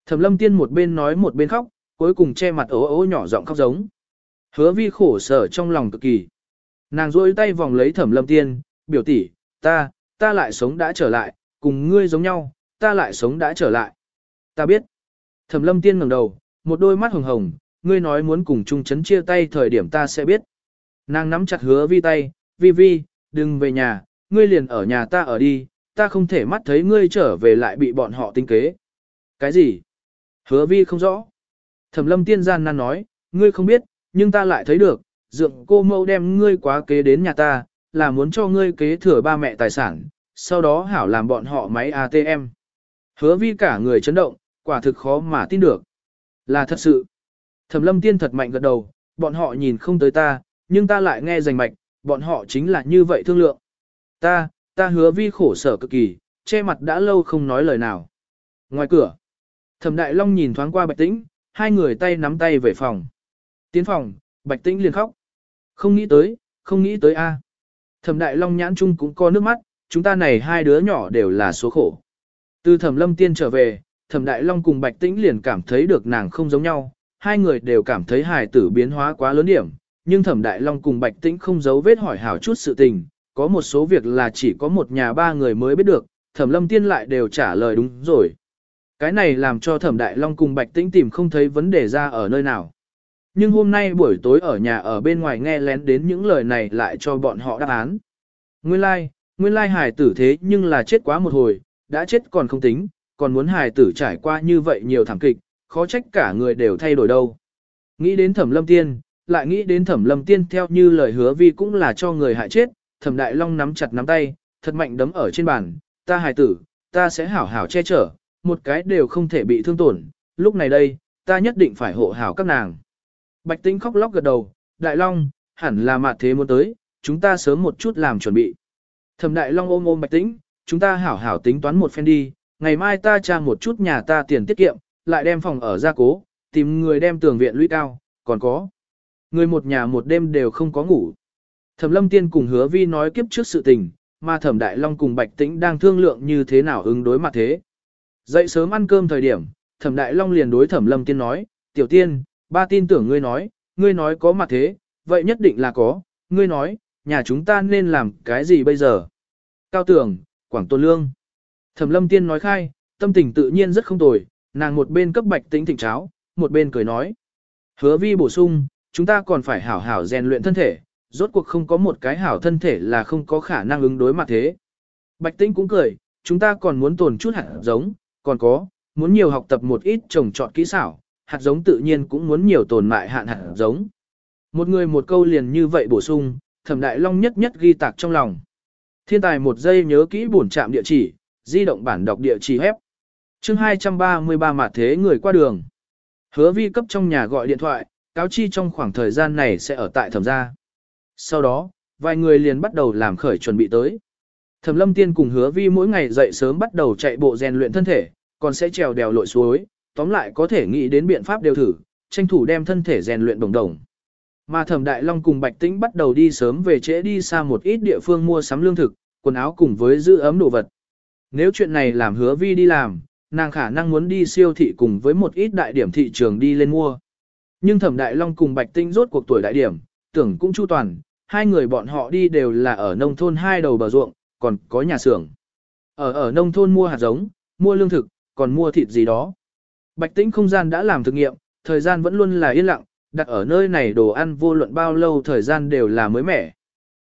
Thẩm lâm tiên một bên nói một bên khóc, cuối cùng che mặt ố ố nhỏ giọng khóc giống. Hứa vi khổ sở trong lòng cực kỳ. Nàng rôi tay vòng lấy thẩm lâm tiên, biểu tỷ, ta, ta lại sống đã trở lại, cùng ngươi giống nhau, ta lại sống đã trở lại. Ta biết. Thẩm lâm tiên ngẩng đầu, một đôi mắt hồng hồng, ngươi nói muốn cùng chung chấn chia tay thời điểm ta sẽ biết. Nàng nắm chặt hứa vi tay, vi vi, đừng về nhà, ngươi liền ở nhà ta ở đi, ta không thể mắt thấy ngươi trở về lại bị bọn họ tinh kế. Cái gì? Hứa vi không rõ. Thẩm lâm tiên gian nan nói, ngươi không biết, nhưng ta lại thấy được, dượng cô mẫu đem ngươi quá kế đến nhà ta, là muốn cho ngươi kế thừa ba mẹ tài sản, sau đó hảo làm bọn họ máy ATM. Hứa vi cả người chấn động, quả thực khó mà tin được. Là thật sự. Thẩm lâm tiên thật mạnh gật đầu, bọn họ nhìn không tới ta, nhưng ta lại nghe rành mạch, bọn họ chính là như vậy thương lượng. Ta, ta hứa vi khổ sở cực kỳ, che mặt đã lâu không nói lời nào. Ngoài cửa, Thẩm Đại Long nhìn thoáng qua Bạch Tĩnh, hai người tay nắm tay về phòng. Tiến phòng, Bạch Tĩnh liền khóc. Không nghĩ tới, không nghĩ tới a. À. Thẩm Đại Long nhãn chung cũng có nước mắt, chúng ta này hai đứa nhỏ đều là số khổ. Từ Thẩm Lâm Tiên trở về, Thẩm Đại Long cùng Bạch Tĩnh liền cảm thấy được nàng không giống nhau, hai người đều cảm thấy hài tử biến hóa quá lớn điểm, nhưng Thẩm Đại Long cùng Bạch Tĩnh không giấu vết hỏi hảo chút sự tình, có một số việc là chỉ có một nhà ba người mới biết được, Thẩm Lâm Tiên lại đều trả lời đúng rồi. Cái này làm cho Thẩm Đại Long cùng Bạch Tĩnh tìm không thấy vấn đề ra ở nơi nào. Nhưng hôm nay buổi tối ở nhà ở bên ngoài nghe lén đến những lời này lại cho bọn họ đáp án. Nguyên lai, like, nguyên lai like hài tử thế nhưng là chết quá một hồi, đã chết còn không tính, còn muốn hài tử trải qua như vậy nhiều thảm kịch, khó trách cả người đều thay đổi đâu. Nghĩ đến thẩm lâm tiên, lại nghĩ đến thẩm lâm tiên theo như lời hứa vi cũng là cho người hại chết, thẩm đại long nắm chặt nắm tay, thật mạnh đấm ở trên bàn, ta hài tử, ta sẽ hảo hảo che chở, một cái đều không thể bị thương tổn, lúc này đây, ta nhất định phải hộ hảo các nàng. Bạch Tĩnh khóc lóc gật đầu, Đại Long, hẳn là mặt thế muốn tới, chúng ta sớm một chút làm chuẩn bị. Thẩm Đại Long ôm ôm Bạch Tĩnh, chúng ta hảo hảo tính toán một phen đi, ngày mai ta tra một chút nhà ta tiền tiết kiệm, lại đem phòng ở ra cố, tìm người đem tường viện lũy cao, còn có. Người một nhà một đêm đều không có ngủ. Thẩm Lâm Tiên cùng Hứa Vi nói kiếp trước sự tình, mà Thẩm Đại Long cùng Bạch Tĩnh đang thương lượng như thế nào ứng đối mặt thế. Dậy sớm ăn cơm thời điểm, Thẩm Đại Long liền đối Thẩm Lâm Tiên nói, "Tiểu Tiên, ba tin tưởng ngươi nói, ngươi nói có mặt thế, vậy nhất định là có, ngươi nói, nhà chúng ta nên làm cái gì bây giờ?" Cao Tưởng, Quảng Tôn Lương. Thẩm Lâm Tiên nói khai, tâm tình tự nhiên rất không tồi, nàng một bên cấp Bạch Tĩnh thịnh cháo, một bên cười nói. Hứa vi bổ sung, chúng ta còn phải hảo hảo rèn luyện thân thể, rốt cuộc không có một cái hảo thân thể là không có khả năng ứng đối mặt thế. Bạch Tĩnh cũng cười, chúng ta còn muốn tồn chút hạt giống, còn có, muốn nhiều học tập một ít trồng trọt kỹ xảo, hạt giống tự nhiên cũng muốn nhiều tồn mại hạn hạt giống. Một người một câu liền như vậy bổ sung, thẩm đại long nhất nhất ghi tạc trong lòng. Thiên tài một giây nhớ kỹ bổn trạm địa chỉ, di động bản đọc địa chỉ hép. chương 233 mặt thế người qua đường. Hứa vi cấp trong nhà gọi điện thoại, cáo chi trong khoảng thời gian này sẽ ở tại thẩm gia. Sau đó, vài người liền bắt đầu làm khởi chuẩn bị tới. Thẩm lâm tiên cùng hứa vi mỗi ngày dậy sớm bắt đầu chạy bộ rèn luyện thân thể, còn sẽ trèo đèo lội suối, tóm lại có thể nghĩ đến biện pháp đều thử, tranh thủ đem thân thể rèn luyện đồng đồng. Mà thẩm đại long cùng bạch tĩnh bắt đầu đi sớm về trễ đi xa một ít địa phương mua sắm lương thực, quần áo cùng với giữ ấm đồ vật. Nếu chuyện này làm hứa vi đi làm, nàng khả năng muốn đi siêu thị cùng với một ít đại điểm thị trường đi lên mua. Nhưng thẩm đại long cùng bạch tinh rốt cuộc tuổi đại điểm, tưởng cũng chu toàn, hai người bọn họ đi đều là ở nông thôn hai đầu bờ ruộng, còn có nhà xưởng. Ở ở nông thôn mua hạt giống, mua lương thực, còn mua thịt gì đó. Bạch tĩnh không gian đã làm thực nghiệm, thời gian vẫn luôn là yên lặng, đặt ở nơi này đồ ăn vô luận bao lâu thời gian đều là mới mẻ.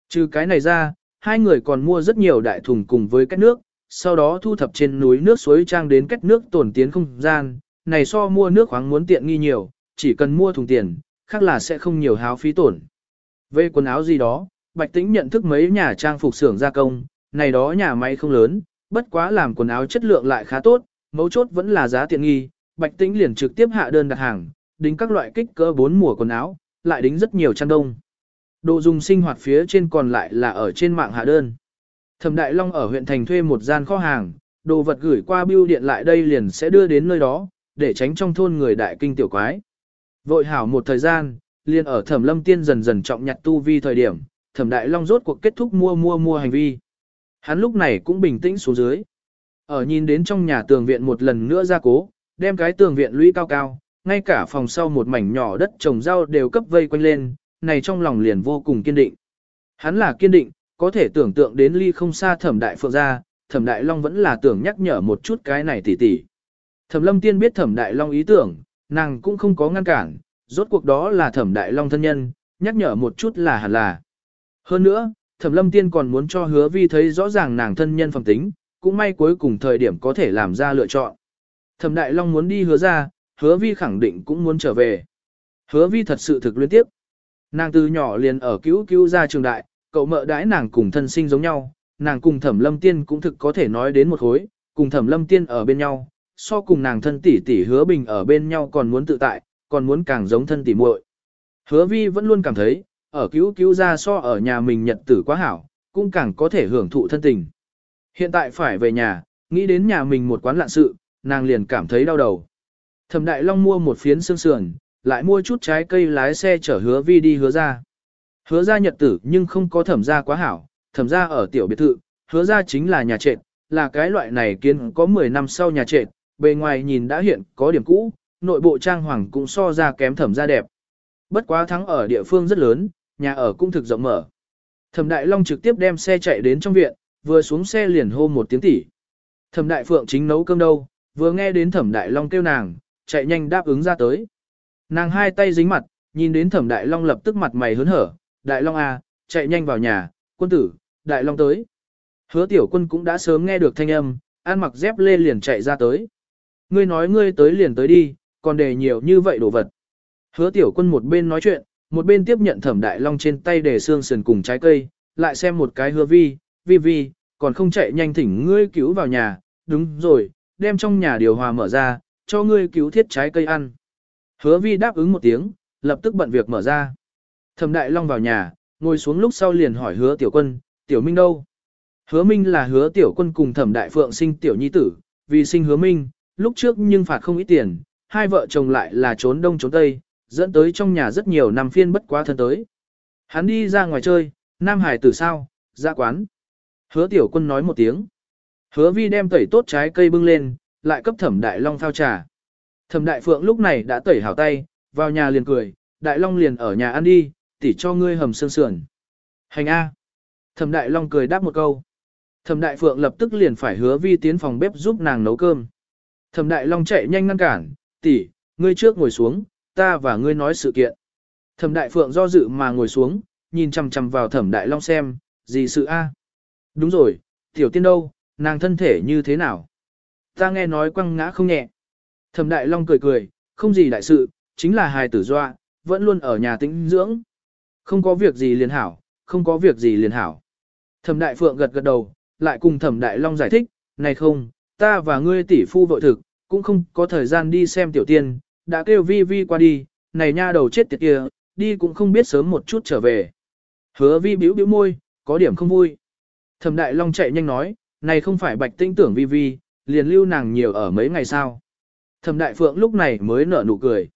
Trừ cái này ra, hai người còn mua rất nhiều đại thùng cùng với cách nước, sau đó thu thập trên núi nước suối trang đến cách nước tổn tiến không gian, này so mua nước khoáng muốn tiện nghi nhiều, chỉ cần mua thùng tiền, khác là sẽ không nhiều háo phí tổn. Về quần áo gì đó, Bạch Tĩnh nhận thức mấy nhà trang phục xưởng gia công, này đó nhà máy không lớn, bất quá làm quần áo chất lượng lại khá tốt, mấu chốt vẫn là giá tiện nghi, Bạch Tĩnh liền trực tiếp hạ đơn đặt hàng, đính các loại kích cỡ bốn mùa quần áo, lại đính rất nhiều chăn đông. Đồ dùng sinh hoạt phía trên còn lại là ở trên mạng hạ đơn. Thẩm Đại Long ở huyện thành thuê một gian kho hàng, đồ vật gửi qua bưu điện lại đây liền sẽ đưa đến nơi đó, để tránh trong thôn người đại kinh tiểu quái. Vội hảo một thời gian, liền ở Thẩm Lâm Tiên dần dần trọng nhặt tu vi thời điểm, Thẩm Đại Long rốt cuộc kết thúc mua mua mua hành vi. Hắn lúc này cũng bình tĩnh xuống dưới. Ở nhìn đến trong nhà tường viện một lần nữa ra cố, đem cái tường viện lũy cao cao, ngay cả phòng sau một mảnh nhỏ đất trồng rau đều cấp vây quanh lên, này trong lòng liền vô cùng kiên định. Hắn là kiên định, có thể tưởng tượng đến ly không xa thẩm đại phượng ra, thẩm đại long vẫn là tưởng nhắc nhở một chút cái này tỉ tỉ. Thẩm lâm tiên biết thẩm đại long ý tưởng, nàng cũng không có ngăn cản, rốt cuộc đó là thẩm đại long thân nhân, nhắc nhở một chút là hẳn là. Hơn nữa, thẩm lâm tiên còn muốn cho hứa vi thấy rõ ràng nàng thân nhân phẩm tính, cũng may cuối cùng thời điểm có thể làm ra lựa chọn. Thẩm đại long muốn đi hứa ra, hứa vi khẳng định cũng muốn trở về. Hứa vi thật sự thực liên tiếp. Nàng từ nhỏ liền ở cứu cứu ra trường đại, cậu mợ đãi nàng cùng thân sinh giống nhau, nàng cùng thẩm lâm tiên cũng thực có thể nói đến một khối, cùng thẩm lâm tiên ở bên nhau, so cùng nàng thân tỷ tỷ hứa bình ở bên nhau còn muốn tự tại, còn muốn càng giống thân tỷ muội. Hứa vi vẫn luôn cảm thấy, ở cứu cứu ra so ở nhà mình nhật tử quá hảo, cũng càng có thể hưởng thụ thân tình. Hiện tại phải về nhà, nghĩ đến nhà mình một quán lạ sự, nàng liền cảm thấy đau đầu. Thẩm Đại Long mua một phiến xương sườn, lại mua chút trái cây lái xe chở hứa vi đi hứa ra. Hứa ra nhật tử nhưng không có thẩm ra quá hảo, thẩm ra ở tiểu biệt thự, hứa ra chính là nhà trệt, là cái loại này kiến có 10 năm sau nhà trệt, bề ngoài nhìn đã hiện có điểm cũ, nội bộ trang hoàng cũng so ra kém thẩm ra đẹp. Bất quá thắng ở địa phương rất lớn, nhà ở cũng thực rộng mở. Thẩm Đại Long trực tiếp đem xe chạy đến trong viện, vừa xuống xe liền hô một tiếng tỉ. Thẩm Đại Phượng chính nấu cơm đâu, vừa nghe đến Thẩm Đại Long kêu nàng, chạy nhanh đáp ứng ra tới. Nàng hai tay dính mặt, nhìn đến Thẩm Đại Long lập tức mặt mày hớn hở, Đại Long à, chạy nhanh vào nhà, quân tử, Đại Long tới. Hứa tiểu quân cũng đã sớm nghe được thanh âm, ăn mặc dép lê liền chạy ra tới. Ngươi nói ngươi tới liền tới đi, còn để nhiều như vậy đồ vật. Hứa tiểu quân một bên nói chuyện, một bên tiếp nhận thẩm đại long trên tay để xương sườn cùng trái cây, lại xem một cái hứa vi, vi vi, còn không chạy nhanh thỉnh ngươi cứu vào nhà, đúng rồi, đem trong nhà điều hòa mở ra, cho ngươi cứu thiết trái cây ăn. Hứa vi đáp ứng một tiếng, lập tức bận việc mở ra. Thẩm đại long vào nhà, ngồi xuống lúc sau liền hỏi hứa tiểu quân, tiểu minh đâu? Hứa minh là hứa tiểu quân cùng thẩm đại phượng sinh tiểu nhi tử, vì sinh hứa minh, lúc trước nhưng phạt không ít tiền, hai vợ chồng lại là trốn đông trốn tây, dẫn tới trong nhà rất nhiều năm phiên bất quá thân tới. Hắn đi ra ngoài chơi, Nam Hải tử sao, ra quán. Hứa tiểu quân nói một tiếng. Hứa vi đem tẩy tốt trái cây bưng lên, lại cấp thẩm đại long phao trà. Thẩm đại phượng lúc này đã tẩy hảo tay, vào nhà liền cười, đại long liền ở nhà ăn đi, tỉ cho ngươi hầm sương sườn. Hành A. Thẩm đại long cười đáp một câu. Thẩm đại phượng lập tức liền phải hứa vi tiến phòng bếp giúp nàng nấu cơm. Thẩm đại long chạy nhanh ngăn cản, tỷ, ngươi trước ngồi xuống, ta và ngươi nói sự kiện. Thẩm đại phượng do dự mà ngồi xuống, nhìn chằm chằm vào thẩm đại long xem, gì sự a? Đúng rồi, tiểu tiên đâu, nàng thân thể như thế nào? Ta nghe nói quăng ngã không nhẹ. Thẩm đại long cười cười, không gì đại sự, chính là hài tử doa, vẫn luôn ở nhà tĩnh dưỡng. Không có việc gì liền hảo, không có việc gì liền hảo. Thẩm đại phượng gật gật đầu, lại cùng thẩm đại long giải thích, này không, ta và ngươi tỷ phu vội thực, cũng không có thời gian đi xem tiểu tiên, đã kêu vi vi qua đi, này nha đầu chết tiệt kia, đi cũng không biết sớm một chút trở về. Hứa vi biểu biểu môi, có điểm không vui. Thẩm đại long chạy nhanh nói, này không phải bạch tinh tưởng vi vi, liền lưu nàng nhiều ở mấy ngày sau. Thẩm đại phượng lúc này mới nở nụ cười.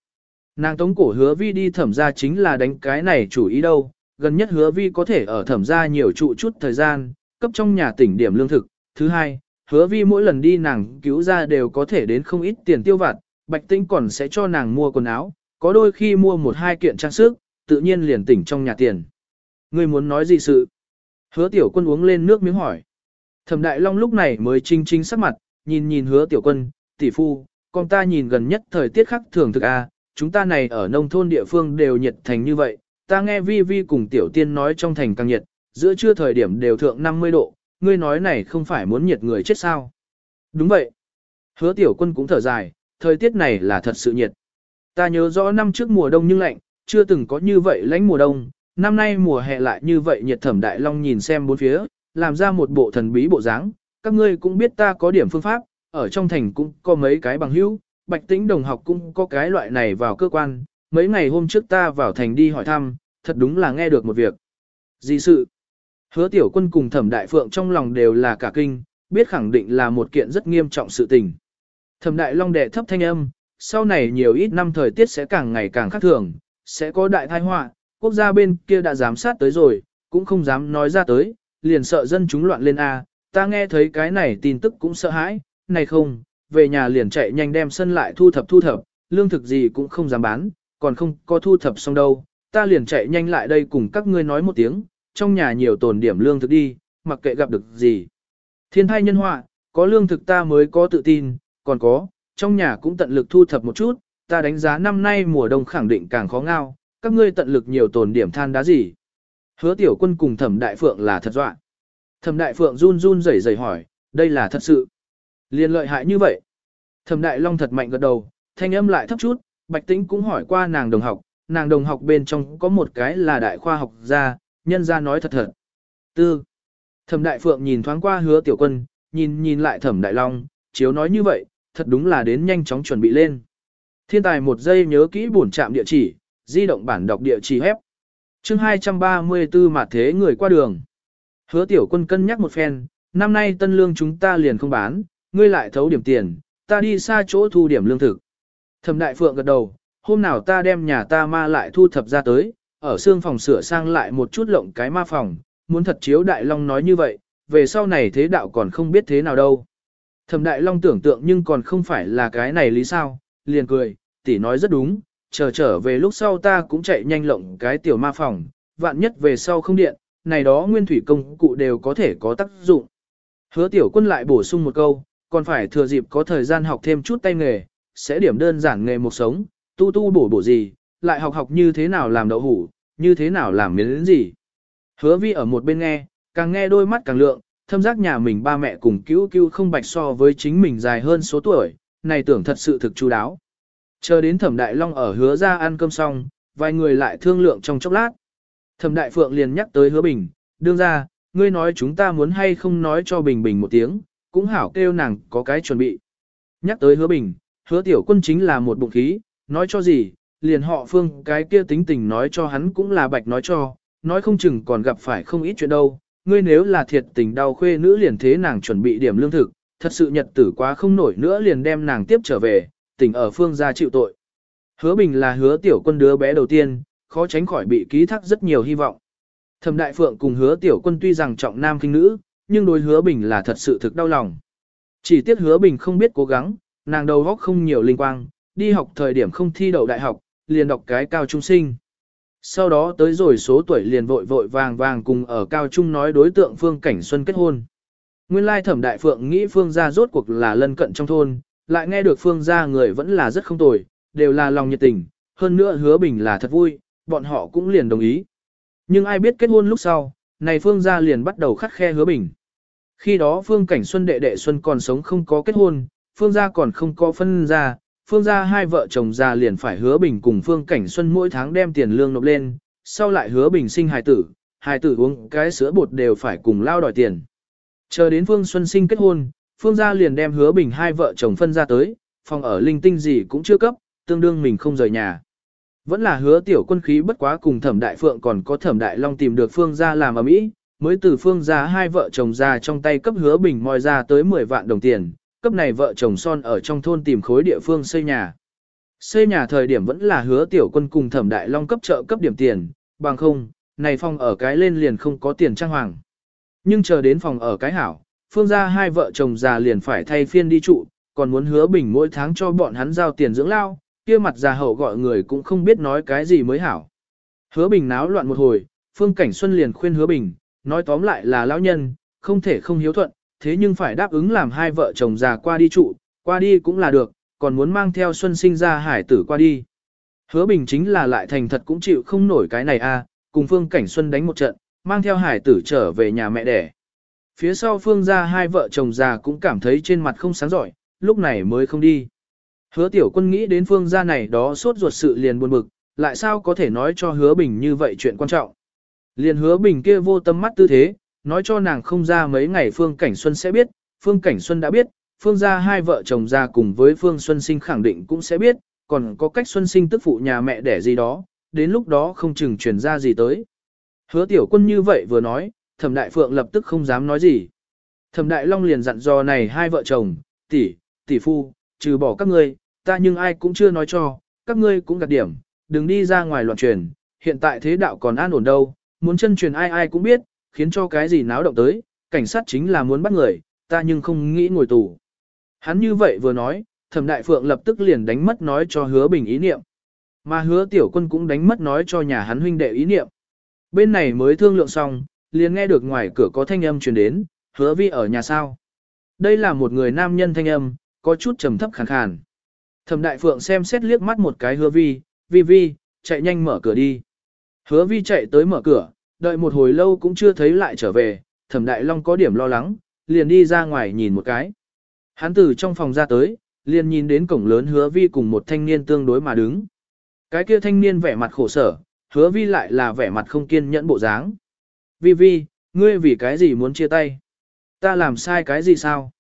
Nàng tống cổ hứa vi đi thẩm ra chính là đánh cái này chủ ý đâu, gần nhất hứa vi có thể ở thẩm ra nhiều trụ chút thời gian, cấp trong nhà tỉnh điểm lương thực. Thứ hai, hứa vi mỗi lần đi nàng cứu ra đều có thể đến không ít tiền tiêu vặt, bạch tinh còn sẽ cho nàng mua quần áo, có đôi khi mua một hai kiện trang sức, tự nhiên liền tỉnh trong nhà tiền. Ngươi muốn nói gì sự? Hứa tiểu quân uống lên nước miếng hỏi. Thẩm đại long lúc này mới trinh trinh sắc mặt, nhìn nhìn hứa tiểu quân, tỷ phu, con ta nhìn gần nhất thời tiết khắc thường thực a, à, chúng ta này ở nông thôn địa phương đều nhiệt thành như vậy, ta nghe vi vi cùng tiểu tiên nói trong thành càng nhiệt, giữa trưa thời điểm đều thượng 50 độ, ngươi nói này không phải muốn nhiệt người chết sao. Đúng vậy. Hứa tiểu quân cũng thở dài, thời tiết này là thật sự nhiệt. Ta nhớ rõ năm trước mùa đông nhưng lạnh, chưa từng có như vậy lãnh mùa đông, năm nay mùa hè lại như vậy nhiệt thẩm đại long nhìn xem bốn phía, làm ra một bộ thần bí bộ dáng. các ngươi cũng biết ta có điểm phương pháp, ở trong thành cũng có mấy cái bằng hữu, bạch tĩnh đồng học cũng có cái loại này vào cơ quan, mấy ngày hôm trước ta vào thành đi hỏi thăm, thật đúng là nghe được một việc. Gì sự? Hứa tiểu quân cùng thẩm đại phượng trong lòng đều là cả kinh, biết khẳng định là một kiện rất nghiêm trọng sự tình. Thẩm đại long đệ thấp thanh âm, sau này nhiều ít năm thời tiết sẽ càng ngày càng khác thường, sẽ có đại tai họa, quốc gia bên kia đã giám sát tới rồi, cũng không dám nói ra tới, liền sợ dân chúng loạn lên A, ta nghe thấy cái này tin tức cũng sợ hãi, này không, về nhà liền chạy nhanh đem sân lại thu thập thu thập, lương thực gì cũng không dám bán, còn không có thu thập xong đâu, ta liền chạy nhanh lại đây cùng các ngươi nói một tiếng, trong nhà nhiều tồn điểm lương thực đi, mặc kệ gặp được gì. Thiên thai nhân họa, có lương thực ta mới có tự tin, còn có, trong nhà cũng tận lực thu thập một chút, ta đánh giá năm nay mùa đông khẳng định càng khó ngao, các ngươi tận lực nhiều tồn điểm than đá gì. Hứa tiểu quân cùng thẩm đại phượng là thật dọa. Thẩm đại phượng run run rẩy rẩy hỏi, đây là thật sự. Liên lợi hại như vậy. Thẩm đại long thật mạnh gật đầu, thanh âm lại thấp chút, bạch tĩnh cũng hỏi qua nàng đồng học, nàng đồng học bên trong có một cái là đại khoa học gia, nhân ra nói thật thật. Tư. Thẩm đại phượng nhìn thoáng qua hứa tiểu quân, nhìn nhìn lại thẩm đại long, chiếu nói như vậy, thật đúng là đến nhanh chóng chuẩn bị lên. Thiên tài một giây nhớ kỹ bổn trạm địa chỉ, di động bản đọc địa chỉ hép. Chương 234 mà thế người qua đường. Hứa tiểu quân cân nhắc một phen, năm nay tân lương chúng ta liền không bán, ngươi lại thấu điểm tiền, ta đi xa chỗ thu điểm lương thực. Thẩm đại phượng gật đầu, hôm nào ta đem nhà ta ma lại thu thập ra tới, ở xương phòng sửa sang lại một chút lộng cái ma phòng, muốn thật chiếu đại long nói như vậy, về sau này thế đạo còn không biết thế nào đâu. Thẩm đại long tưởng tượng nhưng còn không phải là cái này lý sao, liền cười, tỷ nói rất đúng, chờ trở về lúc sau ta cũng chạy nhanh lộng cái tiểu ma phòng, vạn nhất về sau không điện, này đó nguyên thủy công cụ đều có thể có tác dụng. Hứa tiểu quân lại bổ sung một câu, còn phải thừa dịp có thời gian học thêm chút tay nghề, sẽ điểm đơn giản nghề một sống, tu tu bổ bổ gì, lại học học như thế nào làm đậu hủ, như thế nào làm miếng gì. Hứa vi ở một bên nghe, càng nghe đôi mắt càng lượng, thâm giác nhà mình ba mẹ cùng cứu cứu không bạch so với chính mình dài hơn số tuổi, này tưởng thật sự thực chú đáo. Chờ đến thẩm đại long ở hứa ra ăn cơm xong, vài người lại thương lượng trong chốc lát. Thẩm đại phượng liền nhắc tới hứa bình, đương ra, ngươi nói chúng ta muốn hay không nói cho bình bình một tiếng, cũng hảo kêu nàng có cái chuẩn bị. Nhắc tới hứa bình, hứa tiểu quân chính là một bụng khí, nói cho gì, liền họ phương cái kia tính tình nói cho hắn cũng là bạch nói cho, nói không chừng còn gặp phải không ít chuyện đâu. Ngươi nếu là thiệt tình đau khuê nữ liền thế nàng chuẩn bị điểm lương thực, thật sự nhật tử quá không nổi nữa liền đem nàng tiếp trở về, tỉnh ở phương gia chịu tội. Hứa Bình là hứa tiểu quân đứa bé đầu tiên, khó tránh khỏi bị ký thác rất nhiều hy vọng. Thẩm Đại Phượng cùng hứa tiểu quân tuy rằng trọng nam kinh nữ, nhưng đối hứa Bình là thật sự thực đau lòng. Chỉ tiếc hứa Bình không biết cố gắng, nàng đầu óc không nhiều linh quang, đi học thời điểm không thi đậu đại học, liền đọc cái cao trung sinh. Sau đó tới rồi số tuổi liền vội vội vàng vàng cùng ở cao trung nói đối tượng Phương Cảnh Xuân kết hôn. Nguyên lai thẩm đại phượng nghĩ Phương gia rốt cuộc là lân cận trong thôn, lại nghe được Phương gia người vẫn là rất không tồi, đều là lòng nhiệt tình, hơn nữa hứa bình là thật vui, bọn họ cũng liền đồng ý. Nhưng ai biết kết hôn lúc sau, này Phương gia liền bắt đầu khắt khe hứa bình. Khi đó Phương Cảnh Xuân đệ đệ Xuân còn sống không có kết hôn, Phương gia còn không có phân ra, Phương gia hai vợ chồng già liền phải hứa bình cùng Phương Cảnh Xuân mỗi tháng đem tiền lương nộp lên, sau lại hứa bình sinh hài tử, hài tử uống cái sữa bột đều phải cùng lao đòi tiền. Chờ đến Phương Xuân sinh kết hôn, Phương gia liền đem hứa bình hai vợ chồng phân ra tới, phòng ở linh tinh gì cũng chưa cấp, tương đương mình không rời nhà. Vẫn là hứa tiểu quân khí bất quá cùng thẩm đại phượng còn có thẩm đại long tìm được Phương gia làm ở mỹ, mới từ Phương gia hai vợ chồng già trong tay cấp hứa bình moi ra tới 10 vạn đồng tiền, cấp này vợ chồng son ở trong thôn tìm khối địa phương xây nhà. Xây nhà thời điểm vẫn là hứa tiểu quân cùng thẩm đại long cấp trợ cấp điểm tiền, bằng không, này phòng ở cái lên liền không có tiền trang hoàng. Nhưng chờ đến phòng ở cái hảo, phương gia hai vợ chồng già liền phải thay phiên đi trụ, còn muốn hứa bình mỗi tháng cho bọn hắn giao tiền dưỡng lao, kia mặt già hậu gọi người cũng không biết nói cái gì mới hảo. Hứa bình náo loạn một hồi, phương cảnh xuân liền khuyên hứa bình, nói tóm lại là lão nhân, không thể không hiếu thuận, thế nhưng phải đáp ứng làm hai vợ chồng già qua đi trụ, qua đi cũng là được, còn muốn mang theo Xuân sinh ra hải tử qua đi. Hứa Bình chính là lại thành thật cũng chịu không nổi cái này a, à, cùng Phương Cảnh Xuân đánh một trận, mang theo hải tử trở về nhà mẹ đẻ. Phía sau Phương ra hai vợ chồng già cũng cảm thấy trên mặt không sáng giỏi, lúc này mới không đi. Hứa tiểu quân nghĩ đến Phương gia này đó suốt ruột sự liền buồn bực, lại sao có thể nói cho hứa bình như vậy chuyện quan trọng. Liền hứa bình kia vô tâm mắt tư thế, nói cho nàng không ra mấy ngày Phương Cảnh Xuân sẽ biết, Phương Cảnh Xuân đã biết, Phương gia hai vợ chồng gia cùng với Phương Xuân Sinh khẳng định cũng sẽ biết, còn có cách Xuân Sinh tức phụ nhà mẹ đẻ gì đó, đến lúc đó không chừng truyền ra gì tới. Hứa tiểu quân như vậy vừa nói, thẩm đại phượng lập tức không dám nói gì. Thẩm đại long liền dặn dò này hai vợ chồng, tỷ, tỷ phu, trừ bỏ các ngươi, ta nhưng ai cũng chưa nói cho, các ngươi cũng gạt điểm, đừng đi ra ngoài loạn truyền, hiện tại thế đạo còn an ổn đâu, muốn chân truyền ai ai cũng biết, khiến cho cái gì náo động tới, cảnh sát chính là muốn bắt người, ta nhưng không nghĩ ngồi tù. Hắn như vậy vừa nói, thẩm đại phượng lập tức liền đánh mất nói cho hứa bình ý niệm. Mà hứa tiểu quân cũng đánh mất nói cho nhà hắn huynh đệ ý niệm. Bên này mới thương lượng xong, liền nghe được ngoài cửa có thanh âm truyền đến, hứa vi ở nhà sao. Đây là một người nam nhân thanh âm, có chút trầm thấp khàn khàn. Thẩm đại phượng xem xét liếc mắt một cái hứa vi, vi vi, chạy nhanh mở cửa đi. Hứa vi chạy tới mở cửa, đợi một hồi lâu cũng chưa thấy lại trở về, thẩm đại long có điểm lo lắng, liền đi ra ngoài nhìn một cái. Hắn từ trong phòng ra tới, liền nhìn đến cổng lớn hứa vi cùng một thanh niên tương đối mà đứng. Cái kia thanh niên vẻ mặt khổ sở, hứa vi lại là vẻ mặt không kiên nhẫn bộ dáng. Vi vi, ngươi vì cái gì muốn chia tay? Ta làm sai cái gì sao?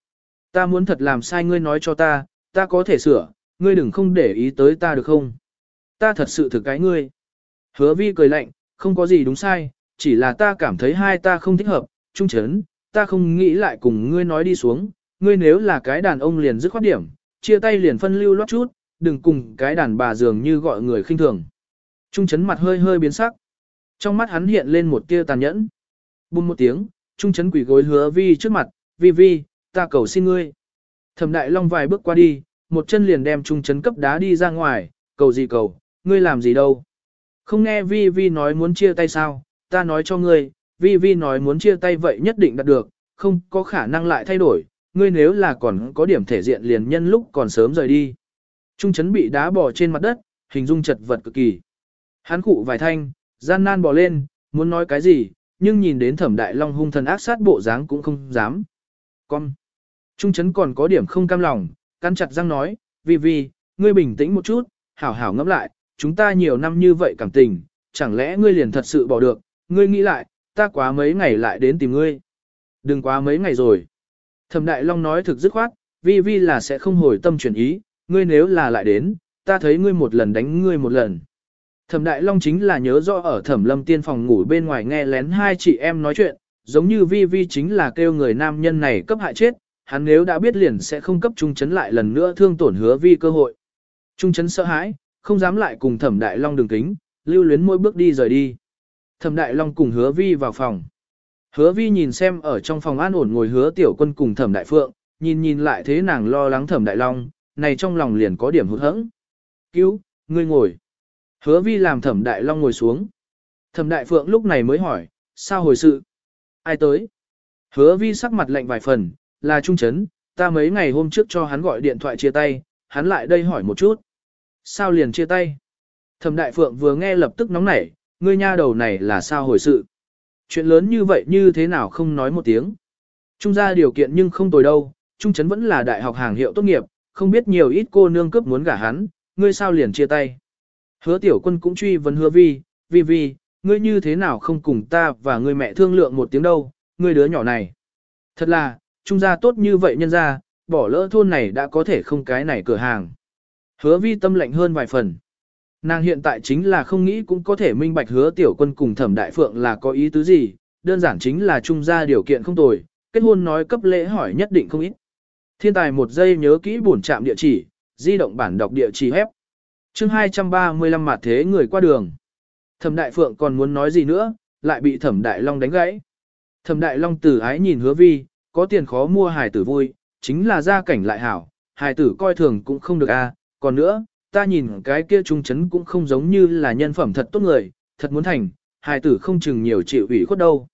Ta muốn thật làm sai ngươi nói cho ta, ta có thể sửa, ngươi đừng không để ý tới ta được không? Ta thật sự thực cái ngươi. Hứa vi cười lạnh, không có gì đúng sai, chỉ là ta cảm thấy hai ta không thích hợp, trung chấn, ta không nghĩ lại cùng ngươi nói đi xuống, ngươi nếu là cái đàn ông liền dứt khoát điểm, chia tay liền phân lưu lót chút, đừng cùng cái đàn bà dường như gọi người khinh thường. Trung chấn mặt hơi hơi biến sắc. Trong mắt hắn hiện lên một tia tàn nhẫn. Bùm một tiếng, Trung chấn quỷ gối hứa vi trước mặt, vi vi, ta cầu xin ngươi. Thẩm đại long vài bước qua đi, một chân liền đem Trung chấn cấp đá đi ra ngoài, cầu gì cầu, ngươi làm gì đâu. Không nghe vi vi nói muốn chia tay sao, ta nói cho ngươi, vi vi nói muốn chia tay vậy nhất định đạt được, không có khả năng lại thay đổi, ngươi nếu là còn có điểm thể diện liền nhân lúc còn sớm rời đi. Trung chấn bị đá bỏ trên mặt đất, hình dung chật vật cực kỳ. Hắn cụ vài thanh, gian nan bò lên, muốn nói cái gì, nhưng nhìn đến thẩm đại long hung thần ác sát bộ dáng cũng không dám. Con! Trung chấn còn có điểm không cam lòng, căn chặt răng nói, vì vì, ngươi bình tĩnh một chút, hảo hảo ngẫm lại, chúng ta nhiều năm như vậy cảm tình, chẳng lẽ ngươi liền thật sự bỏ được, ngươi nghĩ lại, ta quá mấy ngày lại đến tìm ngươi. Đừng quá mấy ngày rồi. Thẩm Đại Long nói thực dứt khoát, vi vi là sẽ không hồi tâm chuyển ý, ngươi nếu là lại đến, ta thấy ngươi một lần đánh ngươi một lần. Thẩm Đại Long chính là nhớ rõ ở Thẩm Lâm Tiên phòng ngủ bên ngoài nghe lén hai chị em nói chuyện, giống như vi vi chính là kêu người nam nhân này cấp hại chết, hắn nếu đã biết liền sẽ không cấp trung chấn lại lần nữa thương tổn hứa vi cơ hội. Trung chấn sợ hãi, không dám lại cùng Thẩm Đại Long đường kính, lưu luyến mỗi bước đi rời đi. Thẩm Đại Long cùng hứa vi vào phòng. Hứa vi nhìn xem ở trong phòng an ổn ngồi hứa tiểu quân cùng thẩm đại phượng, nhìn nhìn lại thế nàng lo lắng thẩm đại long, này trong lòng liền có điểm hụt hẫng. Cứu, ngươi ngồi. Hứa vi làm thẩm đại long ngồi xuống. Thẩm đại phượng lúc này mới hỏi, sao hồi sự? Ai tới? Hứa vi sắc mặt lạnh vài phần, là trung trấn, ta mấy ngày hôm trước cho hắn gọi điện thoại chia tay, hắn lại đây hỏi một chút. Sao liền chia tay? Thẩm đại phượng vừa nghe lập tức nóng nảy, ngươi nha đầu này là sao hồi sự? Chuyện lớn như vậy như thế nào không nói một tiếng. Trung gia điều kiện nhưng không tồi đâu, Trung Trấn vẫn là đại học hàng hiệu tốt nghiệp, không biết nhiều ít cô nương cướp muốn gả hắn, ngươi sao liền chia tay. Hứa tiểu quân cũng truy vấn hứa vi, vi vi, ngươi như thế nào không cùng ta và ngươi mẹ thương lượng một tiếng đâu, ngươi đứa nhỏ này. Thật là, Trung gia tốt như vậy nhân ra, bỏ lỡ thôn này đã có thể không cái này cửa hàng. Hứa vi tâm lạnh hơn vài phần. Nàng hiện tại chính là không nghĩ cũng có thể minh bạch hứa tiểu quân cùng thẩm đại phượng là có ý tứ gì, đơn giản chính là trung gia điều kiện không tồi, kết hôn nói cấp lễ hỏi nhất định không ít. Thiên tài một giây nhớ kỹ bổn trạm địa chỉ, di động bản đọc địa chỉ hép. chương 235 mặt thế người qua đường. Thẩm đại phượng còn muốn nói gì nữa, lại bị thẩm đại long đánh gãy. Thẩm đại long tử ái nhìn hứa vi, có tiền khó mua hài tử vui, chính là gia cảnh lại hảo, hài tử coi thường cũng không được a còn nữa, ta nhìn cái kia trung chấn cũng không giống như là nhân phẩm thật tốt người, thật muốn thành, hài tử không chừng nhiều chịu ủy khuất đâu.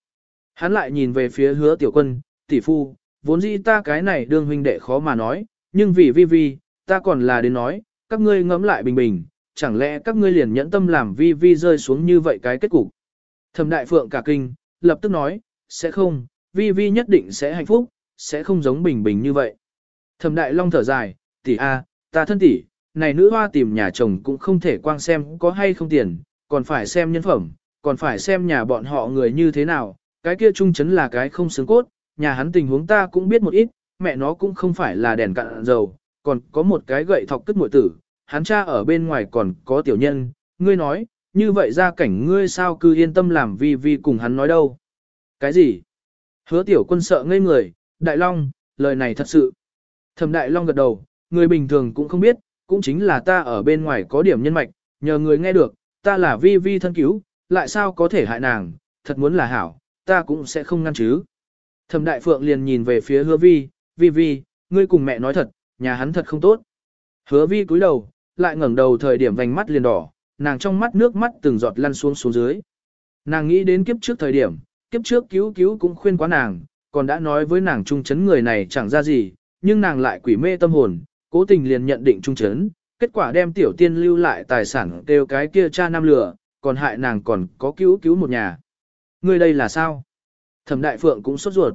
Hắn lại nhìn về phía hứa tiểu quân, tỷ phu, vốn dĩ ta cái này đương huynh đệ khó mà nói, nhưng vì vi vi, ta còn là đến nói, các ngươi ngẫm lại bình bình, chẳng lẽ các ngươi liền nhẫn tâm làm vi vi rơi xuống như vậy cái kết cục. Thẩm đại phượng cả kinh, lập tức nói, sẽ không, vi vi nhất định sẽ hạnh phúc, sẽ không giống bình bình như vậy. Thẩm đại long thở dài, tỷ a, ta thân tỷ, này nữ hoa tìm nhà chồng cũng không thể quang xem có hay không tiền, còn phải xem nhân phẩm, còn phải xem nhà bọn họ người như thế nào, cái kia trung chấn là cái không xứng cốt, nhà hắn tình huống ta cũng biết một ít, mẹ nó cũng không phải là đèn cạn dầu, còn có một cái gậy thọc cất muội tử, hắn cha ở bên ngoài còn có tiểu nhân, ngươi nói, như vậy ra cảnh ngươi sao cứ yên tâm làm vi vi cùng hắn nói đâu. Cái gì? Hứa tiểu quân sợ ngây người, Đại Long, lời này thật sự. Thẩm Đại Long gật đầu, người bình thường cũng không biết, cũng chính là ta ở bên ngoài có điểm nhân mạch, nhờ người nghe được, ta là vi vi thân cứu, lại sao có thể hại nàng, thật muốn là hảo, ta cũng sẽ không ngăn chứ. Thẩm đại phượng liền nhìn về phía hứa vi, vi vi, ngươi cùng mẹ nói thật, nhà hắn thật không tốt. Hứa vi cúi đầu, lại ngẩng đầu thời điểm vành mắt liền đỏ, nàng trong mắt nước mắt từng giọt lăn xuống xuống dưới. Nàng nghĩ đến kiếp trước thời điểm, kiếp trước cứu cứu cũng khuyên quá nàng, còn đã nói với nàng trung chấn người này chẳng ra gì, nhưng nàng lại quỷ mê tâm hồn, cố tình liền nhận định trung chấn, kết quả đem tiểu tiên lưu lại tài sản kêu cái kia cha nam lửa, còn hại nàng còn có cứu cứu một nhà. Người đây là sao? Thẩm đại phượng cũng sốt ruột.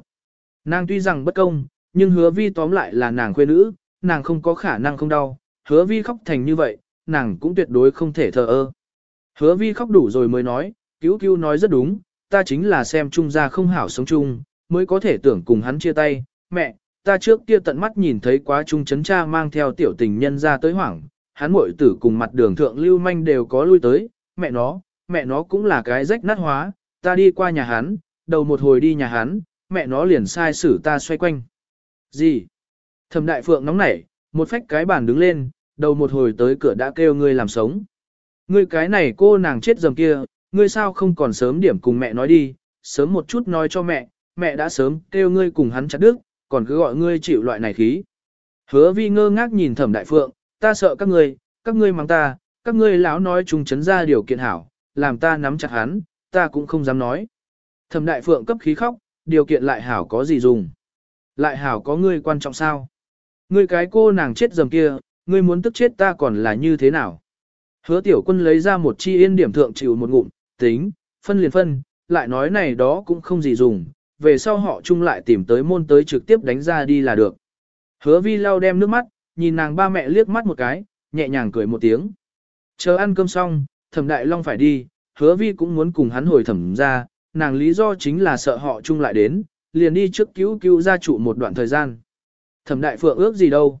Nàng tuy rằng bất công, nhưng hứa vi tóm lại là nàng khuê nữ, nàng không có khả năng không đau, hứa vi khóc thành như vậy, nàng cũng tuyệt đối không thể thờ ơ. Hứa vi khóc đủ rồi mới nói, cứu cứu nói rất đúng, ta chính là xem trung gia không hảo sống chung, mới có thể tưởng cùng hắn chia tay, mẹ, ta trước kia tận mắt nhìn thấy quá trung chấn cha mang theo tiểu tình nhân ra tới hoảng, hắn muội tử cùng mặt đường thượng lưu manh đều có lui tới, mẹ nó, mẹ nó cũng là cái rách nát hóa, ta đi qua nhà hắn, đầu một hồi đi nhà hắn, mẹ nó liền sai xử ta xoay quanh. Gì? Thẩm đại phượng nóng nảy, một phách cái bàn đứng lên, đầu một hồi tới cửa đã kêu ngươi làm sống. Ngươi cái này cô nàng chết dầm kia, ngươi sao không còn sớm điểm cùng mẹ nói đi, sớm một chút nói cho mẹ, mẹ đã sớm kêu ngươi cùng hắn chặt đứt, còn cứ gọi ngươi chịu loại này khí. Hứa vi ngơ ngác nhìn thẩm đại phượng, ta sợ các ngươi, các ngươi mắng ta, các ngươi lão nói chúng chấn ra điều kiện hảo, làm ta nắm chặt hắn, ta cũng không dám nói. Thẩm đại phượng cấp khí khóc, điều kiện lại hảo có gì dùng. Lại hảo có ngươi quan trọng sao? Ngươi cái cô nàng chết dầm kia, ngươi muốn tức chết ta còn là như thế nào? Hứa tiểu quân lấy ra một chi yên điểm thượng chịu một ngụm, tính, phân liền phân, lại nói này đó cũng không gì dùng, về sau họ chung lại tìm tới môn tới trực tiếp đánh ra đi là được. Hứa vi lau đem nước mắt, nhìn nàng ba mẹ liếc mắt một cái, nhẹ nhàng cười một tiếng. Chờ ăn cơm xong, thẩm đại long phải đi, hứa vi cũng muốn cùng hắn hồi thẩm ra, nàng lý do chính là sợ họ chung lại đến, liền đi trước cứu cứu gia trụ một đoạn thời gian. Thẩm đại phượng ước gì đâu.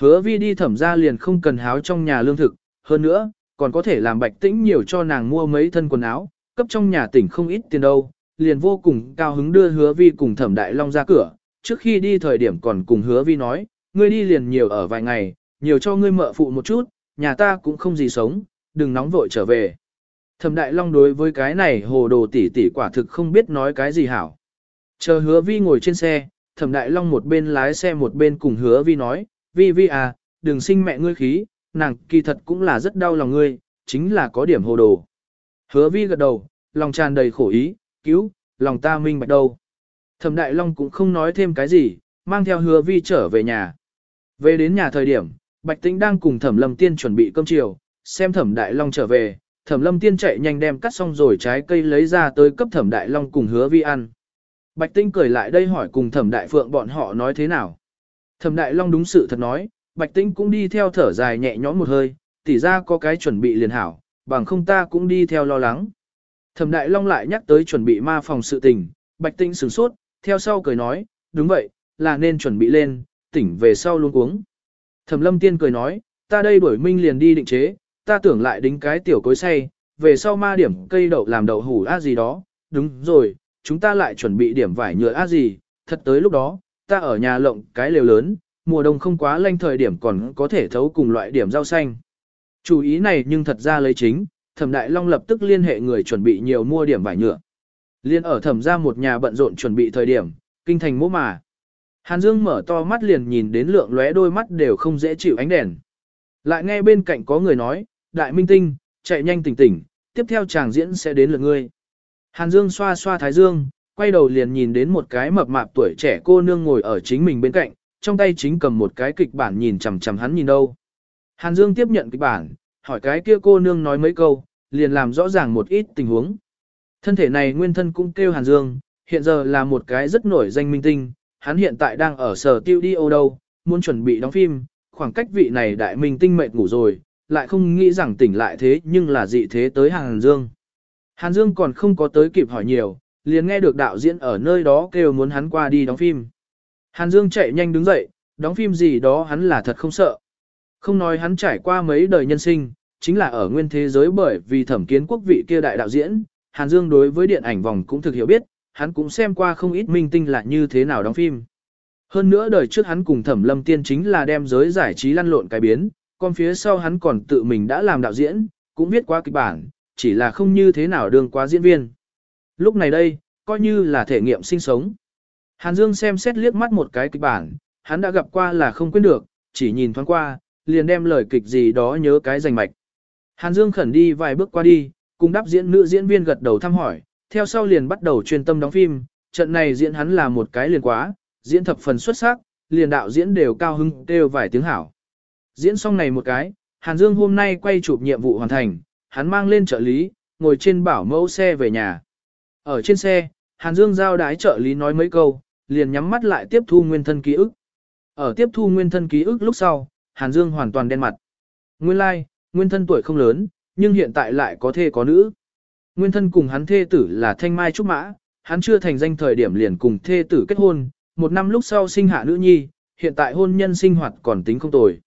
Hứa vi đi thẩm ra liền không cần háo trong nhà lương thực, hơn nữa, còn có thể làm bạch tĩnh nhiều cho nàng mua mấy thân quần áo, cấp trong nhà tỉnh không ít tiền đâu, liền vô cùng cao hứng đưa hứa vi cùng thẩm đại long ra cửa, trước khi đi thời điểm còn cùng hứa vi nói, ngươi đi liền nhiều ở vài ngày, nhiều cho ngươi mợ phụ một chút, nhà ta cũng không gì sống, đừng nóng vội trở về. Thẩm đại long đối với cái này hồ đồ tỉ tỉ quả thực không biết nói cái gì hảo. Chờ hứa vi ngồi trên xe, thẩm đại long một bên lái xe một bên cùng hứa vi nói, vi vi à, đừng sinh mẹ ngươi khí, nàng kỳ thật cũng là rất đau lòng ngươi, chính là có điểm hồ đồ. Hứa vi gật đầu, lòng tràn đầy khổ ý, cứu, lòng ta minh bạch đâu. Thẩm Đại Long cũng không nói thêm cái gì, mang theo hứa vi trở về nhà. Về đến nhà thời điểm, Bạch Tĩnh đang cùng Thẩm Lâm Tiên chuẩn bị cơm chiều, xem Thẩm Đại Long trở về, Thẩm Lâm Tiên chạy nhanh đem cắt xong rồi trái cây lấy ra tới cấp Thẩm Đại Long cùng hứa vi ăn. Bạch Tĩnh cười lại đây hỏi cùng Thẩm Đại Phượng bọn họ nói thế nào. Thẩm Đại Long đúng sự thật nói, Bạch Tĩnh cũng đi theo thở dài nhẹ nhõm một hơi, tỉ ra có cái chuẩn bị liền hảo, bằng không ta cũng đi theo lo lắng. Thẩm Đại Long lại nhắc tới chuẩn bị ma phòng sự tình, Bạch Tĩnh sửng sốt, theo sau cười nói, đúng vậy, là nên chuẩn bị lên, tỉnh về sau luôn uống. Thẩm Lâm Tiên cười nói, ta đây đuổi minh liền đi định chế, ta tưởng lại đính cái tiểu cối say, về sau ma điểm cây đậu làm đậu hủ á gì đó, đúng rồi, chúng ta lại chuẩn bị điểm vải nhựa á gì, thật tới lúc đó, ta ở nhà lộng cái lều lớn, mùa đông không quá lanh thời điểm còn có thể thấu cùng loại điểm rau xanh. Chủ ý này nhưng thật ra lấy chính, Thẩm Đại Long lập tức liên hệ người chuẩn bị nhiều mua điểm vải nhựa. Liên ở thẩm ra một nhà bận rộn chuẩn bị thời điểm, kinh thành mỗ mà. Hàn Dương mở to mắt liền nhìn đến lượng lóe đôi mắt đều không dễ chịu ánh đèn. Lại nghe bên cạnh có người nói, đại minh tinh, chạy nhanh tỉnh tỉnh, tiếp theo chàng diễn sẽ đến lượt ngươi. Hàn Dương xoa xoa thái dương, quay đầu liền nhìn đến một cái mập mạp tuổi trẻ cô nương ngồi ở chính mình bên cạnh, trong tay chính cầm một cái kịch bản nhìn chằm chằm hắn nhìn đâu. Hàn Dương tiếp nhận kịch bản, hỏi cái kia cô nương nói mấy câu, liền làm rõ ràng một ít tình huống. Thân thể này nguyên thân cũng kêu Hàn Dương, hiện giờ là một cái rất nổi danh minh tinh, hắn hiện tại đang ở sở tiêu đi ô đâu, muốn chuẩn bị đóng phim, khoảng cách vị này đại minh tinh mệt ngủ rồi, lại không nghĩ rằng tỉnh lại thế nhưng là dị thế tới Hàn Dương. Hàn Dương còn không có tới kịp hỏi nhiều, liền nghe được đạo diễn ở nơi đó kêu muốn hắn qua đi đóng phim. Hàn Dương chạy nhanh đứng dậy, đóng phim gì đó hắn là thật không sợ. Không nói hắn trải qua mấy đời nhân sinh, chính là ở nguyên thế giới bởi vì thẩm kiến quốc vị kia đại đạo diễn, Hàn Dương đối với điện ảnh vòng cũng thực hiểu biết, hắn cũng xem qua không ít minh tinh là như thế nào đóng phim. Hơn nữa đời trước hắn cùng Thẩm Lâm Tiên chính là đem giới giải trí lăn lộn cái biến, còn phía sau hắn còn tự mình đã làm đạo diễn, cũng viết qua kịch bản, chỉ là không như thế nào đương quá diễn viên. Lúc này đây, coi như là thể nghiệm sinh sống. Hàn Dương xem xét liếc mắt một cái kịch bản, hắn đã gặp qua là không quên được, chỉ nhìn thoáng qua, liền đem lời kịch gì đó nhớ cái rành mạch. Hàn Dương khẩn đi vài bước qua đi, cùng đáp diễn nữ diễn viên gật đầu thăm hỏi, theo sau liền bắt đầu chuyên tâm đóng phim, trận này diễn hắn là một cái liền quá, diễn thập phần xuất sắc, liền đạo diễn đều cao hưng đều vài tiếng hảo. Diễn xong này một cái, Hàn Dương hôm nay quay chụp nhiệm vụ hoàn thành, hắn mang lên trợ lý, ngồi trên bảo mẫu xe về nhà. Ở trên xe, Hàn Dương giao đái trợ lý nói mấy câu, liền nhắm mắt lại tiếp thu nguyên thân ký ức. Ở tiếp thu nguyên thân ký ức lúc sau, Hàn Dương hoàn toàn đen mặt. Nguyên lai, like, nguyên thân tuổi không lớn, nhưng hiện tại lại có thê có nữ. Nguyên thân cùng hắn thê tử là Thanh Mai Trúc Mã, hắn chưa thành danh thời điểm liền cùng thê tử kết hôn, một năm lúc sau sinh hạ nữ nhi, hiện tại hôn nhân sinh hoạt còn tính không tồi.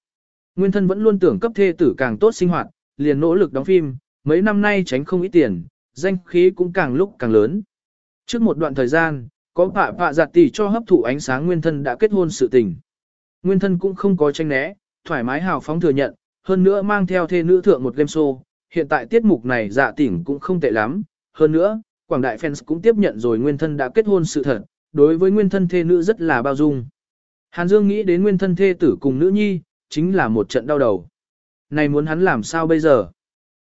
Nguyên thân vẫn luôn tưởng cấp thê tử càng tốt sinh hoạt, liền nỗ lực đóng phim, mấy năm nay tránh không ít tiền, danh khí cũng càng lúc càng lớn. Trước một đoạn thời gian, có phạ phạ giặt tỷ cho hấp thụ ánh sáng nguyên thân đã kết hôn sự tình. Nguyên thân cũng không có tranh né, thoải mái hào phóng thừa nhận, hơn nữa mang theo thê nữ thượng một game show, hiện tại tiết mục này dạ tỉnh cũng không tệ lắm, hơn nữa, quảng đại fans cũng tiếp nhận rồi nguyên thân đã kết hôn sự thật, đối với nguyên thân thê nữ rất là bao dung. Hàn Dương nghĩ đến nguyên thân thê tử cùng nữ nhi, chính là một trận đau đầu. Này muốn hắn làm sao bây giờ?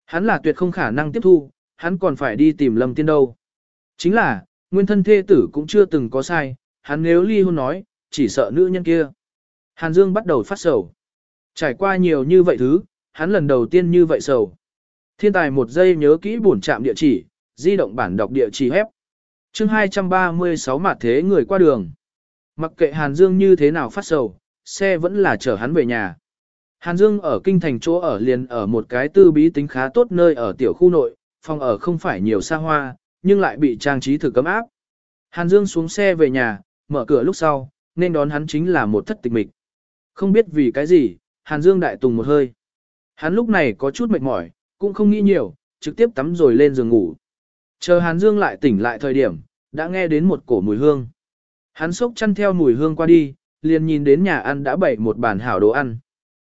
Hắn là tuyệt không khả năng tiếp thu, hắn còn phải đi tìm Lâm Tiên đâu. Chính là, nguyên thân thê tử cũng chưa từng có sai, hắn nếu ly hôn nói, chỉ sợ nữ nhân kia. Hàn Dương bắt đầu phát sầu. Trải qua nhiều như vậy thứ, hắn lần đầu tiên như vậy sầu. Thiên tài một giây nhớ kỹ bổn trạm địa chỉ, di động bản đọc địa chỉ hép. chương 236 mặt thế người qua đường. Mặc kệ Hàn Dương như thế nào phát sầu, xe vẫn là chở hắn về nhà. Hàn Dương ở kinh thành chỗ ở liền ở một cái tư bí tính khá tốt nơi ở tiểu khu nội, phòng ở không phải nhiều xa hoa, nhưng lại bị trang trí thử cấm áp. Hàn Dương xuống xe về nhà, mở cửa lúc sau, nên đón hắn chính là một thất tịch mịch. Không biết vì cái gì, Hàn Dương đại tùng một hơi. Hắn lúc này có chút mệt mỏi, cũng không nghĩ nhiều, trực tiếp tắm rồi lên giường ngủ. Chờ Hàn Dương lại tỉnh lại thời điểm, đã nghe đến một cổ mùi hương. Hắn sốc chăn theo mùi hương qua đi, liền nhìn đến nhà ăn đã bày một bàn hảo đồ ăn.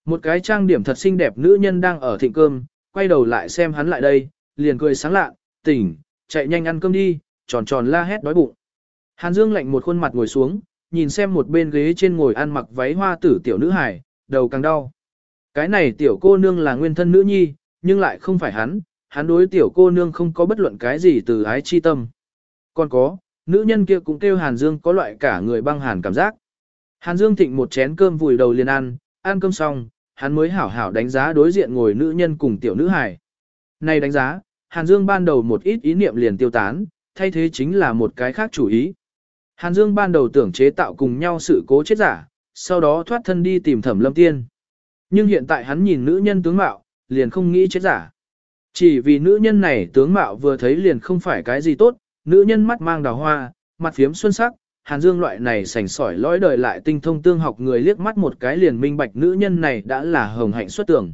Một cái trang điểm thật xinh đẹp nữ nhân đang ở thịnh cơm, quay đầu lại xem hắn lại đây, liền cười sáng lạ, tỉnh, chạy nhanh ăn cơm đi, tròn tròn la hét đói bụng. Hàn Dương lạnh một khuôn mặt ngồi xuống, nhìn xem một bên ghế trên ngồi ăn mặc váy hoa tử tiểu nữ hải, đầu càng đau. Cái này tiểu cô nương là nguyên thân nữ nhi, nhưng lại không phải hắn, hắn đối tiểu cô nương không có bất luận cái gì từ ái chi tâm. Còn có, nữ nhân kia cũng kêu Hàn Dương có loại cả người băng hàn cảm giác. Hàn Dương thịnh một chén cơm vùi đầu liền ăn, ăn cơm xong, hắn mới hảo hảo đánh giá đối diện ngồi nữ nhân cùng tiểu nữ hài. Này đánh giá, Hàn Dương ban đầu một ít ý niệm liền tiêu tán, thay thế chính là một cái khác chủ ý. Hàn Dương ban đầu tưởng chế tạo cùng nhau sự cố chết giả, sau đó thoát thân đi tìm thẩm lâm tiên. Nhưng hiện tại hắn nhìn nữ nhân tướng mạo, liền không nghĩ chết giả. Chỉ vì nữ nhân này tướng mạo vừa thấy liền không phải cái gì tốt, nữ nhân mắt mang đào hoa, mặt phiếm xuân sắc, Hàn Dương loại này sành sỏi lõi đời lại tinh thông tương học người liếc mắt một cái liền minh bạch nữ nhân này đã là hồng hạnh xuất tưởng.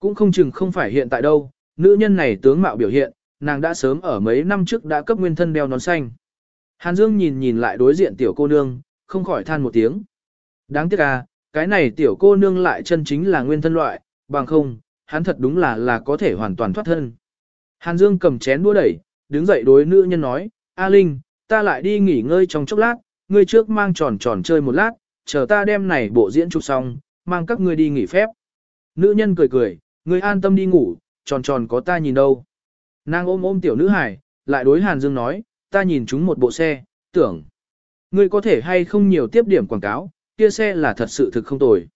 Cũng không chừng không phải hiện tại đâu, nữ nhân này tướng mạo biểu hiện, nàng đã sớm ở mấy năm trước đã cấp nguyên thân đeo nón xanh. Hàn Dương nhìn nhìn lại đối diện tiểu cô nương, không khỏi than một tiếng. Đáng tiếc à, cái này tiểu cô nương lại chân chính là nguyên thân loại, bằng không, hắn thật đúng là là có thể hoàn toàn thoát thân. Hàn Dương cầm chén đũa đẩy, đứng dậy đối nữ nhân nói, A Linh, ta lại đi nghỉ ngơi trong chốc lát, ngươi trước mang tròn tròn chơi một lát, chờ ta đem này bộ diễn chụp xong, mang các ngươi đi nghỉ phép. Nữ nhân cười cười, ngươi an tâm đi ngủ, tròn tròn có ta nhìn đâu. Nàng ôm ôm tiểu nữ hải, lại đối Hàn Dương nói, ta nhìn chúng một bộ xe, tưởng. Ngươi có thể hay không nhiều tiếp điểm quảng cáo, kia xe là thật sự thực không tồi.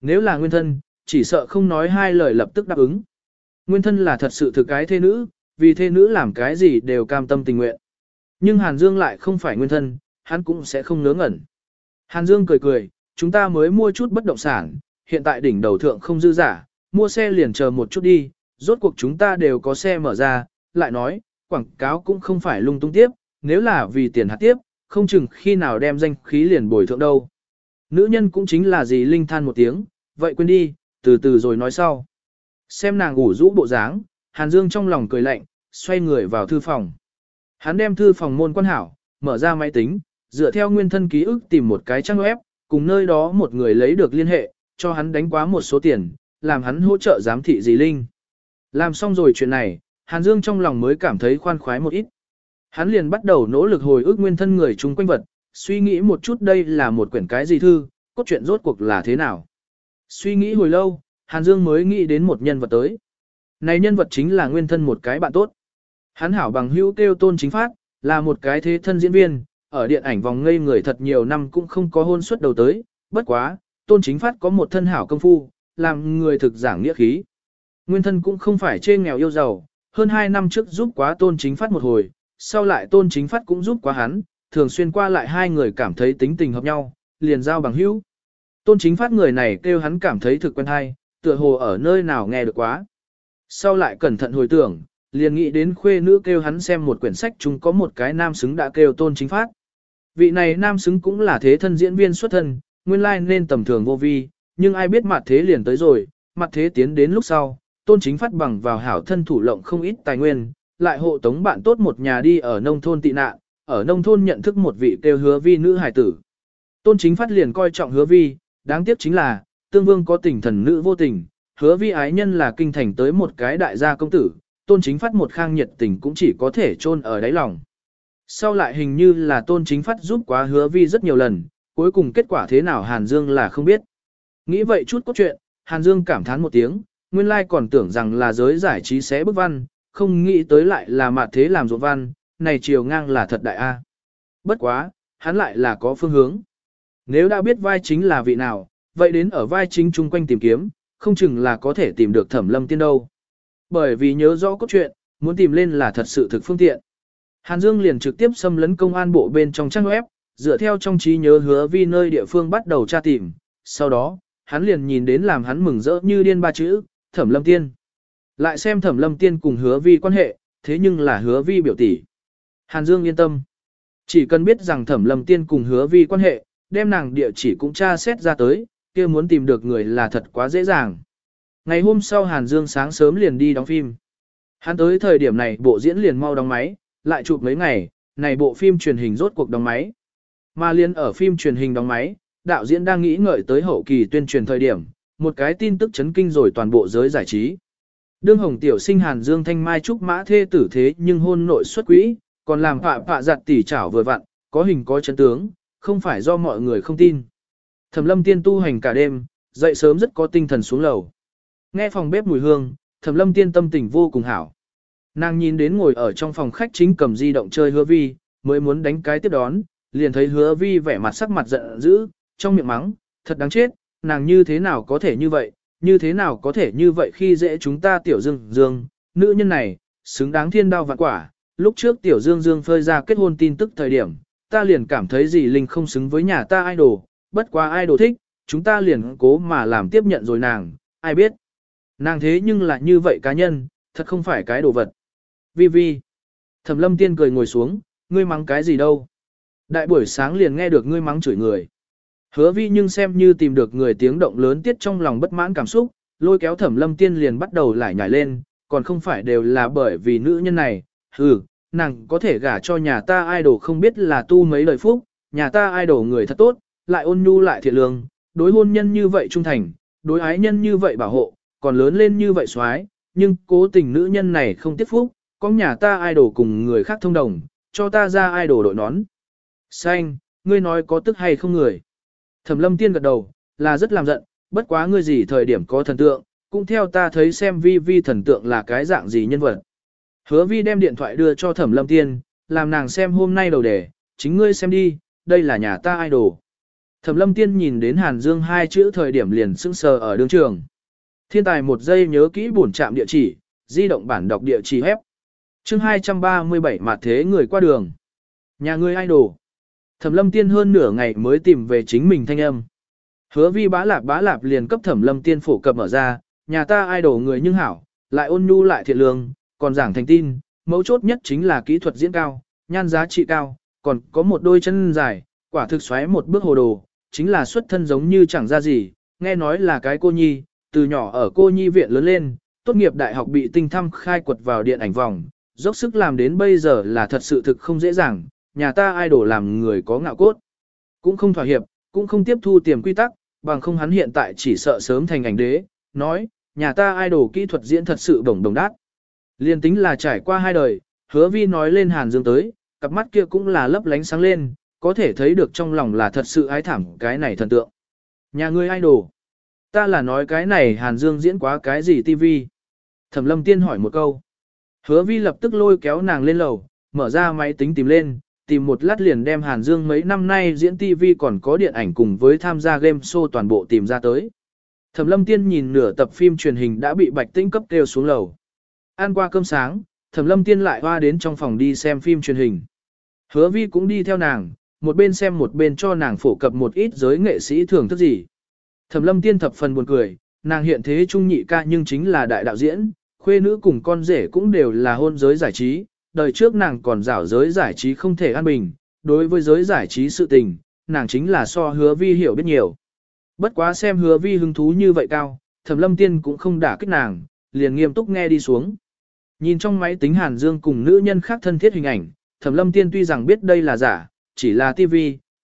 Nếu là nguyên thân, chỉ sợ không nói hai lời lập tức đáp ứng. Nguyên thân là thật sự thực cái thê nữ, vì thê nữ làm cái gì đều cam tâm tình nguyện. Nhưng Hàn Dương lại không phải nguyên thân, hắn cũng sẽ không ngớ ngẩn. Hàn Dương cười cười, chúng ta mới mua chút bất động sản, hiện tại đỉnh đầu thượng không dư giả, mua xe liền chờ một chút đi, rốt cuộc chúng ta đều có xe mở ra, lại nói, quảng cáo cũng không phải lung tung tiếp, nếu là vì tiền hạt tiếp, không chừng khi nào đem danh khí liền bồi thượng đâu. Nữ nhân cũng chính là gì linh than một tiếng, vậy quên đi, từ từ rồi nói sau. Xem nàng ngủ rũ bộ dáng, Hàn Dương trong lòng cười lạnh, xoay người vào thư phòng. Hắn đem thư phòng môn quan hảo, mở ra máy tính, dựa theo nguyên thân ký ức tìm một cái trang web, cùng nơi đó một người lấy được liên hệ, cho hắn đánh quá một số tiền, làm hắn hỗ trợ giám thị dì Linh. Làm xong rồi chuyện này, Hàn Dương trong lòng mới cảm thấy khoan khoái một ít. Hắn liền bắt đầu nỗ lực hồi ức nguyên thân người chung quanh vật, suy nghĩ một chút đây là một quyển cái gì thư, cốt truyện rốt cuộc là thế nào. Suy nghĩ hồi lâu, Hàn Dương mới nghĩ đến một nhân vật tới. Này nhân vật chính là nguyên thân một cái bạn tốt. Hắn hảo bằng hữu kêu tôn chính phát, là một cái thế thân diễn viên, ở điện ảnh vòng ngây người thật nhiều năm cũng không có hôn suất đầu tới, bất quá, tôn chính phát có một thân hảo công phu, làm người thực giảng nghĩa khí. Nguyên thân cũng không phải chê nghèo yêu giàu, hơn 2 năm trước giúp quá tôn chính phát một hồi, sau lại tôn chính phát cũng giúp quá hắn, thường xuyên qua lại hai người cảm thấy tính tình hợp nhau, liền giao bằng hữu. Tôn chính phát người này kêu hắn cảm thấy thực quen hay, tựa hồ ở nơi nào nghe được quá. Sau lại cẩn thận hồi tưởng, liền nghĩ đến khuê nữ kêu hắn xem một quyển sách chúng có một cái nam xứng đã kêu tôn chính phát. Vị này nam xứng cũng là thế thân diễn viên xuất thân, nguyên lai nên tầm thường vô vi, nhưng ai biết mặt thế liền tới rồi, mặt thế tiến đến lúc sau, tôn chính phát bằng vào hảo thân thủ lộng không ít tài nguyên, lại hộ tống bạn tốt một nhà đi ở nông thôn tị nạn, ở nông thôn nhận thức một vị kêu hứa vi nữ hải tử. Tôn chính phát liền coi trọng hứa vi, đáng tiếc chính là, tương vương có tình thần nữ vô tình, hứa vi ái nhân là kinh thành tới một cái đại gia công tử, tôn chính phát một khang nhiệt tình cũng chỉ có thể chôn ở đáy lòng. Sau lại hình như là tôn chính phát giúp quá hứa vi rất nhiều lần, cuối cùng kết quả thế nào Hàn Dương là không biết. Nghĩ vậy chút cốt truyện, Hàn Dương cảm thán một tiếng, nguyên lai còn tưởng rằng là giới giải trí sẽ bức văn, không nghĩ tới lại là mặt thế làm ruộng văn, này chiều ngang là thật đại A. Bất quá, hắn lại là có phương hướng. Nếu đã biết vai chính là vị nào, vậy đến ở vai chính chung quanh tìm kiếm, không chừng là có thể tìm được thẩm lâm tiên đâu. Bởi vì nhớ rõ cốt truyện, muốn tìm lên là thật sự thực phương tiện. Hàn Dương liền trực tiếp xâm lấn công an bộ bên trong trang web, dựa theo trong trí nhớ hứa vi nơi địa phương bắt đầu tra tìm. Sau đó, hắn liền nhìn đến làm hắn mừng rỡ như điên ba chữ, thẩm lâm tiên. Lại xem thẩm lâm tiên cùng hứa vi quan hệ, thế nhưng là hứa vi biểu tỷ. Hàn Dương yên tâm. Chỉ cần biết rằng thẩm lâm tiên cùng hứa vi quan hệ, đem nàng địa chỉ cũng tra xét ra tới, kia muốn tìm được người là thật quá dễ dàng. Ngày hôm sau Hàn Dương sáng sớm liền đi đóng phim. Hắn tới thời điểm này bộ diễn liền mau đóng máy, lại chụp mấy ngày, này bộ phim truyền hình rốt cuộc đóng máy. Mà liên ở phim truyền hình đóng máy, đạo diễn đang nghĩ ngợi tới hậu kỳ tuyên truyền thời điểm, một cái tin tức chấn kinh rồi toàn bộ giới giải trí. Đương Hồng Tiểu sinh Hàn Dương Thanh Mai Trúc Mã thê tử thế nhưng hôn nội xuất quỹ, còn làm phạ phạ giặt tỉ chảo vừa vặn, có hình có chân tướng, không phải do mọi người không tin. Thẩm lâm tiên tu hành cả đêm, dậy sớm rất có tinh thần xuống lầu. Nghe phòng bếp mùi hương, thẩm lâm tiên tâm tình vô cùng hảo. Nàng nhìn đến ngồi ở trong phòng khách chính cầm di động chơi hứa vi, mới muốn đánh cái tiếp đón, liền thấy hứa vi vẻ mặt sắc mặt giận dữ, trong miệng mắng, thật đáng chết, nàng như thế nào có thể như vậy, như thế nào có thể như vậy khi dễ chúng ta tiểu dương dương, nữ nhân này, xứng đáng thiên đao vạn quả, lúc trước tiểu dương dương phơi ra kết hôn tin tức thời điểm, ta liền cảm thấy gì linh không xứng với nhà ta idol, bất quá idol thích, chúng ta liền cố mà làm tiếp nhận rồi nàng, ai biết. Nàng thế nhưng lại như vậy cá nhân, thật không phải cái đồ vật. Vi Vi. Thẩm lâm tiên cười ngồi xuống, ngươi mắng cái gì đâu. Đại buổi sáng liền nghe được ngươi mắng chửi người. Hứa vi nhưng xem như tìm được người tiếng động lớn tiết trong lòng bất mãn cảm xúc, lôi kéo thẩm lâm tiên liền bắt đầu lại nhảy lên, còn không phải đều là bởi vì nữ nhân này, hừ, nàng có thể gả cho nhà ta idol không biết là tu mấy lời phúc, nhà ta idol người thật tốt, lại ôn nhu lại thiện lương, đối hôn nhân như vậy trung thành, đối ái nhân như vậy bảo hộ, còn lớn lên như vậy xoái, nhưng cố tình nữ nhân này không tiếp phúc, có nhà ta idol cùng người khác thông đồng, cho ta ra idol đội nón. Xanh, ngươi nói có tức hay không người? Thẩm lâm tiên gật đầu, là rất làm giận, bất quá ngươi gì thời điểm có thần tượng, cũng theo ta thấy xem vi vi thần tượng là cái dạng gì nhân vật. Hứa vi đem điện thoại đưa cho thẩm lâm tiên, làm nàng xem hôm nay đầu đề, chính ngươi xem đi, đây là nhà ta idol. Thẩm lâm tiên nhìn đến Hàn Dương hai chữ thời điểm liền sững sờ ở đường trường. Thiên tài một giây nhớ kỹ bổn trạm địa chỉ, di động bản đọc địa chỉ hép. chương 237 mặt thế người qua đường. Nhà ngươi idol. Thẩm lâm tiên hơn nửa ngày mới tìm về chính mình thanh âm. Hứa vi bá lạp bá lạp liền cấp thẩm lâm tiên phổ cập mở ra, nhà ta idol người nhưng hảo, lại ôn nhu lại thiện lương, còn giảng thành tin, mấu chốt nhất chính là kỹ thuật diễn cao, nhan giá trị cao, còn có một đôi chân dài, quả thực xoáy một bước hồ đồ, chính là xuất thân giống như chẳng ra gì, nghe nói là cái cô nhi, từ nhỏ ở cô nhi viện lớn lên, tốt nghiệp đại học bị tinh thăm khai quật vào điện ảnh vòng, dốc sức làm đến bây giờ là thật sự thực không dễ dàng, nhà ta idol làm người có ngạo cốt. Cũng không thỏa hiệp, cũng không tiếp thu tiềm quy tắc, bằng không hắn hiện tại chỉ sợ sớm thành ảnh đế, nói, nhà ta idol kỹ thuật diễn thật sự đồng đồng đát. Liên tính là trải qua hai đời, hứa vi nói lên Hàn Dương tới, cặp mắt kia cũng là lấp lánh sáng lên, có thể thấy được trong lòng là thật sự ái thảm cái này thần tượng. Nhà ngươi idol. Ta là nói cái này Hàn Dương diễn quá cái gì tivi? Thẩm lâm tiên hỏi một câu. Hứa vi lập tức lôi kéo nàng lên lầu, mở ra máy tính tìm lên, tìm một lát liền đem Hàn Dương mấy năm nay diễn TV còn có điện ảnh cùng với tham gia game show toàn bộ tìm ra tới. Thẩm lâm tiên nhìn nửa tập phim truyền hình đã bị bạch tinh cấp kêu xuống lầu. Ăn qua cơm sáng, thẩm lâm tiên lại hoa đến trong phòng đi xem phim truyền hình. Hứa vi cũng đi theo nàng, một bên xem một bên cho nàng phổ cập một ít giới nghệ sĩ thường thức gì. Thẩm lâm tiên thập phần buồn cười, nàng hiện thế trung nhị ca nhưng chính là đại đạo diễn, khuê nữ cùng con rể cũng đều là hôn giới giải trí, đời trước nàng còn rảo giới giải trí không thể an bình, đối với giới giải trí sự tình, nàng chính là so hứa vi hiểu biết nhiều. Bất quá xem hứa vi hứng thú như vậy cao, thẩm lâm tiên cũng không đả kích nàng, liền nghiêm túc nghe đi xuống. Nhìn trong máy tính Hàn Dương cùng nữ nhân khác thân thiết hình ảnh, thẩm lâm tiên tuy rằng biết đây là giả, chỉ là TV,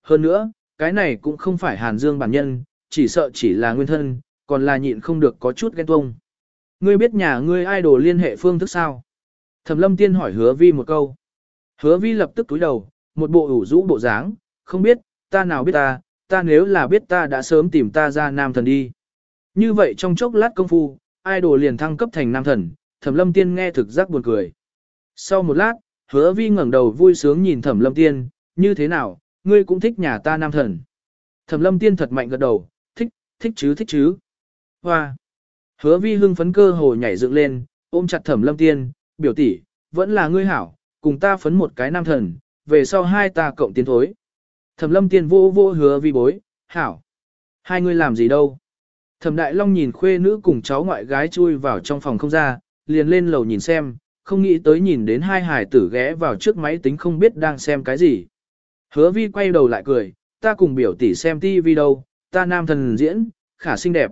hơn nữa, cái này cũng không phải Hàn Dương bản nhân, chỉ sợ chỉ là nguyên thân, còn là nhịn không được có chút ghen tuông. Ngươi biết nhà ngươi idol liên hệ phương thức sao? Thẩm lâm tiên hỏi hứa vi một câu. Hứa vi lập tức túi đầu, một bộ ủ rũ bộ dáng, không biết, ta nào biết ta, ta nếu là biết ta đã sớm tìm ta ra nam thần đi. Như vậy trong chốc lát công phu, idol liền thăng cấp thành nam thần, thẩm lâm tiên nghe thực giác buồn cười. Sau một lát, hứa vi ngẩng đầu vui sướng nhìn thẩm lâm tiên, như thế nào, ngươi cũng thích nhà ta nam thần. Thẩm lâm tiên thật mạnh gật đầu, thích, thích chứ thích chứ. Hoa! Hứa vi hưng phấn cơ hồ nhảy dựng lên, ôm chặt thẩm lâm tiên, biểu tỷ, vẫn là ngươi hảo, cùng ta phấn một cái nam thần, về sau hai ta cộng tiến thối. Thẩm lâm tiên vô vô hứa vi bối, hảo. Hai ngươi làm gì đâu? Thẩm đại long nhìn khuê nữ cùng cháu ngoại gái chui vào trong phòng không ra, liền lên lầu nhìn xem, không nghĩ tới nhìn đến hai hải tử ghé vào trước máy tính không biết đang xem cái gì. Hứa vi quay đầu lại cười, ta cùng biểu tỷ xem TV đâu, ta nam thần diễn, khả xinh đẹp.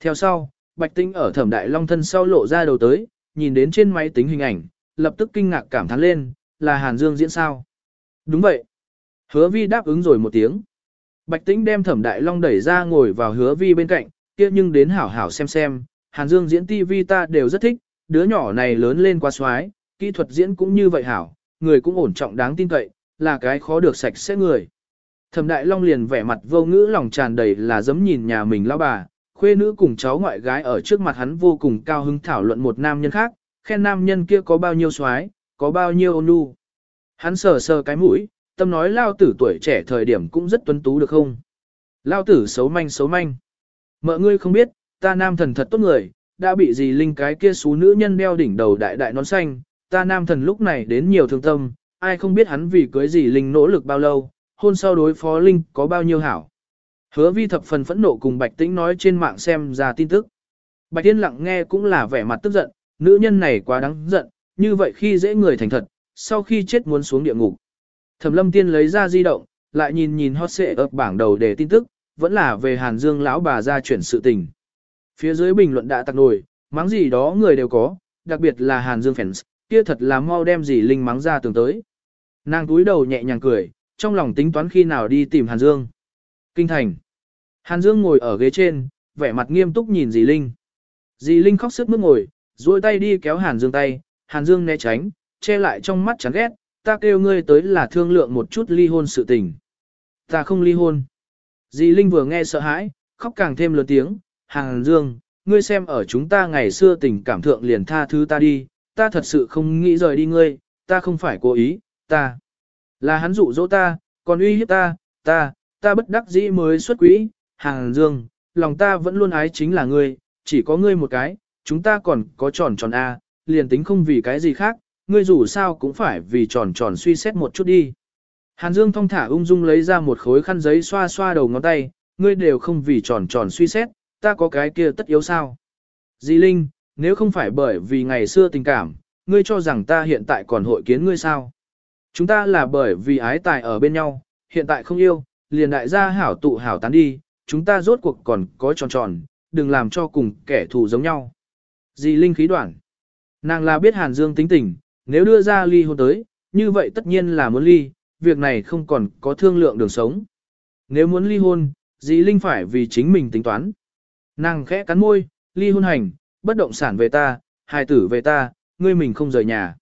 Theo sau, Bạch Tinh ở thẩm đại long thân sau lộ ra đầu tới, nhìn đến trên máy tính hình ảnh, lập tức kinh ngạc cảm thán lên, là Hàn Dương diễn sao? Đúng vậy. Hứa vi đáp ứng rồi một tiếng. Bạch Tĩnh đem thẩm đại long đẩy ra ngồi vào hứa vi bên cạnh, kia nhưng đến hảo hảo xem xem, Hàn Dương diễn TV ta đều rất thích, đứa nhỏ này lớn lên quá xoái, kỹ thuật diễn cũng như vậy hảo, người cũng ổn trọng đáng tin cậy, là cái khó được sạch sẽ người. Thẩm Đại Long liền vẻ mặt vô ngữ lòng tràn đầy là dấm nhìn nhà mình lão bà, khuê nữ cùng cháu ngoại gái ở trước mặt hắn vô cùng cao hứng thảo luận một nam nhân khác, khen nam nhân kia có bao nhiêu xoái, có bao nhiêu ôn nhu. Hắn sờ sờ cái mũi, tâm nói lao tử tuổi trẻ thời điểm cũng rất tuấn tú được không? Lao tử xấu manh xấu manh. Mợ ngươi không biết, ta nam thần thật tốt người, đã bị gì linh cái kia xú nữ nhân đeo đỉnh đầu đại đại nón xanh, ta nam thần lúc này đến nhiều thương tâm, ai không biết hắn vì cưới gì linh nỗ lực bao lâu, hôn sau đối phó linh có bao nhiêu hảo. Hứa vi thập phần phẫn nộ cùng Bạch Tĩnh nói trên mạng xem ra tin tức. Bạch Tiên lặng nghe cũng là vẻ mặt tức giận, nữ nhân này quá đáng giận, như vậy khi dễ người thành thật, sau khi chết muốn xuống địa ngục. Thẩm lâm tiên lấy ra di động, lại nhìn nhìn hot xệ ập bảng đầu để tin tức, vẫn là về Hàn Dương lão bà ra chuyển sự tình. Phía dưới bình luận đã tặc nổi, mắng gì đó người đều có, đặc biệt là Hàn Dương fans, kia thật là mau đem gì linh mắng ra tường tới. Nàng túi đầu nhẹ nhàng cười, trong lòng tính toán khi nào đi tìm Hàn Dương. Kinh thành. Hàn Dương ngồi ở ghế trên, vẻ mặt nghiêm túc nhìn dì Linh. Dì Linh khóc sức mướt ngồi, duỗi tay đi kéo Hàn Dương tay, Hàn Dương né tránh, che lại trong mắt chán ghét, ta kêu ngươi tới là thương lượng một chút ly hôn sự tình. Ta không ly hôn. Dì Linh vừa nghe sợ hãi, khóc càng thêm lớn tiếng, Hàng Dương, ngươi xem ở chúng ta ngày xưa tình cảm thượng liền tha thứ ta đi, ta thật sự không nghĩ rời đi ngươi, ta không phải cố ý, ta. Là hắn dụ dỗ ta, còn uy hiếp ta, ta, ta bất đắc dĩ mới xuất quỹ, Hàng Dương, lòng ta vẫn luôn ái chính là ngươi, chỉ có ngươi một cái, chúng ta còn có tròn tròn A, liền tính không vì cái gì khác, ngươi dù sao cũng phải vì tròn tròn suy xét một chút đi. Hàn Dương thong thả ung dung lấy ra một khối khăn giấy xoa xoa đầu ngón tay, ngươi đều không vì tròn tròn suy xét, ta có cái kia tất yếu sao. Di Linh, nếu không phải bởi vì ngày xưa tình cảm, ngươi cho rằng ta hiện tại còn hội kiến ngươi sao. Chúng ta là bởi vì ái tài ở bên nhau, hiện tại không yêu, liền đại gia hảo tụ hảo tán đi, chúng ta rốt cuộc còn có tròn tròn, đừng làm cho cùng kẻ thù giống nhau. Dì Linh khí đoạn. Nàng là biết Hàn Dương tính tình, nếu đưa ra ly hôn tới, như vậy tất nhiên là muốn ly, việc này không còn có thương lượng đường sống. Nếu muốn ly hôn, dì Linh phải vì chính mình tính toán. Nàng khẽ cắn môi, ly hôn hành, bất động sản về ta, hài tử về ta, ngươi mình không rời nhà.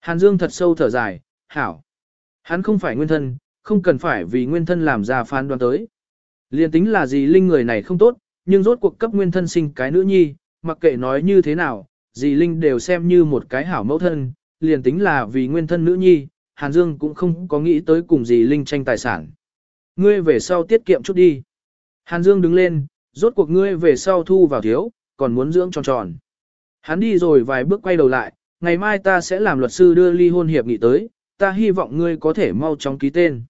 Hàn Dương thật sâu thở dài, hảo. Hắn không phải nguyên thân, không cần phải vì nguyên thân làm ra phán đoán tới. Liên tính là gì Linh người này không tốt, nhưng rốt cuộc cấp nguyên thân sinh cái nữ nhi, mặc kệ nói như thế nào, dì Linh đều xem như một cái hảo mẫu thân, liền tính là vì nguyên thân nữ nhi, Hàn Dương cũng không có nghĩ tới cùng dì Linh tranh tài sản. Ngươi về sau tiết kiệm chút đi. Hàn Dương đứng lên, rốt cuộc ngươi về sau thu vào thiếu, còn muốn dưỡng tròn tròn. Hắn đi rồi vài bước quay đầu lại, ngày mai ta sẽ làm luật sư đưa ly hôn hiệp nghị tới, ta hy vọng ngươi có thể mau chóng ký tên.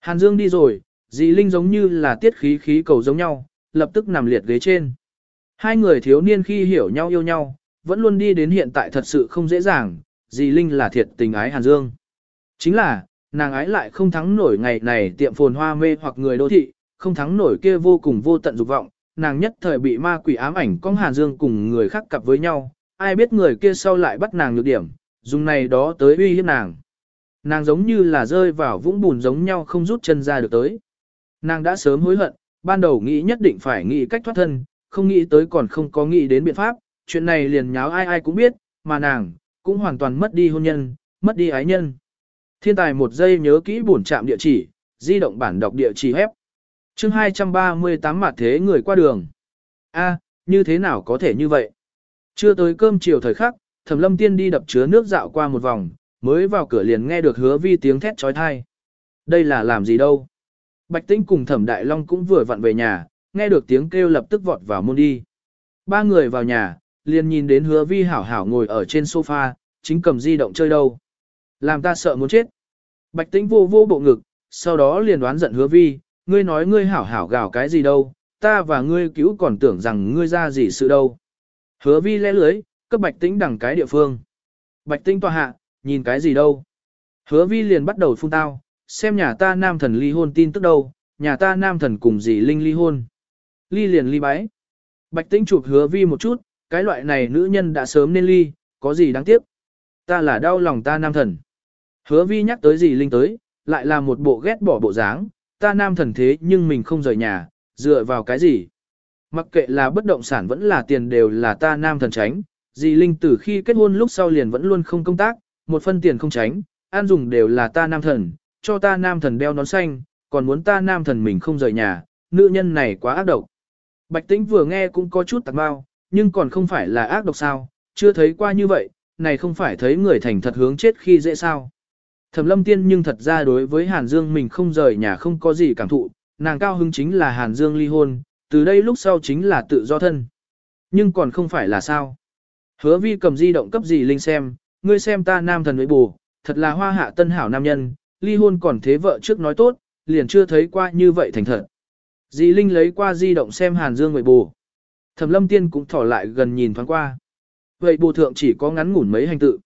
Hàn Dương đi rồi, dì Linh giống như là tiết khí khí cầu giống nhau, lập tức nằm liệt ghế trên. Hai người thiếu niên khi hiểu nhau yêu nhau, vẫn luôn đi đến hiện tại thật sự không dễ dàng, dì Linh là thiệt tình ái Hàn Dương. Chính là, nàng ái lại không thắng nổi ngày này tiệm phồn hoa mê hoặc người đô thị, không thắng nổi kia vô cùng vô tận dục vọng, nàng nhất thời bị ma quỷ ám ảnh con Hàn Dương cùng người khác cặp với nhau, ai biết người kia sau lại bắt nàng nhược điểm, dùng này đó tới uy hiếp nàng. Nàng giống như là rơi vào vũng bùn giống nhau không rút chân ra được tới. Nàng đã sớm hối hận, ban đầu nghĩ nhất định phải nghĩ cách thoát thân, không nghĩ tới còn không có nghĩ đến biện pháp, chuyện này liền nháo ai ai cũng biết, mà nàng, cũng hoàn toàn mất đi hôn nhân, mất đi ái nhân. Thiên tài một giây nhớ kỹ bổn trạm địa chỉ, di động bản đọc địa chỉ hép chương 238 mặt thế người qua đường. a như thế nào có thể như vậy? Chưa tới cơm chiều thời khắc, thẩm lâm tiên đi đập chứa nước dạo qua một vòng, mới vào cửa liền nghe được hứa vi tiếng thét trói thai. Đây là làm gì đâu? Bạch Tĩnh cùng thẩm đại long cũng vừa vặn về nhà, nghe được tiếng kêu lập tức vọt vào môn đi. Ba người vào nhà, liền nhìn đến hứa vi hảo hảo ngồi ở trên sofa, chính cầm di động chơi đâu. Làm ta sợ muốn chết. Bạch Tĩnh vô vô bộ ngực, sau đó liền đoán giận hứa vi, ngươi nói ngươi hảo hảo gào cái gì đâu, ta và ngươi cứu còn tưởng rằng ngươi ra gì sự đâu. Hứa vi lẽ lưới, cấp bạch tĩnh đằng cái địa phương. Bạch tĩnh tòa hạ, nhìn cái gì đâu. Hứa vi liền bắt đầu phun tao, xem nhà ta nam thần ly hôn tin tức đâu, nhà ta nam thần cùng dì Linh ly hôn. Ly liền ly bái. Bạch tĩnh chụp hứa vi một chút, cái loại này nữ nhân đã sớm nên ly, có gì đáng tiếc. Ta là đau lòng ta nam thần. Hứa vi nhắc tới dì Linh tới, lại là một bộ ghét bỏ bộ dáng, ta nam thần thế nhưng mình không rời nhà, dựa vào cái gì? Mặc kệ là bất động sản vẫn là tiền đều là ta nam thần tránh, dì Linh từ khi kết hôn lúc sau liền vẫn luôn không công tác, một phân tiền không tránh, an dùng đều là ta nam thần, cho ta nam thần đeo nón xanh, còn muốn ta nam thần mình không rời nhà, nữ nhân này quá ác độc. Bạch Tĩnh vừa nghe cũng có chút tạc bao, nhưng còn không phải là ác độc sao, chưa thấy qua như vậy, này không phải thấy người thành thật hướng chết khi dễ sao. Thẩm lâm tiên nhưng thật ra đối với Hàn Dương mình không rời nhà không có gì cảm thụ, nàng cao hứng chính là Hàn Dương ly hôn, từ đây lúc sau chính là tự do thân. Nhưng còn không phải là sao. Hứa vi cầm di động cấp gì Linh xem, ngươi xem ta nam thần với bù, thật là hoa hạ tân hảo nam nhân, ly hôn còn thế vợ trước nói tốt, liền chưa thấy qua như vậy thành thật. Dì Linh lấy qua di động xem Hàn Dương với bù. Thẩm lâm tiên cũng thỏ lại gần nhìn thoáng qua. Vậy bù thượng chỉ có ngắn ngủn mấy hành tự.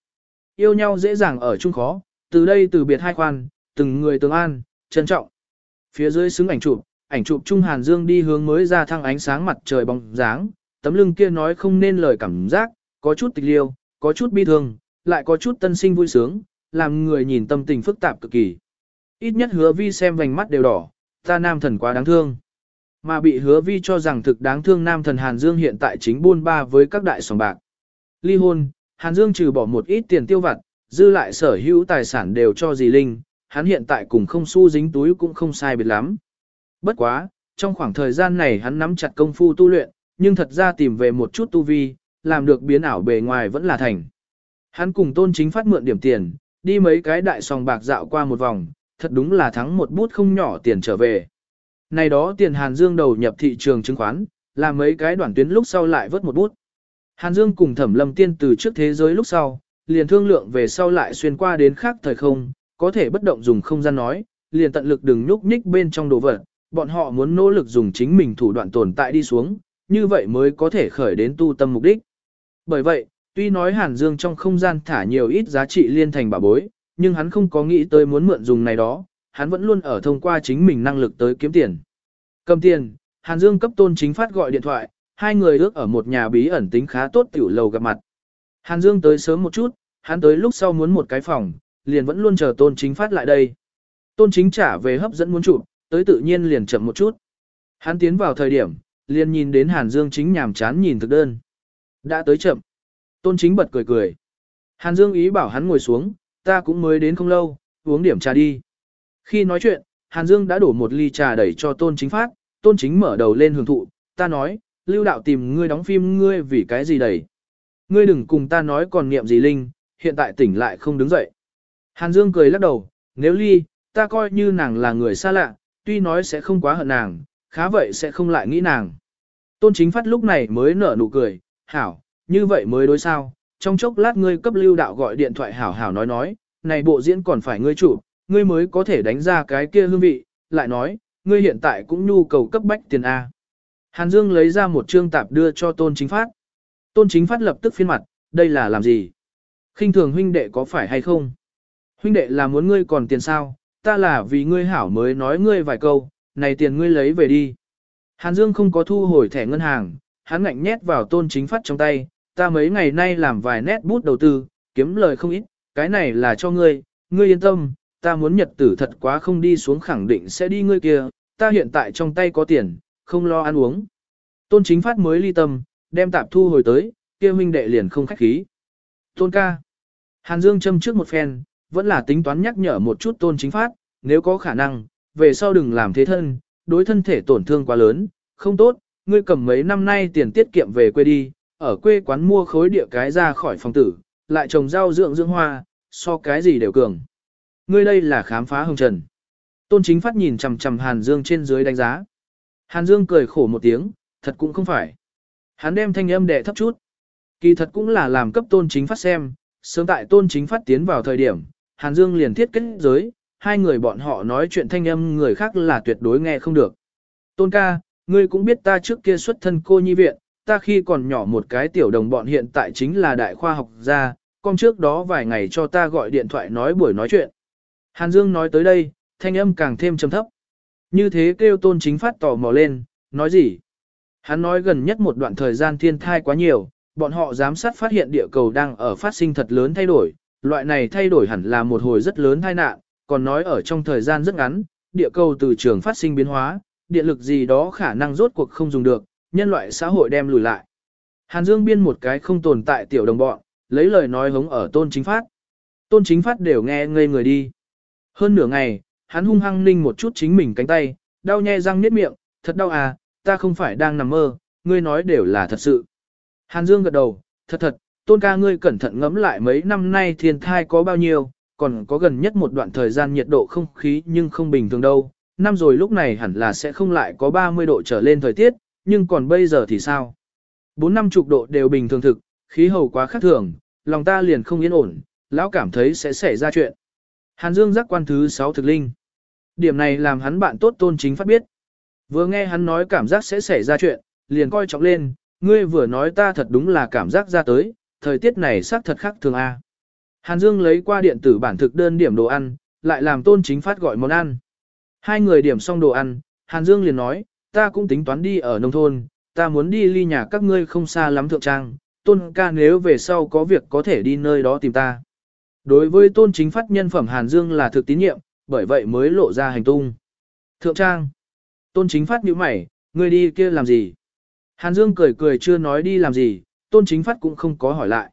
Yêu nhau dễ dàng ở chung khó, từ đây từ biệt hai khoan, từng người tương an, trân trọng. Phía dưới xứng ảnh chụp, ảnh chụp Trung Hàn Dương đi hướng mới ra thăng ánh sáng mặt trời bóng dáng, tấm lưng kia nói không nên lời cảm giác, có chút tịch liêu, có chút bi thương, lại có chút tân sinh vui sướng, làm người nhìn tâm tình phức tạp cực kỳ. Ít nhất hứa vi xem vành mắt đều đỏ, ta nam thần quá đáng thương. Mà bị hứa vi cho rằng thực đáng thương nam thần Hàn Dương hiện tại chính buôn ba với các đại sòng bạc. Ly hôn, Hàn Dương trừ bỏ một ít tiền tiêu vặt, dư lại sở hữu tài sản đều cho dì Linh, hắn hiện tại cùng không xu dính túi cũng không sai biệt lắm. Bất quá, trong khoảng thời gian này hắn nắm chặt công phu tu luyện, nhưng thật ra tìm về một chút tu vi, làm được biến ảo bề ngoài vẫn là thành. Hắn cùng tôn chính phát mượn điểm tiền, đi mấy cái đại sòng bạc dạo qua một vòng, thật đúng là thắng một bút không nhỏ tiền trở về. Này đó tiền Hàn Dương đầu nhập thị trường chứng khoán, làm mấy cái đoạn tuyến lúc sau lại vớt một bút. Hàn Dương cùng Thẩm Lâm Tiên từ trước thế giới lúc sau, liền thương lượng về sau lại xuyên qua đến khác thời không, có thể bất động dùng không gian nói, liền tận lực đừng nhúc nhích bên trong đồ vật, bọn họ muốn nỗ lực dùng chính mình thủ đoạn tồn tại đi xuống, như vậy mới có thể khởi đến tu tâm mục đích. Bởi vậy, tuy nói Hàn Dương trong không gian thả nhiều ít giá trị liên thành bảo bối, nhưng hắn không có nghĩ tới muốn mượn dùng này đó, hắn vẫn luôn ở thông qua chính mình năng lực tới kiếm tiền. Cầm tiền, Hàn Dương cấp tôn chính phát gọi điện thoại, hai người ước ở một nhà bí ẩn tính khá tốt tiểu lầu gặp mặt. Hàn Dương tới sớm một chút, hắn tới lúc sau muốn một cái phòng, liền vẫn luôn chờ tôn chính phát lại đây. Tôn chính trả về hấp dẫn muốn chụp, tới tự nhiên liền chậm một chút. Hắn tiến vào thời điểm, liền nhìn đến Hàn Dương chính nhàm chán nhìn thực đơn. Đã tới chậm. Tôn chính bật cười cười. Hàn Dương ý bảo hắn ngồi xuống, ta cũng mới đến không lâu, uống điểm trà đi. Khi nói chuyện, Hàn Dương đã đổ một ly trà đẩy cho tôn chính phát, tôn chính mở đầu lên hưởng thụ, ta nói, lưu đạo tìm ngươi đóng phim ngươi vì cái gì đẩy. Ngươi đừng cùng ta nói còn niệm gì linh, hiện tại tỉnh lại không đứng dậy. Hàn Dương cười lắc đầu, nếu ly, ta coi như nàng là người xa lạ, tuy nói sẽ không quá hận nàng, khá vậy sẽ không lại nghĩ nàng. Tôn chính phát lúc này mới nở nụ cười, hảo, như vậy mới đối sao, trong chốc lát ngươi cấp lưu đạo gọi điện thoại hảo hảo nói nói, này bộ diễn còn phải ngươi chủ, ngươi mới có thể đánh ra cái kia hương vị, lại nói, ngươi hiện tại cũng nhu cầu cấp bách tiền A. Hàn Dương lấy ra một trương tạp đưa cho tôn chính phát. Tôn chính phát lập tức phiên mặt, đây là làm gì? khinh thường huynh đệ có phải hay không? Huynh đệ là muốn ngươi còn tiền sao? Ta là vì ngươi hảo mới nói ngươi vài câu, này tiền ngươi lấy về đi. Hàn Dương không có thu hồi thẻ ngân hàng, hắn ngạnh nhét vào tôn chính phát trong tay, ta mấy ngày nay làm vài nét bút đầu tư, kiếm lời không ít, cái này là cho ngươi, ngươi yên tâm, ta muốn nhật tử thật quá không đi xuống khẳng định sẽ đi ngươi kia, ta hiện tại trong tay có tiền, không lo ăn uống. Tôn chính phát mới ly tâm, đem tạp thu hồi tới, kia huynh đệ liền không khách khí. Tôn ca. Hàn Dương châm trước một phen, vẫn là tính toán nhắc nhở một chút tôn chính phát, nếu có khả năng, về sau đừng làm thế thân, đối thân thể tổn thương quá lớn, không tốt, ngươi cầm mấy năm nay tiền tiết kiệm về quê đi, ở quê quán mua khối địa cái ra khỏi phòng tử, lại trồng rau dưỡng dưỡng hoa, so cái gì đều cường. Ngươi đây là khám phá hồng trần. Tôn chính phát nhìn chằm chằm Hàn Dương trên dưới đánh giá. Hàn Dương cười khổ một tiếng, thật cũng không phải. Hắn đem thanh âm đệ thấp chút. Kỳ thật cũng là làm cấp tôn chính phát xem, sớm tại tôn chính phát tiến vào thời điểm, Hàn Dương liền thiết kết giới, hai người bọn họ nói chuyện thanh âm người khác là tuyệt đối nghe không được. Tôn ca, ngươi cũng biết ta trước kia xuất thân cô nhi viện, ta khi còn nhỏ một cái tiểu đồng bọn hiện tại chính là đại khoa học gia, con trước đó vài ngày cho ta gọi điện thoại nói buổi nói chuyện. Hàn Dương nói tới đây, thanh âm càng thêm trầm thấp. Như thế kêu tôn chính phát tò mò lên, nói gì? Hắn nói gần nhất một đoạn thời gian thiên thai quá nhiều, bọn họ giám sát phát hiện địa cầu đang ở phát sinh thật lớn thay đổi, loại này thay đổi hẳn là một hồi rất lớn tai nạn, còn nói ở trong thời gian rất ngắn, địa cầu từ trường phát sinh biến hóa, điện lực gì đó khả năng rốt cuộc không dùng được, nhân loại xã hội đem lùi lại. Hàn Dương biên một cái không tồn tại tiểu đồng bọn, lấy lời nói hống ở tôn chính phát. Tôn chính phát đều nghe ngây người đi. Hơn nửa ngày, hắn hung hăng ninh một chút chính mình cánh tay, đau nhe răng niết miệng, thật đau à, ta không phải đang nằm mơ, ngươi nói đều là thật sự. Hàn Dương gật đầu, thật thật, tôn ca ngươi cẩn thận ngẫm lại mấy năm nay thiên thai có bao nhiêu, còn có gần nhất một đoạn thời gian nhiệt độ không khí nhưng không bình thường đâu. Năm rồi lúc này hẳn là sẽ không lại có 30 độ trở lên thời tiết, nhưng còn bây giờ thì sao? Bốn năm chục độ đều bình thường thực, khí hậu quá khác thường, lòng ta liền không yên ổn, lão cảm thấy sẽ xảy ra chuyện. Hàn Dương giác quan thứ 6 thực linh. Điểm này làm hắn bạn tốt tôn chính phát biết. Vừa nghe hắn nói cảm giác sẽ xảy ra chuyện, liền coi trọng lên, ngươi vừa nói ta thật đúng là cảm giác ra tới, thời tiết này xác thật khác thường a. Hàn Dương lấy qua điện tử bản thực đơn điểm đồ ăn, lại làm tôn chính phát gọi món ăn. Hai người điểm xong đồ ăn, Hàn Dương liền nói, ta cũng tính toán đi ở nông thôn, ta muốn đi ly nhà các ngươi không xa lắm thượng trang, tôn ca nếu về sau có việc có thể đi nơi đó tìm ta. Đối với tôn chính phát nhân phẩm Hàn Dương là thực tín nhiệm, bởi vậy mới lộ ra hành tung. Thượng trang, tôn chính phát nhíu mày, ngươi đi kia làm gì? Hàn Dương cười cười chưa nói đi làm gì, tôn chính phát cũng không có hỏi lại.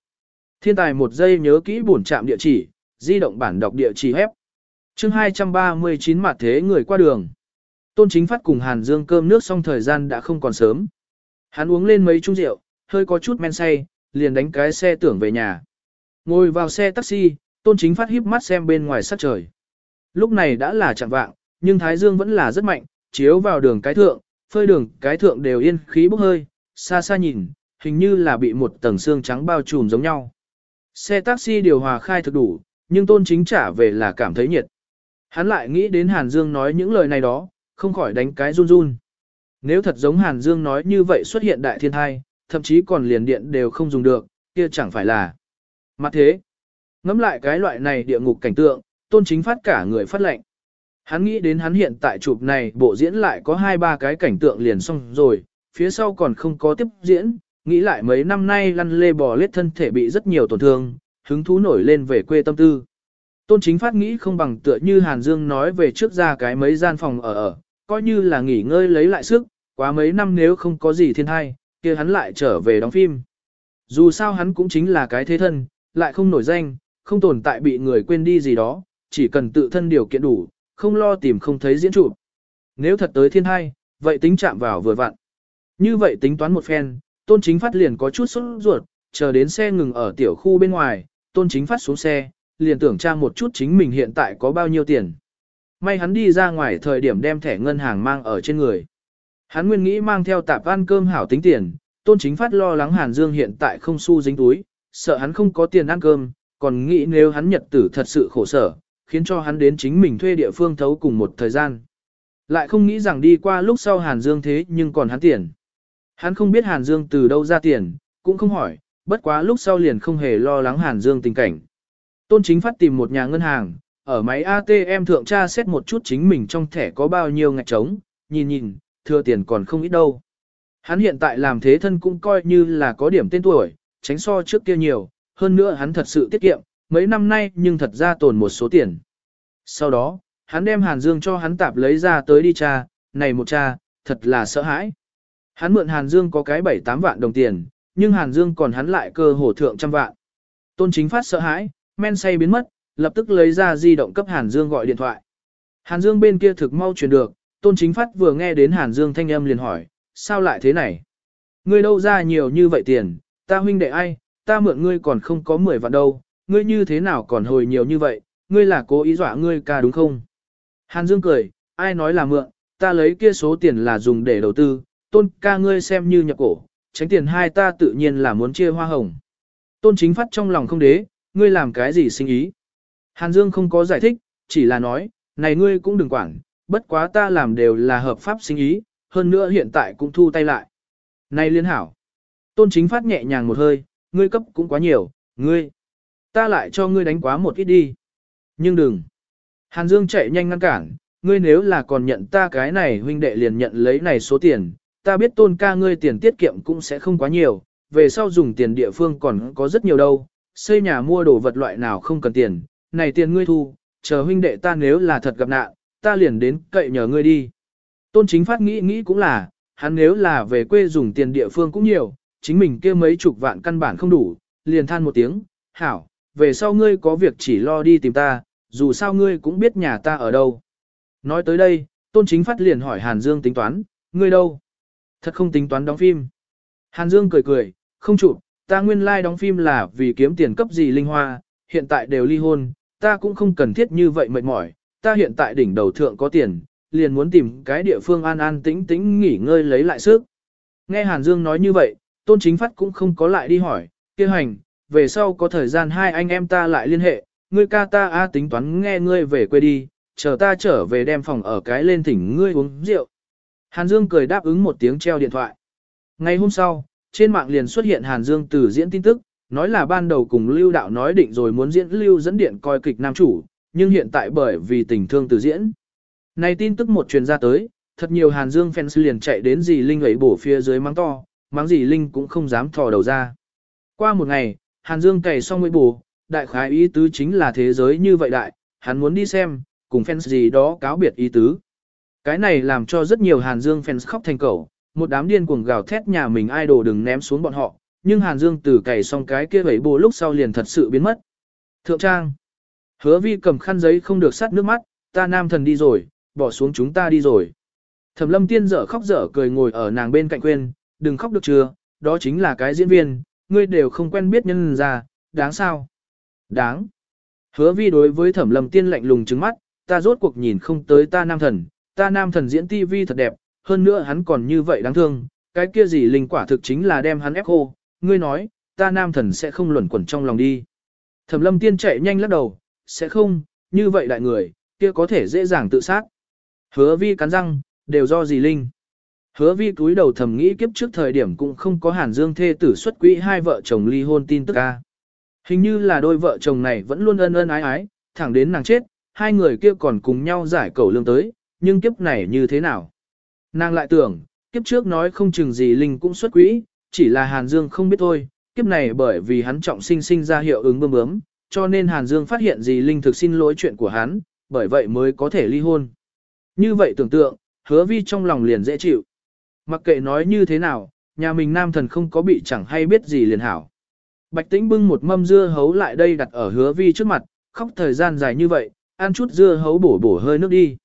Thiên tài một giây nhớ kỹ bổn trạm địa chỉ, di động bản đọc địa chỉ hép. chương 239 mặt thế người qua đường. Tôn chính phát cùng Hàn Dương cơm nước xong thời gian đã không còn sớm. Hắn uống lên mấy chung rượu, hơi có chút men say, liền đánh cái xe tưởng về nhà. Ngồi vào xe taxi, tôn chính phát híp mắt xem bên ngoài sát trời. Lúc này đã là chẳng vạng, nhưng Thái Dương vẫn là rất mạnh, chiếu vào đường cái thượng, phơi đường cái thượng đều yên khí bốc hơi, xa xa nhìn, hình như là bị một tầng xương trắng bao trùm giống nhau. Xe taxi điều hòa khai thực đủ, nhưng tôn chính trả về là cảm thấy nhiệt. Hắn lại nghĩ đến Hàn Dương nói những lời này đó, không khỏi đánh cái run run. Nếu thật giống Hàn Dương nói như vậy xuất hiện đại thiên thai, thậm chí còn liền điện đều không dùng được, kia chẳng phải là. Mặt thế, ngắm lại cái loại này địa ngục cảnh tượng, tôn chính phát cả người phát lệnh. Hắn nghĩ đến hắn hiện tại chụp này bộ diễn lại có hai ba cái cảnh tượng liền xong rồi, phía sau còn không có tiếp diễn, nghĩ lại mấy năm nay lăn lê bò lết thân thể bị rất nhiều tổn thương, hứng thú nổi lên về quê tâm tư. Tôn chính phát nghĩ không bằng tựa như Hàn Dương nói về trước ra cái mấy gian phòng ở ở, coi như là nghỉ ngơi lấy lại sức, quá mấy năm nếu không có gì thiên hay, kia hắn lại trở về đóng phim. Dù sao hắn cũng chính là cái thế thân, lại không nổi danh, không tồn tại bị người quên đi gì đó, chỉ cần tự thân điều kiện đủ, không lo tìm không thấy diễn trụ. Nếu thật tới thiên hai, vậy tính chạm vào vừa vặn. Như vậy tính toán một phen, tôn chính phát liền có chút sốt ruột, chờ đến xe ngừng ở tiểu khu bên ngoài, tôn chính phát xuống xe, liền tưởng tra một chút chính mình hiện tại có bao nhiêu tiền. May hắn đi ra ngoài thời điểm đem thẻ ngân hàng mang ở trên người. Hắn nguyên nghĩ mang theo tạp ăn cơm hảo tính tiền, tôn chính phát lo lắng Hàn Dương hiện tại không xu dính túi, sợ hắn không có tiền ăn cơm, còn nghĩ nếu hắn nhật tử thật sự khổ sở, khiến cho hắn đến chính mình thuê địa phương thấu cùng một thời gian. Lại không nghĩ rằng đi qua lúc sau Hàn Dương thế nhưng còn hắn tiền. Hắn không biết Hàn Dương từ đâu ra tiền, cũng không hỏi, bất quá lúc sau liền không hề lo lắng Hàn Dương tình cảnh. Tôn chính phát tìm một nhà ngân hàng, ở máy ATM thượng tra xét một chút chính mình trong thẻ có bao nhiêu ngạch trống, nhìn nhìn, thừa tiền còn không ít đâu. Hắn hiện tại làm thế thân cũng coi như là có điểm tên tuổi, tránh so trước kia nhiều, hơn nữa hắn thật sự tiết kiệm, mấy năm nay nhưng thật ra tồn một số tiền. Sau đó, hắn đem Hàn Dương cho hắn tạp lấy ra tới đi cha, này một cha, thật là sợ hãi. Hắn mượn Hàn Dương có cái 7-8 vạn đồng tiền, nhưng Hàn Dương còn hắn lại cơ hồ thượng trăm vạn. Tôn chính phát sợ hãi, men say biến mất, lập tức lấy ra di động cấp Hàn Dương gọi điện thoại. Hàn Dương bên kia thực mau truyền được, Tôn chính phát vừa nghe đến Hàn Dương thanh âm liền hỏi, sao lại thế này? Ngươi đâu ra nhiều như vậy tiền, ta huynh đệ ai, ta mượn ngươi còn không có 10 vạn đâu, ngươi như thế nào còn hồi nhiều như vậy, ngươi là cố ý dọa ngươi ca đúng không? Hàn Dương cười, ai nói là mượn, ta lấy kia số tiền là dùng để đầu tư, tôn ca ngươi xem như nhập cổ, tránh tiền hai ta tự nhiên là muốn chia hoa hồng. Tôn chính phát trong lòng không đế, ngươi làm cái gì sinh ý. Hàn Dương không có giải thích, chỉ là nói, này ngươi cũng đừng quản, bất quá ta làm đều là hợp pháp sinh ý, hơn nữa hiện tại cũng thu tay lại. Này liên hảo. Tôn chính phát nhẹ nhàng một hơi, ngươi cấp cũng quá nhiều, ngươi. Ta lại cho ngươi đánh quá một ít đi. Nhưng đừng. Hàn Dương chạy nhanh ngăn cản, ngươi nếu là còn nhận ta cái này huynh đệ liền nhận lấy này số tiền, ta biết tôn ca ngươi tiền tiết kiệm cũng sẽ không quá nhiều, về sau dùng tiền địa phương còn có rất nhiều đâu, xây nhà mua đồ vật loại nào không cần tiền, này tiền ngươi thu, chờ huynh đệ ta nếu là thật gặp nạn, ta liền đến cậy nhờ ngươi đi. Tôn chính phát nghĩ nghĩ cũng là, hắn nếu là về quê dùng tiền địa phương cũng nhiều, chính mình kia mấy chục vạn căn bản không đủ, liền than một tiếng, hảo, về sau ngươi có việc chỉ lo đi tìm ta, dù sao ngươi cũng biết nhà ta ở đâu. Nói tới đây, tôn chính phát liền hỏi Hàn Dương tính toán, ngươi đâu? Thật không tính toán đóng phim. Hàn Dương cười cười, không chụp, ta nguyên lai like đóng phim là vì kiếm tiền cấp gì linh hoa, hiện tại đều ly hôn, ta cũng không cần thiết như vậy mệt mỏi, ta hiện tại đỉnh đầu thượng có tiền, liền muốn tìm cái địa phương an an tĩnh tĩnh nghỉ ngơi lấy lại sức. Nghe Hàn Dương nói như vậy, Tôn Chính Phát cũng không có lại đi hỏi, kia hành, về sau có thời gian hai anh em ta lại liên hệ, ngươi ca ta a tính toán nghe ngươi về quê đi, chờ ta trở về đem phòng ở cái lên thỉnh ngươi uống rượu. Hàn Dương cười đáp ứng một tiếng treo điện thoại. Ngày hôm sau, trên mạng liền xuất hiện Hàn Dương từ diễn tin tức, nói là ban đầu cùng Lưu Đạo nói định rồi muốn diễn Lưu dẫn điện coi kịch nam chủ, nhưng hiện tại bởi vì tình thương từ diễn. Này tin tức một truyền ra tới, thật nhiều Hàn Dương fans liền chạy đến dì Linh ấy bổ phía dưới mắng to, mắng dì Linh cũng không dám thò đầu ra. Qua một ngày, Hàn Dương cày xong mới bù, đại khái ý tứ chính là thế giới như vậy đại, hắn muốn đi xem, cùng fans gì đó cáo biệt ý tứ. Cái này làm cho rất nhiều Hàn Dương fans khóc thành cầu, một đám điên cuồng gào thét nhà mình idol đừng ném xuống bọn họ, nhưng Hàn Dương từ cày xong cái kia vẩy bồ lúc sau liền thật sự biến mất. Thượng trang. Hứa vi cầm khăn giấy không được sát nước mắt, ta nam thần đi rồi, bỏ xuống chúng ta đi rồi. Thẩm lâm tiên dở khóc dở cười ngồi ở nàng bên cạnh quên, đừng khóc được chưa, đó chính là cái diễn viên, ngươi đều không quen biết nhân ra, đáng sao? Đáng. Hứa vi đối với thẩm lâm tiên lạnh lùng trứng mắt, ta rốt cuộc nhìn không tới ta nam thần, ta nam thần diễn tivi thật đẹp, hơn nữa hắn còn như vậy đáng thương, cái kia gì linh quả thực chính là đem hắn ép khô, ngươi nói, ta nam thần sẽ không luẩn quẩn trong lòng đi. Thẩm lâm tiên chạy nhanh lắc đầu, sẽ không, như vậy đại người, kia có thể dễ dàng tự sát. Hứa vi cắn răng, đều do gì linh. Hứa vi cúi đầu thầm nghĩ kiếp trước thời điểm cũng không có hàn dương thê tử xuất quỹ hai vợ chồng ly hôn tin tức ca. Hình như là đôi vợ chồng này vẫn luôn ân ân ái ái, thẳng đến nàng chết, hai người kia còn cùng nhau giải cầu lương tới, nhưng kiếp này như thế nào? Nàng lại tưởng, kiếp trước nói không chừng gì Linh cũng xuất quỹ, chỉ là Hàn Dương không biết thôi, kiếp này bởi vì hắn trọng sinh sinh ra hiệu ứng bơm bướm, cho nên Hàn Dương phát hiện gì Linh thực xin lỗi chuyện của hắn, bởi vậy mới có thể ly hôn. Như vậy tưởng tượng, hứa vi trong lòng liền dễ chịu. Mặc kệ nói như thế nào, nhà mình nam thần không có bị chẳng hay biết gì liền hảo. Bạch tĩnh bưng một mâm dưa hấu lại đây đặt ở hứa vi trước mặt, khóc thời gian dài như vậy, ăn chút dưa hấu bổ bổ hơi nước đi.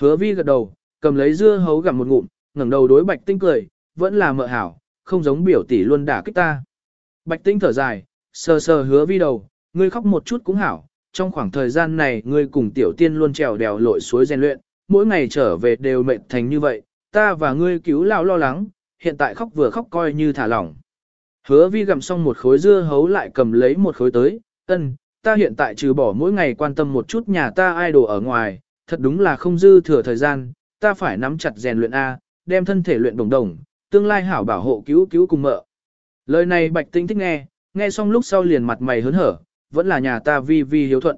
Hứa vi gật đầu, cầm lấy dưa hấu gặm một ngụm, ngẩng đầu đối bạch Tĩnh cười, vẫn là mợ hảo, không giống biểu tỷ luôn đả kích ta. Bạch Tĩnh thở dài, sờ sờ hứa vi đầu, ngươi khóc một chút cũng hảo, trong khoảng thời gian này ngươi cùng tiểu tiên luôn trèo đèo lội suối rèn luyện, mỗi ngày trở về đều mệt thành như vậy, ta và ngươi cứu lao lo lắng, hiện tại khóc vừa khóc coi như thả lỏng. Hứa vi gặm xong một khối dưa hấu lại cầm lấy một khối tới, ân, ta hiện tại trừ bỏ mỗi ngày quan tâm một chút nhà ta ai đồ ở ngoài, thật đúng là không dư thừa thời gian, ta phải nắm chặt rèn luyện A, đem thân thể luyện đồng đồng, tương lai hảo bảo hộ cứu cứu cùng mợ. Lời này bạch tinh thích nghe, nghe xong lúc sau liền mặt mày hớn hở, vẫn là nhà ta vi vi hiếu thuận.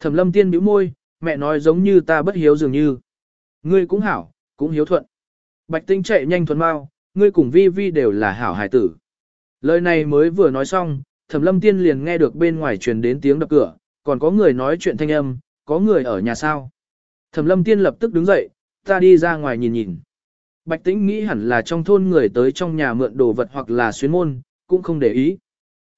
Thẩm lâm tiên bĩu môi, mẹ nói giống như ta bất hiếu dường như. Ngươi cũng hảo, cũng hiếu thuận. Bạch tinh chạy nhanh thuần mau, ngươi cùng vi vi đều là hảo hải tử. Lời này mới vừa nói xong, thẩm lâm tiên liền nghe được bên ngoài truyền đến tiếng đập cửa, còn có người nói chuyện thanh âm, có người ở nhà sao. Thẩm lâm tiên lập tức đứng dậy, ta đi ra ngoài nhìn nhìn. Bạch Tĩnh nghĩ hẳn là trong thôn người tới trong nhà mượn đồ vật hoặc là xuyến môn, cũng không để ý.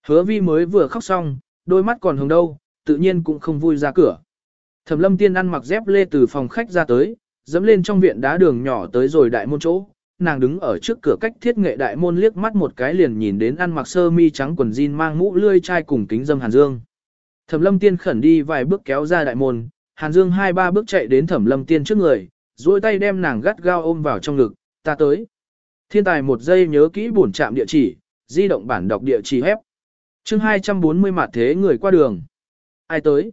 Hứa vi mới vừa khóc xong, đôi mắt còn hồng đâu, tự nhiên cũng không vui ra cửa. Thẩm lâm tiên ăn mặc dép lê từ phòng khách ra tới, dẫm lên trong viện đá đường nhỏ tới rồi đại môn chỗ. Nàng đứng ở trước cửa cách thiết nghệ đại môn liếc mắt một cái liền nhìn đến ăn mặc sơ mi trắng quần jean mang mũ lươi chai cùng kính dâm Hàn Dương. Thẩm lâm tiên khẩn đi vài bước kéo ra đại môn, Hàn Dương hai ba bước chạy đến thẩm lâm tiên trước người, duỗi tay đem nàng gắt gao ôm vào trong ngực, ta tới. Thiên tài một giây nhớ kỹ bổn trạm địa chỉ, di động bản đọc địa chỉ hép. chương 240 mặt thế người qua đường. Ai tới?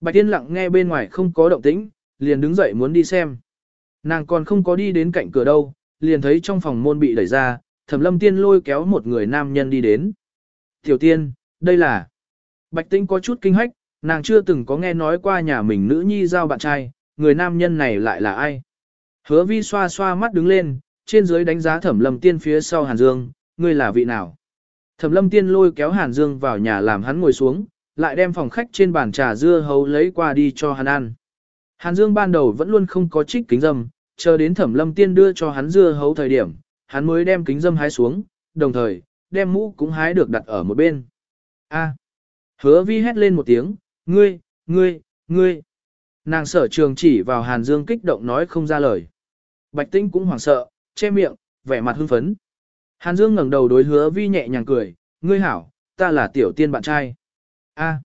Bạch Tiên lặng nghe bên ngoài không có động tĩnh, liền đứng dậy muốn đi xem. Nàng còn không có đi đến cạnh cửa đâu, liền thấy trong phòng môn bị đẩy ra, thẩm lâm tiên lôi kéo một người nam nhân đi đến. Tiểu tiên, đây là... Bạch Tinh có chút kinh hách, nàng chưa từng có nghe nói qua nhà mình nữ nhi giao bạn trai, người nam nhân này lại là ai. Hứa vi xoa xoa mắt đứng lên, trên dưới đánh giá thẩm lâm tiên phía sau Hàn Dương, ngươi là vị nào. Thẩm lâm tiên lôi kéo Hàn Dương vào nhà làm hắn ngồi xuống, lại đem phòng khách trên bàn trà dưa hấu lấy qua đi cho hắn ăn. Hàn Dương ban đầu vẫn luôn không có trích kính dâm, chờ đến thẩm lâm tiên đưa cho hắn dưa hấu thời điểm, hắn mới đem kính dâm hái xuống, đồng thời, đem mũ cũng hái được đặt ở một bên. A. Hứa vi hét lên một tiếng, ngươi, ngươi, ngươi. Nàng sở trường chỉ vào Hàn Dương kích động nói không ra lời. Bạch Tinh cũng hoảng sợ, che miệng, vẻ mặt hưng phấn. Hàn Dương ngẩng đầu đối hứa vi nhẹ nhàng cười, ngươi hảo, ta là tiểu tiên bạn trai. A.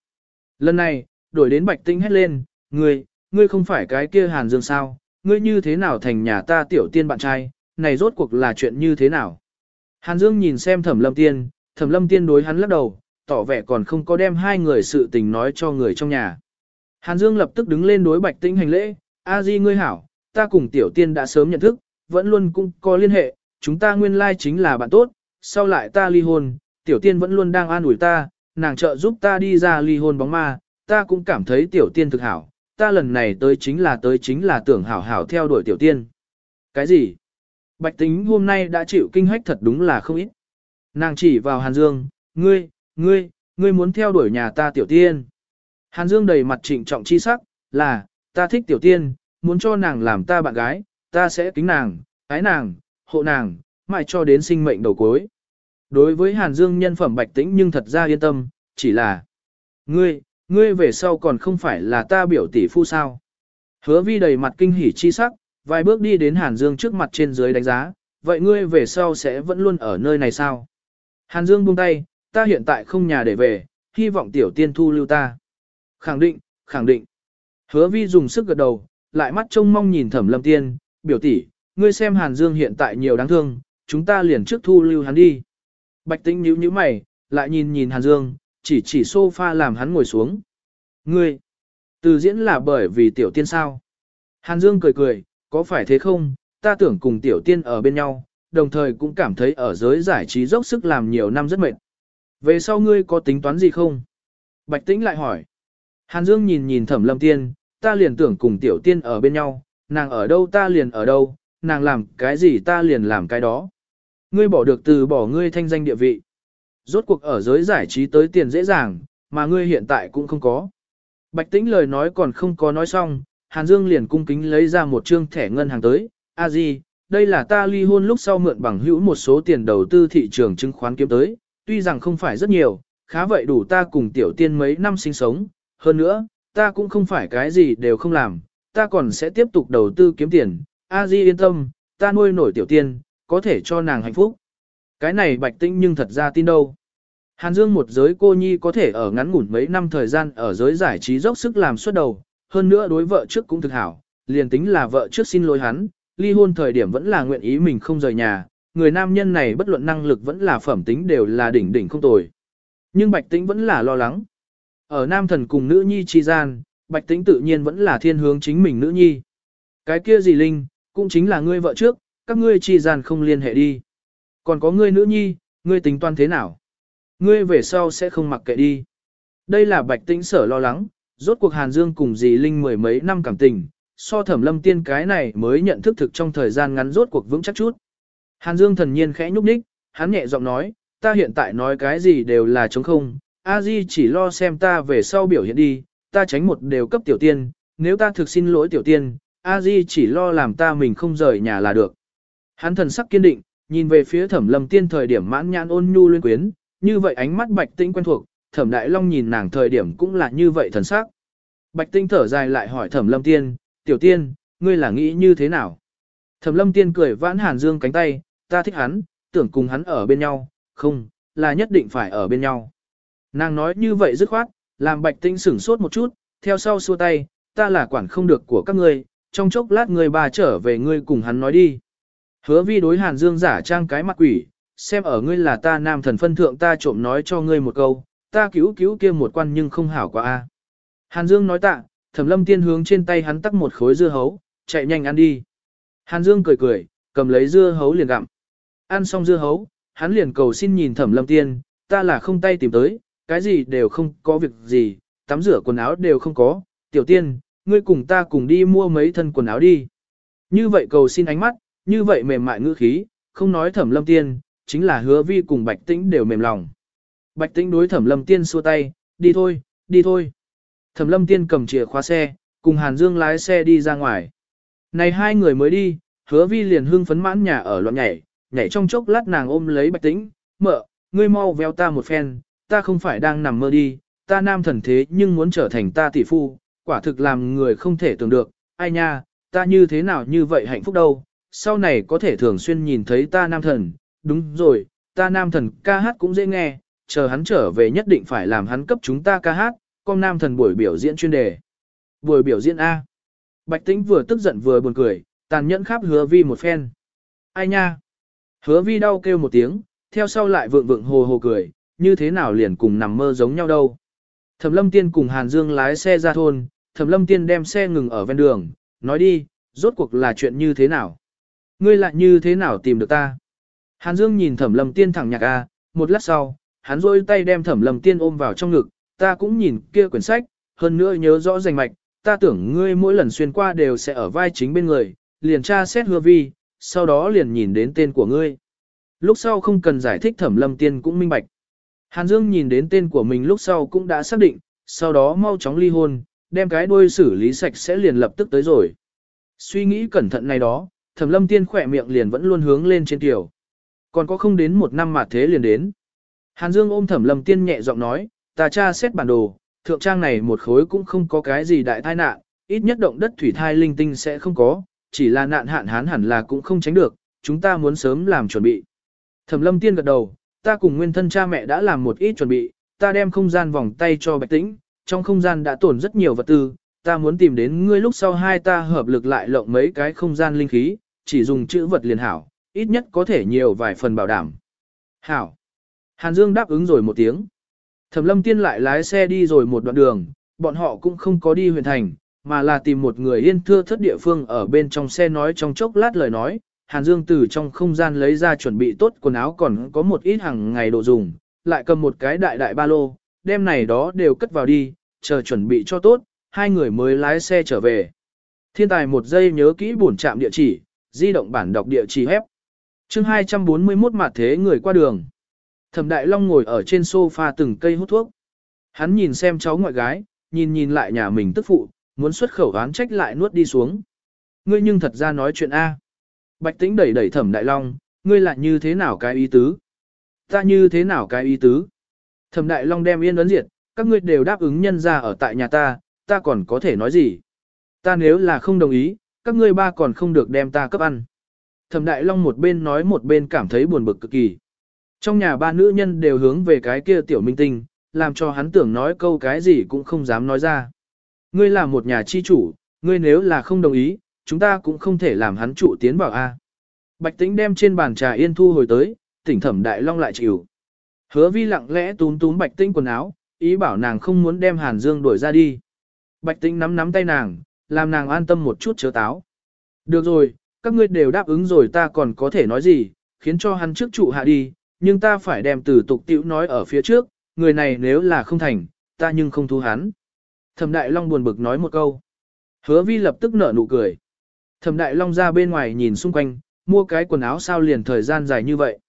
Lần này, đổi đến Bạch Tinh hét lên, ngươi, ngươi không phải cái kia Hàn Dương sao, ngươi như thế nào thành nhà ta tiểu tiên bạn trai, này rốt cuộc là chuyện như thế nào. Hàn Dương nhìn xem thẩm lâm tiên, thẩm lâm tiên đối hắn lắc đầu, tỏ vẻ còn không có đem hai người sự tình nói cho người trong nhà. Hàn Dương lập tức đứng lên đối Bạch Tĩnh hành lễ, A Di ngươi hảo, ta cùng tiểu tiên đã sớm nhận thức, vẫn luôn cũng có liên hệ, chúng ta nguyên lai chính là bạn tốt, sau lại ta ly hôn, tiểu tiên vẫn luôn đang an ủi ta, nàng trợ giúp ta đi ra ly hôn bóng ma, ta cũng cảm thấy tiểu tiên thực hảo, ta lần này tới chính là tới chính là tưởng hảo hảo theo đuổi tiểu tiên. Cái gì? Bạch tính hôm nay đã chịu kinh hách thật đúng là không ít. Nàng chỉ vào Hàn Dương, ngươi, ngươi, ngươi muốn theo đuổi nhà ta tiểu tiên. Hàn Dương đầy mặt trịnh trọng chi sắc, là, ta thích tiểu tiên, muốn cho nàng làm ta bạn gái, ta sẽ kính nàng, ái nàng, hộ nàng, mãi cho đến sinh mệnh đầu cuối. Đối với Hàn Dương nhân phẩm bạch tĩnh nhưng thật ra yên tâm, chỉ là, ngươi, ngươi về sau còn không phải là ta biểu tỷ phu sao. Hứa vi đầy mặt kinh hỉ chi sắc, vài bước đi đến Hàn Dương trước mặt trên dưới đánh giá, vậy ngươi về sau sẽ vẫn luôn ở nơi này sao? Hàn Dương buông tay, ta hiện tại không nhà để về, hy vọng tiểu tiên thu lưu ta. Khẳng định, khẳng định. Hứa vi dùng sức gật đầu, lại mắt trông mong nhìn thẩm lâm tiên, biểu tỷ, ngươi xem Hàn Dương hiện tại nhiều đáng thương, chúng ta liền trước thu lưu hắn đi. Bạch tĩnh nhíu nhíu mày, lại nhìn nhìn Hàn Dương, chỉ chỉ sofa làm hắn ngồi xuống. Ngươi, từ diễn là bởi vì tiểu tiên sao? Hàn Dương cười cười, có phải thế không, ta tưởng cùng tiểu tiên ở bên nhau, đồng thời cũng cảm thấy ở giới giải trí dốc sức làm nhiều năm rất mệt. Về sau ngươi có tính toán gì không? Bạch Tĩnh lại hỏi. Hàn Dương nhìn nhìn thẩm lâm tiên, ta liền tưởng cùng tiểu tiên ở bên nhau, nàng ở đâu ta liền ở đâu, nàng làm cái gì ta liền làm cái đó. Ngươi bỏ được từ bỏ ngươi thanh danh địa vị. Rốt cuộc ở giới giải trí tới tiền dễ dàng, mà ngươi hiện tại cũng không có. Bạch Tĩnh lời nói còn không có nói xong, Hàn Dương liền cung kính lấy ra một trương thẻ ngân hàng tới, a gì, đây là ta ly hôn lúc sau mượn bằng hữu một số tiền đầu tư thị trường chứng khoán kiếm tới, tuy rằng không phải rất nhiều, khá vậy đủ ta cùng tiểu tiên mấy năm sinh sống, hơn nữa, ta cũng không phải cái gì đều không làm, ta còn sẽ tiếp tục đầu tư kiếm tiền, a di yên tâm, ta nuôi nổi tiểu tiên, có thể cho nàng hạnh phúc. Cái này bạch tinh nhưng thật ra tin đâu. Hàn Dương một giới cô nhi có thể ở ngắn ngủn mấy năm thời gian ở giới giải trí dốc sức làm suốt đầu, hơn nữa đối vợ trước cũng thực hảo, liền tính là vợ trước xin lỗi hắn, ly hôn thời điểm vẫn là nguyện ý mình không rời nhà, người nam nhân này bất luận năng lực vẫn là phẩm tính đều là đỉnh đỉnh không tồi. Nhưng Bạch Tĩnh vẫn là lo lắng. Ở nam thần cùng nữ nhi chi gian, Bạch Tĩnh tự nhiên vẫn là thiên hướng chính mình nữ nhi. Cái kia gì Linh, cũng chính là ngươi vợ trước, các ngươi chi gian không liên hệ đi. Còn có ngươi nữ nhi, ngươi tính toán thế nào? Ngươi về sau sẽ không mặc kệ đi. Đây là Bạch Tĩnh sở lo lắng, rốt cuộc Hàn Dương cùng dì Linh mười mấy năm cảm tình, so thẩm lâm tiên cái này mới nhận thức thực trong thời gian ngắn rốt cuộc vững chắc chút. Hàn Dương thần nhiên khẽ nhúc nhích, hắn nhẹ giọng nói, ta hiện tại nói cái gì đều là trống không, a di chỉ lo xem ta về sau biểu hiện đi, ta tránh một đều cấp tiểu tiên, nếu ta thực xin lỗi tiểu tiên, a di chỉ lo làm ta mình không rời nhà là được. Hắn thần sắc kiên định, nhìn về phía thẩm lâm tiên thời điểm mãn nhãn ôn nhu luyên quyến, như vậy ánh mắt bạch tĩnh quen thuộc, thẩm đại long nhìn nàng thời điểm cũng là như vậy thần sắc. Bạch tĩnh thở dài lại hỏi thẩm lâm tiên, tiểu tiên, ngươi là nghĩ như thế nào? Thẩm lâm tiên cười vãn hàn dương cánh tay, ta thích hắn, tưởng cùng hắn ở bên nhau, không, là nhất định phải ở bên nhau. Nàng nói như vậy dứt khoát, làm bạch tĩnh sửng sốt một chút, theo sau xua tay, ta là quản không được của các ngươi, trong chốc lát người bà trở về ngươi cùng hắn nói đi. Hứa vi đối hàn dương giả trang cái mặt quỷ, xem ở ngươi là ta nam thần phân thượng ta trộm nói cho ngươi một câu, ta cứu cứu kia một quan nhưng không hảo quá a. Hàn dương nói tạ, thẩm lâm tiên hướng trên tay hắn tắc một khối dưa hấu, chạy nhanh ăn đi. Hàn dương cười cười, cầm lấy dưa hấu liền gặm. Ăn xong dưa hấu, hắn liền cầu xin nhìn thẩm lâm tiên, ta là không tay tìm tới, cái gì đều không có việc gì, tắm rửa quần áo đều không có, tiểu tiên, ngươi cùng ta cùng đi mua mấy thân quần áo đi. Như vậy cầu xin ánh mắt, như vậy mềm mại ngữ khí, không nói thẩm lâm tiên, chính là hứa vi cùng bạch tĩnh đều mềm lòng. Bạch tĩnh đối thẩm lâm tiên xua tay, đi thôi, đi thôi. Thẩm lâm tiên cầm chìa khóa xe, cùng Hàn Dương lái xe đi ra ngoài. Này hai người mới đi, hứa vi liền hưng phấn mãn nhà ở loạn nhảy, nhảy trong chốc lát nàng ôm lấy bạch tĩnh, mợ, ngươi mau véo ta một phen, ta không phải đang nằm mơ đi, ta nam thần thế nhưng muốn trở thành ta tỷ phu, quả thực làm người không thể tưởng được, ai nha, ta như thế nào như vậy hạnh phúc đâu, sau này có thể thường xuyên nhìn thấy ta nam thần, đúng rồi, ta nam thần ca hát cũng dễ nghe, chờ hắn trở về nhất định phải làm hắn cấp chúng ta ca hát, con nam thần buổi biểu diễn chuyên đề. Buổi biểu diễn A. Bạch Tĩnh vừa tức giận vừa buồn cười, tàn nhẫn khắp hứa vi một phen. Ai nha? Hứa vi đau kêu một tiếng, theo sau lại vượng vượng hồ hồ cười, như thế nào liền cùng nằm mơ giống nhau đâu. Thẩm lâm tiên cùng Hàn Dương lái xe ra thôn, Thẩm lâm tiên đem xe ngừng ở ven đường, nói đi, rốt cuộc là chuyện như thế nào? Ngươi lại như thế nào tìm được ta? Hàn Dương nhìn Thẩm lâm tiên thẳng nhạc A, một lát sau, hắn rôi tay đem Thẩm lâm tiên ôm vào trong ngực, ta cũng nhìn kia quyển sách, hơn nữa nhớ rõ rành mạch, ta tưởng ngươi mỗi lần xuyên qua đều sẽ ở vai chính bên người, liền tra xét hứa vi, sau đó liền nhìn đến tên của ngươi. Lúc sau không cần giải thích thẩm lâm tiên cũng minh bạch. Hàn Dương nhìn đến tên của mình lúc sau cũng đã xác định, sau đó mau chóng ly hôn, đem cái đuôi xử lý sạch sẽ liền lập tức tới rồi. Suy nghĩ cẩn thận này đó, thẩm lâm tiên khỏe miệng liền vẫn luôn hướng lên trên tiểu. Còn có không đến một năm mà thế liền đến. Hàn Dương ôm thẩm lâm tiên nhẹ giọng nói, ta tra xét bản đồ, thượng trang này một khối cũng không có cái gì đại tai nạn, ít nhất động đất thủy thai linh tinh sẽ không có, chỉ là nạn hạn hán hẳn là cũng không tránh được, chúng ta muốn sớm làm chuẩn bị. Thẩm lâm tiên gật đầu, ta cùng nguyên thân cha mẹ đã làm một ít chuẩn bị, ta đem không gian vòng tay cho bạch tĩnh, trong không gian đã tổn rất nhiều vật tư, ta muốn tìm đến ngươi lúc sau hai ta hợp lực lại lộng mấy cái không gian linh khí, chỉ dùng chữ vật liền hảo, ít nhất có thể nhiều vài phần bảo đảm. Hảo. Hàn Dương đáp ứng rồi một tiếng. Thẩm lâm tiên lại lái xe đi rồi một đoạn đường, bọn họ cũng không có đi huyện thành, mà là tìm một người yên thưa thất địa phương ở bên trong xe nói trong chốc lát lời nói. Hàn Dương từ trong không gian lấy ra chuẩn bị tốt quần áo còn có một ít hàng ngày đồ dùng, lại cầm một cái đại đại ba lô, đem này đó đều cất vào đi, chờ chuẩn bị cho tốt, hai người mới lái xe trở về. Thiên tài một giây nhớ kỹ bổn trạm địa chỉ, di động bản đọc địa chỉ hép. Chương 241 mặt thế người qua đường. Thẩm Đại Long ngồi ở trên sofa từng cây hút thuốc. Hắn nhìn xem cháu ngoại gái, nhìn nhìn lại nhà mình tức phụ, muốn xuất khẩu oán trách lại nuốt đi xuống. Ngươi nhưng thật ra nói chuyện A. Bạch tĩnh đẩy đẩy Thẩm Đại Long, ngươi lại như thế nào cái ý tứ? Ta như thế nào cái ý tứ? Thẩm Đại Long đem yên ấn diệt, các ngươi đều đáp ứng nhân ra ở tại nhà ta, ta còn có thể nói gì? Ta nếu là không đồng ý, các ngươi ba còn không được đem ta cấp ăn. Thẩm Đại Long một bên nói một bên cảm thấy buồn bực cực kỳ. Trong nhà ba nữ nhân đều hướng về cái kia tiểu minh tinh, làm cho hắn tưởng nói câu cái gì cũng không dám nói ra. Ngươi là một nhà chi chủ, ngươi nếu là không đồng ý, chúng ta cũng không thể làm hắn trụ tiến vào A. Bạch tĩnh đem trên bàn trà yên thu hồi tới, tỉnh thẩm đại long lại chịu. Hứa vi lặng lẽ túm túm bạch tĩnh quần áo, ý bảo nàng không muốn đem hàn dương đuổi ra đi. Bạch tĩnh nắm nắm tay nàng, làm nàng an tâm một chút chớ táo. Được rồi, các ngươi đều đáp ứng rồi ta còn có thể nói gì, khiến cho hắn trước trụ hạ đi, nhưng ta phải đem từ tục tiểu nói ở phía trước, người này nếu là không thành, ta nhưng không thu hắn. Thẩm Đại Long buồn bực nói một câu. Hứa vi lập tức nở nụ cười. Thẩm Đại Long ra bên ngoài nhìn xung quanh, mua cái quần áo sao liền thời gian dài như vậy.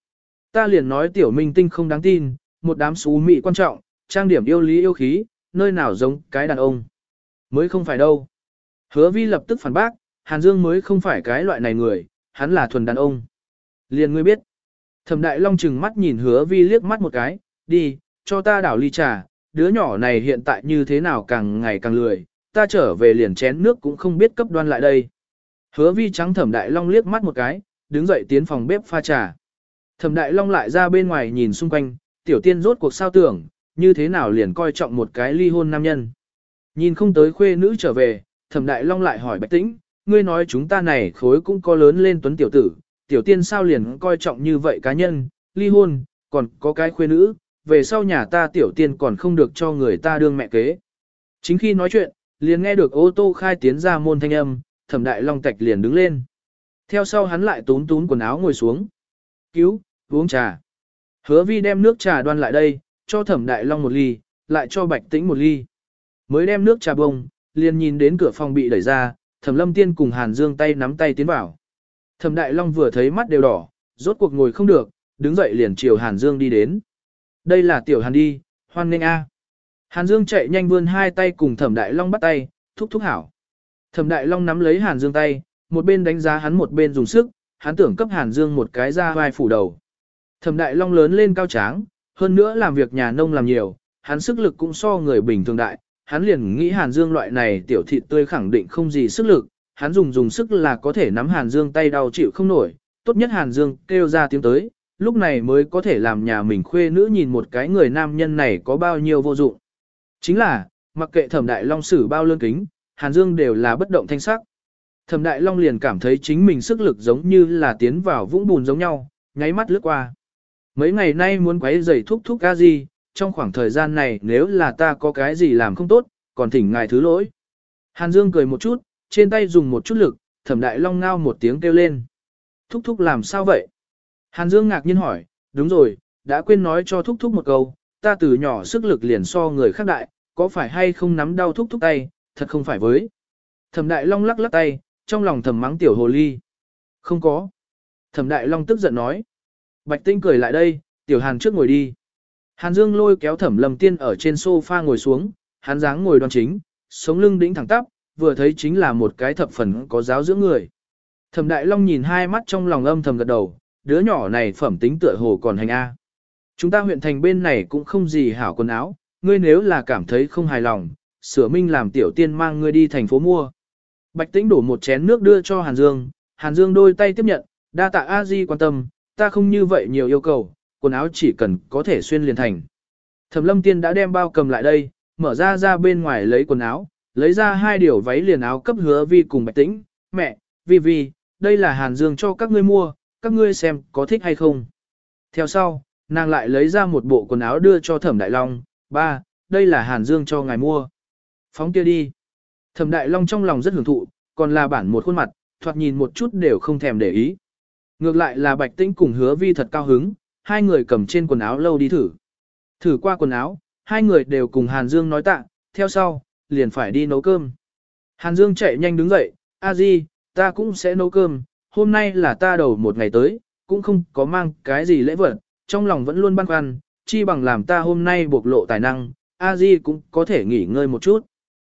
Ta liền nói tiểu minh tinh không đáng tin, một đám xú mị quan trọng, trang điểm yêu lý yêu khí, nơi nào giống cái đàn ông. Mới không phải đâu. Hứa vi lập tức phản bác, Hàn Dương mới không phải cái loại này người, hắn là thuần đàn ông. Liền ngươi biết. Thẩm Đại Long chừng mắt nhìn hứa vi liếc mắt một cái, đi, cho ta đảo ly trà, đứa nhỏ này hiện tại như thế nào càng ngày càng lười, ta trở về liền chén nước cũng không biết cấp đoan lại đây. Hứa vi trắng thẩm đại long liếc mắt một cái, đứng dậy tiến phòng bếp pha trà. Thẩm đại long lại ra bên ngoài nhìn xung quanh, tiểu tiên rốt cuộc sao tưởng, như thế nào liền coi trọng một cái ly hôn nam nhân. Nhìn không tới khuê nữ trở về, thẩm đại long lại hỏi bạch tĩnh, ngươi nói chúng ta này khối cũng có lớn lên tuấn tiểu tử, tiểu tiên sao liền coi trọng như vậy cá nhân, ly hôn, còn có cái khuê nữ, về sau nhà ta tiểu tiên còn không được cho người ta đương mẹ kế. Chính khi nói chuyện, liền nghe được ô tô khai tiến ra môn thanh âm, thẩm đại long tạch liền đứng lên. Theo sau hắn lại tún tún quần áo ngồi xuống. Cứu, uống trà. Hứa vi đem nước trà đoan lại đây, cho thẩm đại long một ly, lại cho bạch tĩnh một ly. Mới đem nước trà bông, liền nhìn đến cửa phòng bị đẩy ra, thẩm lâm tiên cùng hàn dương tay nắm tay tiến vào. Thẩm đại long vừa thấy mắt đều đỏ, rốt cuộc ngồi không được, đứng dậy liền chiều hàn dương đi đến. Đây là tiểu hàn đi, hoan nghênh a. Hàn Dương chạy nhanh vươn hai tay cùng Thẩm Đại Long bắt tay, thúc thúc hảo. Thẩm Đại Long nắm lấy Hàn Dương tay, một bên đánh giá hắn một bên dùng sức, hắn tưởng cấp Hàn Dương một cái ra vai phủ đầu. Thẩm Đại Long lớn lên cao tráng, hơn nữa làm việc nhà nông làm nhiều, hắn sức lực cũng so người bình thường đại, hắn liền nghĩ Hàn Dương loại này tiểu thịt tươi khẳng định không gì sức lực, hắn dùng dùng sức là có thể nắm Hàn Dương tay đau chịu không nổi, tốt nhất Hàn Dương kêu ra tiếng tới, lúc này mới có thể làm nhà mình khuê nữ nhìn một cái người nam nhân này có bao nhiêu vô dụng. Chính là, mặc kệ thẩm đại long sử bao lương kính, Hàn Dương đều là bất động thanh sắc. Thẩm đại long liền cảm thấy chính mình sức lực giống như là tiến vào vũng bùn giống nhau, nháy mắt lướt qua. Mấy ngày nay muốn quấy giày thúc thúc ca gì, trong khoảng thời gian này nếu là ta có cái gì làm không tốt, còn thỉnh ngài thứ lỗi. Hàn Dương cười một chút, trên tay dùng một chút lực, thẩm đại long ngao một tiếng kêu lên. Thúc thúc làm sao vậy? Hàn Dương ngạc nhiên hỏi, đúng rồi, đã quên nói cho thúc thúc một câu, ta từ nhỏ sức lực liền so người khác đại, có phải hay không nắm đau thúc thúc tay, thật không phải với. Thẩm Đại Long lắc lắc tay, trong lòng thầm mắng tiểu hồ ly. Không có. Thẩm Đại Long tức giận nói. Bạch Tinh cười lại đây, tiểu Hàn trước ngồi đi. Hàn Dương lôi kéo Thẩm Lâm Tiên ở trên sofa ngồi xuống, hắn dáng ngồi đoan chính, sống lưng đĩnh thẳng tắp, vừa thấy chính là một cái thập phần có giáo dưỡng người. Thẩm Đại Long nhìn hai mắt trong lòng âm thầm gật đầu, đứa nhỏ này phẩm tính tựa hồ còn hành A. Chúng ta huyện thành bên này cũng không gì hảo quần áo, ngươi nếu là cảm thấy không hài lòng, sửa minh làm tiểu tiên mang ngươi đi thành phố mua. Bạch tĩnh đổ một chén nước đưa cho Hàn Dương, Hàn Dương đôi tay tiếp nhận, đa tạ a di quan tâm, ta không như vậy nhiều yêu cầu, quần áo chỉ cần có thể xuyên liền thành. Thẩm lâm tiên đã đem bao cầm lại đây, mở ra ra bên ngoài lấy quần áo, lấy ra hai điều váy liền áo cấp hứa vi cùng bạch tĩnh, mẹ, vi vi, đây là Hàn Dương cho các ngươi mua, các ngươi xem có thích hay không. Theo sau, nàng lại lấy ra một bộ quần áo đưa cho thẩm đại long, ba, đây là Hàn Dương cho ngài mua. Phóng kia đi. Thẩm đại long trong lòng rất hưởng thụ, còn là bản một khuôn mặt, thoạt nhìn một chút đều không thèm để ý. Ngược lại là bạch tĩnh cùng hứa vi thật cao hứng, hai người cầm trên quần áo lâu đi thử. Thử qua quần áo, hai người đều cùng Hàn Dương nói tạ, theo sau, liền phải đi nấu cơm. Hàn Dương chạy nhanh đứng dậy, a di, ta cũng sẽ nấu cơm, hôm nay là ta đầu một ngày tới, cũng không có mang cái gì lễ vật, trong lòng vẫn luôn băn khoăn, chi bằng làm ta hôm nay bộc lộ tài năng, a di cũng có thể nghỉ ngơi một chút.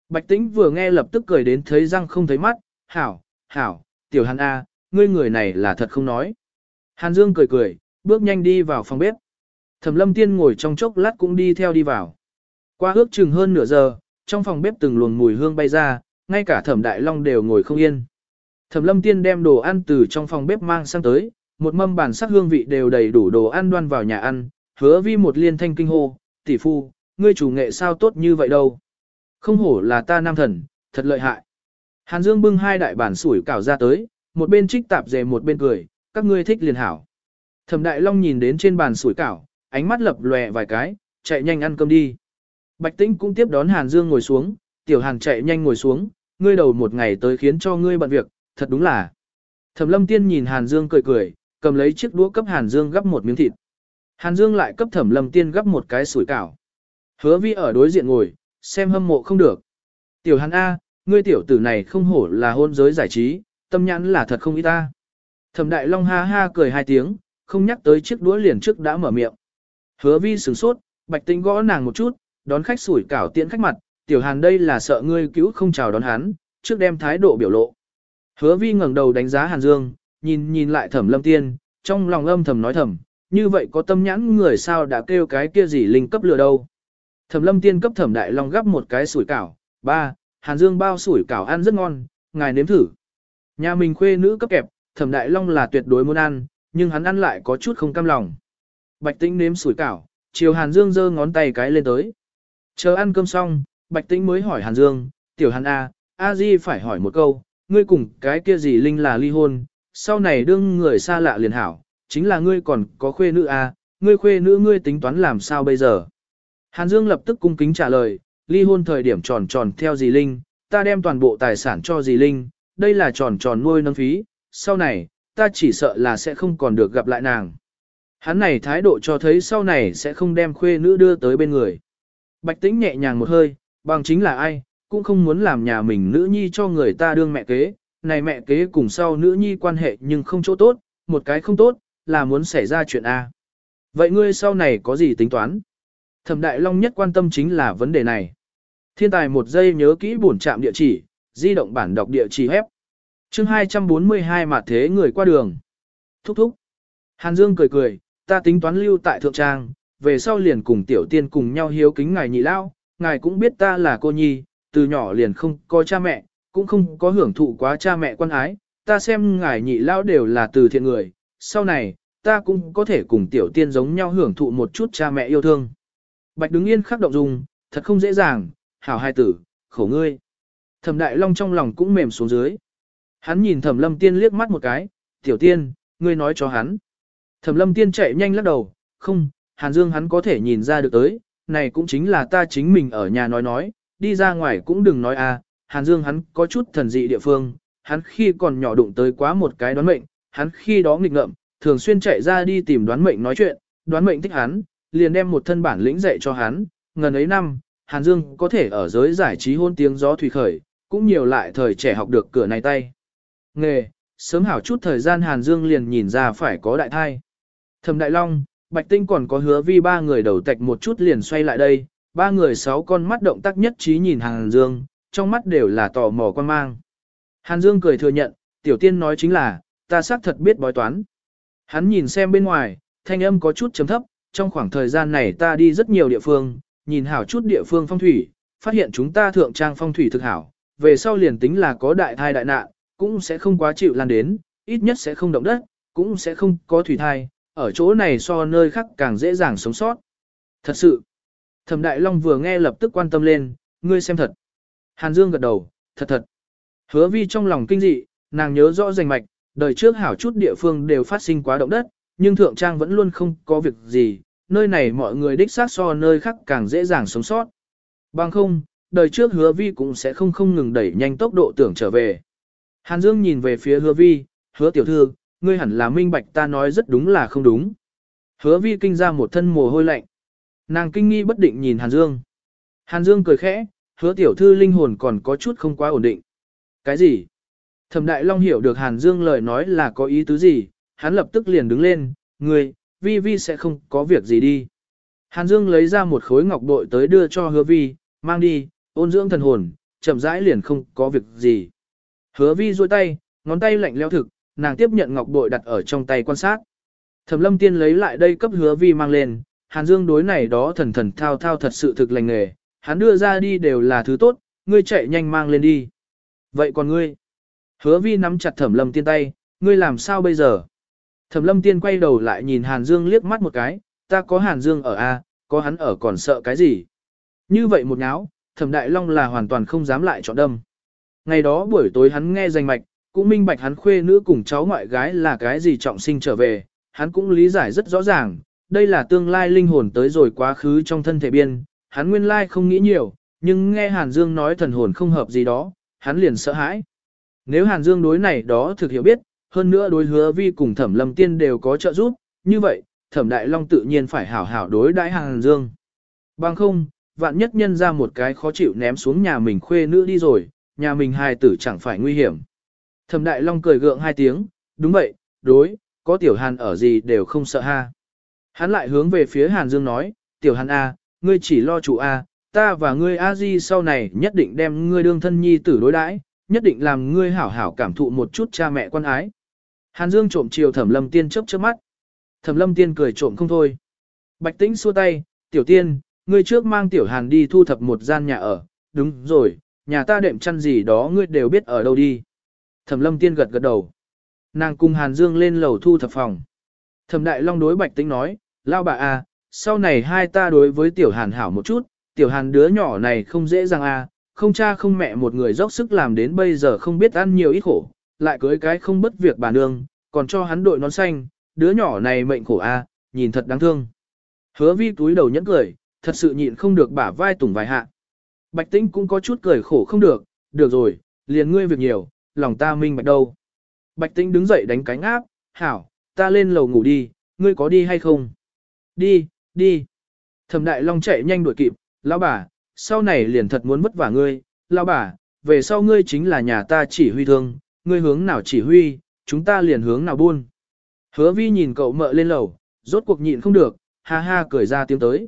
Bạch tĩnh vừa nghe lập tức cười đến thấy răng không thấy mắt, hảo, hảo, tiểu hàn A, ngươi người này là thật không nói. Hàn Dương cười cười, bước nhanh đi vào phòng bếp. Thẩm lâm tiên ngồi trong chốc lát cũng đi theo đi vào. Qua ước chừng hơn nửa giờ, trong phòng bếp từng luồng mùi hương bay ra, ngay cả thẩm đại long đều ngồi không yên. Thẩm lâm tiên đem đồ ăn từ trong phòng bếp mang sang tới, một mâm bản sắc hương vị đều đầy đủ đồ ăn đoan vào nhà ăn, hứa vi một liên thanh kinh hô, tỷ phu, ngươi chủ nghệ sao tốt như vậy đâu. Không hổ là ta nam thần, thật lợi hại. Hàn Dương bưng hai đại bản sủi cảo ra tới, một bên trích tạp dề một bên cười, các ngươi thích liền hảo. Thẩm Đại Long nhìn đến trên bàn sủi cảo, ánh mắt lập lòe vài cái, chạy nhanh ăn cơm đi. Bạch Tĩnh cũng tiếp đón Hàn Dương ngồi xuống, Tiểu Hàn chạy nhanh ngồi xuống, ngươi đầu một ngày tới khiến cho ngươi bận việc, thật đúng là. Thẩm Lâm Tiên nhìn Hàn Dương cười cười, cầm lấy chiếc đũa cấp Hàn Dương gắp một miếng thịt. Hàn Dương lại cấp Thẩm Lâm Tiên gắp một cái sủi cảo. Hứa Vi ở đối diện ngồi, xem hâm mộ không được. Tiểu Hàn A, ngươi tiểu tử này không hổ là hôn giới giải trí, tâm nhãn là thật không ít ta. Thẩm Đại Long ha ha cười hai tiếng, không nhắc tới chiếc đũa liền trước đã mở miệng. Hứa Vi sửng sốt, Bạch Tinh gõ nàng một chút, đón khách sủi cảo tiễn khách mặt, Tiểu Hàn đây là sợ ngươi cứu không chào đón hắn, trước đem thái độ biểu lộ. Hứa vi ngẩng đầu đánh giá Hàn Dương, nhìn nhìn lại thẩm lâm tiên, trong lòng âm thầm nói thầm, như vậy có tâm nhãn người sao đã kêu cái kia gì linh cấp lừa đâu. Thẩm lâm tiên cấp thẩm đại long gắp một cái sủi cảo, ba, hàn dương bao sủi cảo ăn rất ngon, ngài nếm thử. Nhà mình khuê nữ cấp kẹp, thẩm đại long là tuyệt đối muốn ăn, nhưng hắn ăn lại có chút không cam lòng. Bạch tĩnh nếm sủi cảo, chiều hàn dương giơ ngón tay cái lên tới. Chờ ăn cơm xong, bạch tĩnh mới hỏi hàn dương, tiểu hàn A, A Di phải hỏi một câu, ngươi cùng cái kia gì linh là ly hôn, sau này đương người xa lạ liền hảo, chính là ngươi còn có khuê nữ A, ngươi khuê nữ ngươi tính toán làm sao bây giờ. Hàn Dương lập tức cung kính trả lời, ly hôn thời điểm tròn tròn theo dì Linh, ta đem toàn bộ tài sản cho dì Linh, đây là tròn tròn nuôi nâng phí, sau này, ta chỉ sợ là sẽ không còn được gặp lại nàng. Hắn này thái độ cho thấy sau này sẽ không đem khuê nữ đưa tới bên người. Bạch tĩnh nhẹ nhàng một hơi, bằng chính là ai, cũng không muốn làm nhà mình nữ nhi cho người ta đương mẹ kế, này mẹ kế cùng sau nữ nhi quan hệ nhưng không chỗ tốt, một cái không tốt, là muốn xảy ra chuyện A. Vậy ngươi sau này có gì tính toán? Thẩm Đại Long nhất quan tâm chính là vấn đề này. Thiên tài một giây nhớ kỹ bổn trạm địa chỉ, di động bản đọc địa chỉ hép. Chương 242 mà thế người qua đường. Thúc thúc. Hàn Dương cười cười, ta tính toán lưu tại thượng trang, về sau liền cùng tiểu tiên cùng nhau hiếu kính ngài nhị lao, ngài cũng biết ta là cô nhi, từ nhỏ liền không có cha mẹ, cũng không có hưởng thụ quá cha mẹ quan ái, ta xem ngài nhị lao đều là từ thiện người, sau này, ta cũng có thể cùng tiểu tiên giống nhau hưởng thụ một chút cha mẹ yêu thương. Bạch đứng yên khắc động dung, thật không dễ dàng, hảo hai tử, khổ ngươi. Thẩm đại long trong lòng cũng mềm xuống dưới. Hắn nhìn thẩm lâm tiên liếc mắt một cái, tiểu tiên, ngươi nói cho hắn. Thẩm lâm tiên chạy nhanh lắc đầu, không, hàn dương hắn có thể nhìn ra được tới, này cũng chính là ta chính mình ở nhà nói nói, đi ra ngoài cũng đừng nói à, hàn dương hắn có chút thần dị địa phương, hắn khi còn nhỏ đụng tới quá một cái đoán mệnh, hắn khi đó nghịch ngợm, thường xuyên chạy ra đi tìm đoán mệnh nói chuyện, đoán mệnh thích hắn, liền đem một thân bản lĩnh dạy cho hắn, ngần ấy năm, Hàn Dương có thể ở giới giải trí hôn tiếng gió thủy khởi, cũng nhiều lại thời trẻ học được cửa này tay. Nghề, sớm hảo chút thời gian Hàn Dương liền nhìn ra phải có đại thai. Thẩm Đại Long, Bạch Tinh còn có hứa vi ba người đầu tạch một chút liền xoay lại đây, ba người sáu con mắt động tác nhất trí nhìn Hàn Dương, trong mắt đều là tò mò quan mang. Hàn Dương cười thừa nhận, tiểu tiên nói chính là, ta xác thật biết bói toán. Hắn nhìn xem bên ngoài, thanh âm có chút chấm thấp, trong khoảng thời gian này ta đi rất nhiều địa phương, nhìn hảo chút địa phương phong thủy, phát hiện chúng ta thượng trang phong thủy thực hảo, về sau liền tính là có đại thai đại nạn, cũng sẽ không quá chịu lan đến, ít nhất sẽ không động đất, cũng sẽ không có thủy thai, ở chỗ này so nơi khác càng dễ dàng sống sót. Thật sự, Thẩm Đại Long vừa nghe lập tức quan tâm lên, ngươi xem thật. Hàn Dương gật đầu, thật thật. Hứa vi trong lòng kinh dị, nàng nhớ rõ rành mạch, đời trước hảo chút địa phương đều phát sinh quá động đất, nhưng thượng trang vẫn luôn không có việc gì, nơi này mọi người đích xác so nơi khác càng dễ dàng sống sót. Bằng không, đời trước hứa vi cũng sẽ không không ngừng đẩy nhanh tốc độ tưởng trở về. Hàn Dương nhìn về phía hứa vi, hứa tiểu thư, ngươi hẳn là minh bạch ta nói rất đúng là không đúng. Hứa vi kinh ra một thân mồ hôi lạnh. Nàng kinh nghi bất định nhìn Hàn Dương. Hàn Dương cười khẽ, hứa tiểu thư linh hồn còn có chút không quá ổn định. Cái gì? Thẩm Đại Long hiểu được Hàn Dương lời nói là có ý tứ gì, hắn lập tức liền đứng lên, ngươi, vi vi sẽ không có việc gì đi. Hàn Dương lấy ra một khối ngọc bội tới đưa cho hứa vi, mang đi, ôn dưỡng thần hồn, chậm rãi liền không có việc gì. Hứa vi duỗi tay, ngón tay lạnh leo thực, nàng tiếp nhận ngọc bội đặt ở trong tay quan sát. Thẩm lâm tiên lấy lại đây cấp hứa vi mang lên, Hàn Dương đối này đó thần thần thao thao thật sự thực lành nghề, hắn đưa ra đi đều là thứ tốt, ngươi chạy nhanh mang lên đi. Vậy còn ngươi? Hứa vi nắm chặt thẩm lâm tiên tay, ngươi làm sao bây giờ? Thẩm lâm tiên quay đầu lại nhìn Hàn Dương liếc mắt một cái, ta có Hàn Dương ở A, có hắn ở còn sợ cái gì? Như vậy một nháo, thẩm đại long là hoàn toàn không dám lại chọn đâm. Ngày đó buổi tối hắn nghe danh mạch, cũng minh bạch hắn khuê nữ cùng cháu ngoại gái là cái gì trọng sinh trở về, hắn cũng lý giải rất rõ ràng, đây là tương lai linh hồn tới rồi quá khứ trong thân thể biên, hắn nguyên lai không nghĩ nhiều, nhưng nghe Hàn Dương nói thần hồn không hợp gì đó, hắn liền sợ hãi. Nếu Hàn Dương đối này đó thực hiểu biết, hơn nữa đối hứa vi cùng thẩm lâm tiên đều có trợ giúp, như vậy, thẩm đại long tự nhiên phải hảo hảo đối đãi Hàn Dương. Bằng không, vạn nhất nhân ra một cái khó chịu ném xuống nhà mình khuê nữ đi rồi, nhà mình hài tử chẳng phải nguy hiểm. Thẩm đại long cười gượng hai tiếng, đúng vậy, đối, có tiểu hàn ở gì đều không sợ ha. Hắn lại hướng về phía Hàn Dương nói, tiểu hàn A, ngươi chỉ lo chủ A, ta và ngươi A Di sau này nhất định đem ngươi đương thân nhi tử đối đãi, nhất định làm ngươi hảo hảo cảm thụ một chút cha mẹ quan ái. Hàn Dương trộm chiều Thẩm Lâm Tiên chớp chớp mắt. Thẩm Lâm Tiên cười trộm không thôi. Bạch Tĩnh xua tay, "Tiểu Tiên, ngươi trước mang Tiểu Hàn đi thu thập một gian nhà ở, đúng rồi, nhà ta đệm chăn gì đó ngươi đều biết ở đâu đi." Thẩm Lâm Tiên gật gật đầu. Nàng cùng Hàn Dương lên lầu thu thập phòng. Thẩm Đại Long đối Bạch tính nói, "Lao bà à, sau này hai ta đối với Tiểu Hàn hảo một chút, Tiểu Hàn đứa nhỏ này không dễ dàng à, không cha không mẹ một người dốc sức làm đến bây giờ không biết ăn nhiều ít khổ, lại cưới cái không bất việc bà nương, còn cho hắn đội nón xanh, đứa nhỏ này mệnh khổ à, nhìn thật đáng thương. Hứa vi túi đầu nhẫn cười, thật sự nhịn không được bả vai tủng vài hạ. Bạch tĩnh cũng có chút cười khổ không được, được rồi, liền ngươi việc nhiều, lòng ta minh bạch đâu. Bạch tĩnh đứng dậy đánh cánh áp, hảo, ta lên lầu ngủ đi, ngươi có đi hay không? Đi, đi. Thẩm đại long chạy nhanh đuổi kịp, lão bà, sau này liền thật muốn vất vả ngươi, lão bà, về sau ngươi chính là nhà ta chỉ huy thương, ngươi hướng nào chỉ huy, chúng ta liền hướng nào buôn. Hứa vi nhìn cậu mợ lên lầu, rốt cuộc nhịn không được, ha ha cười ra tiếng tới.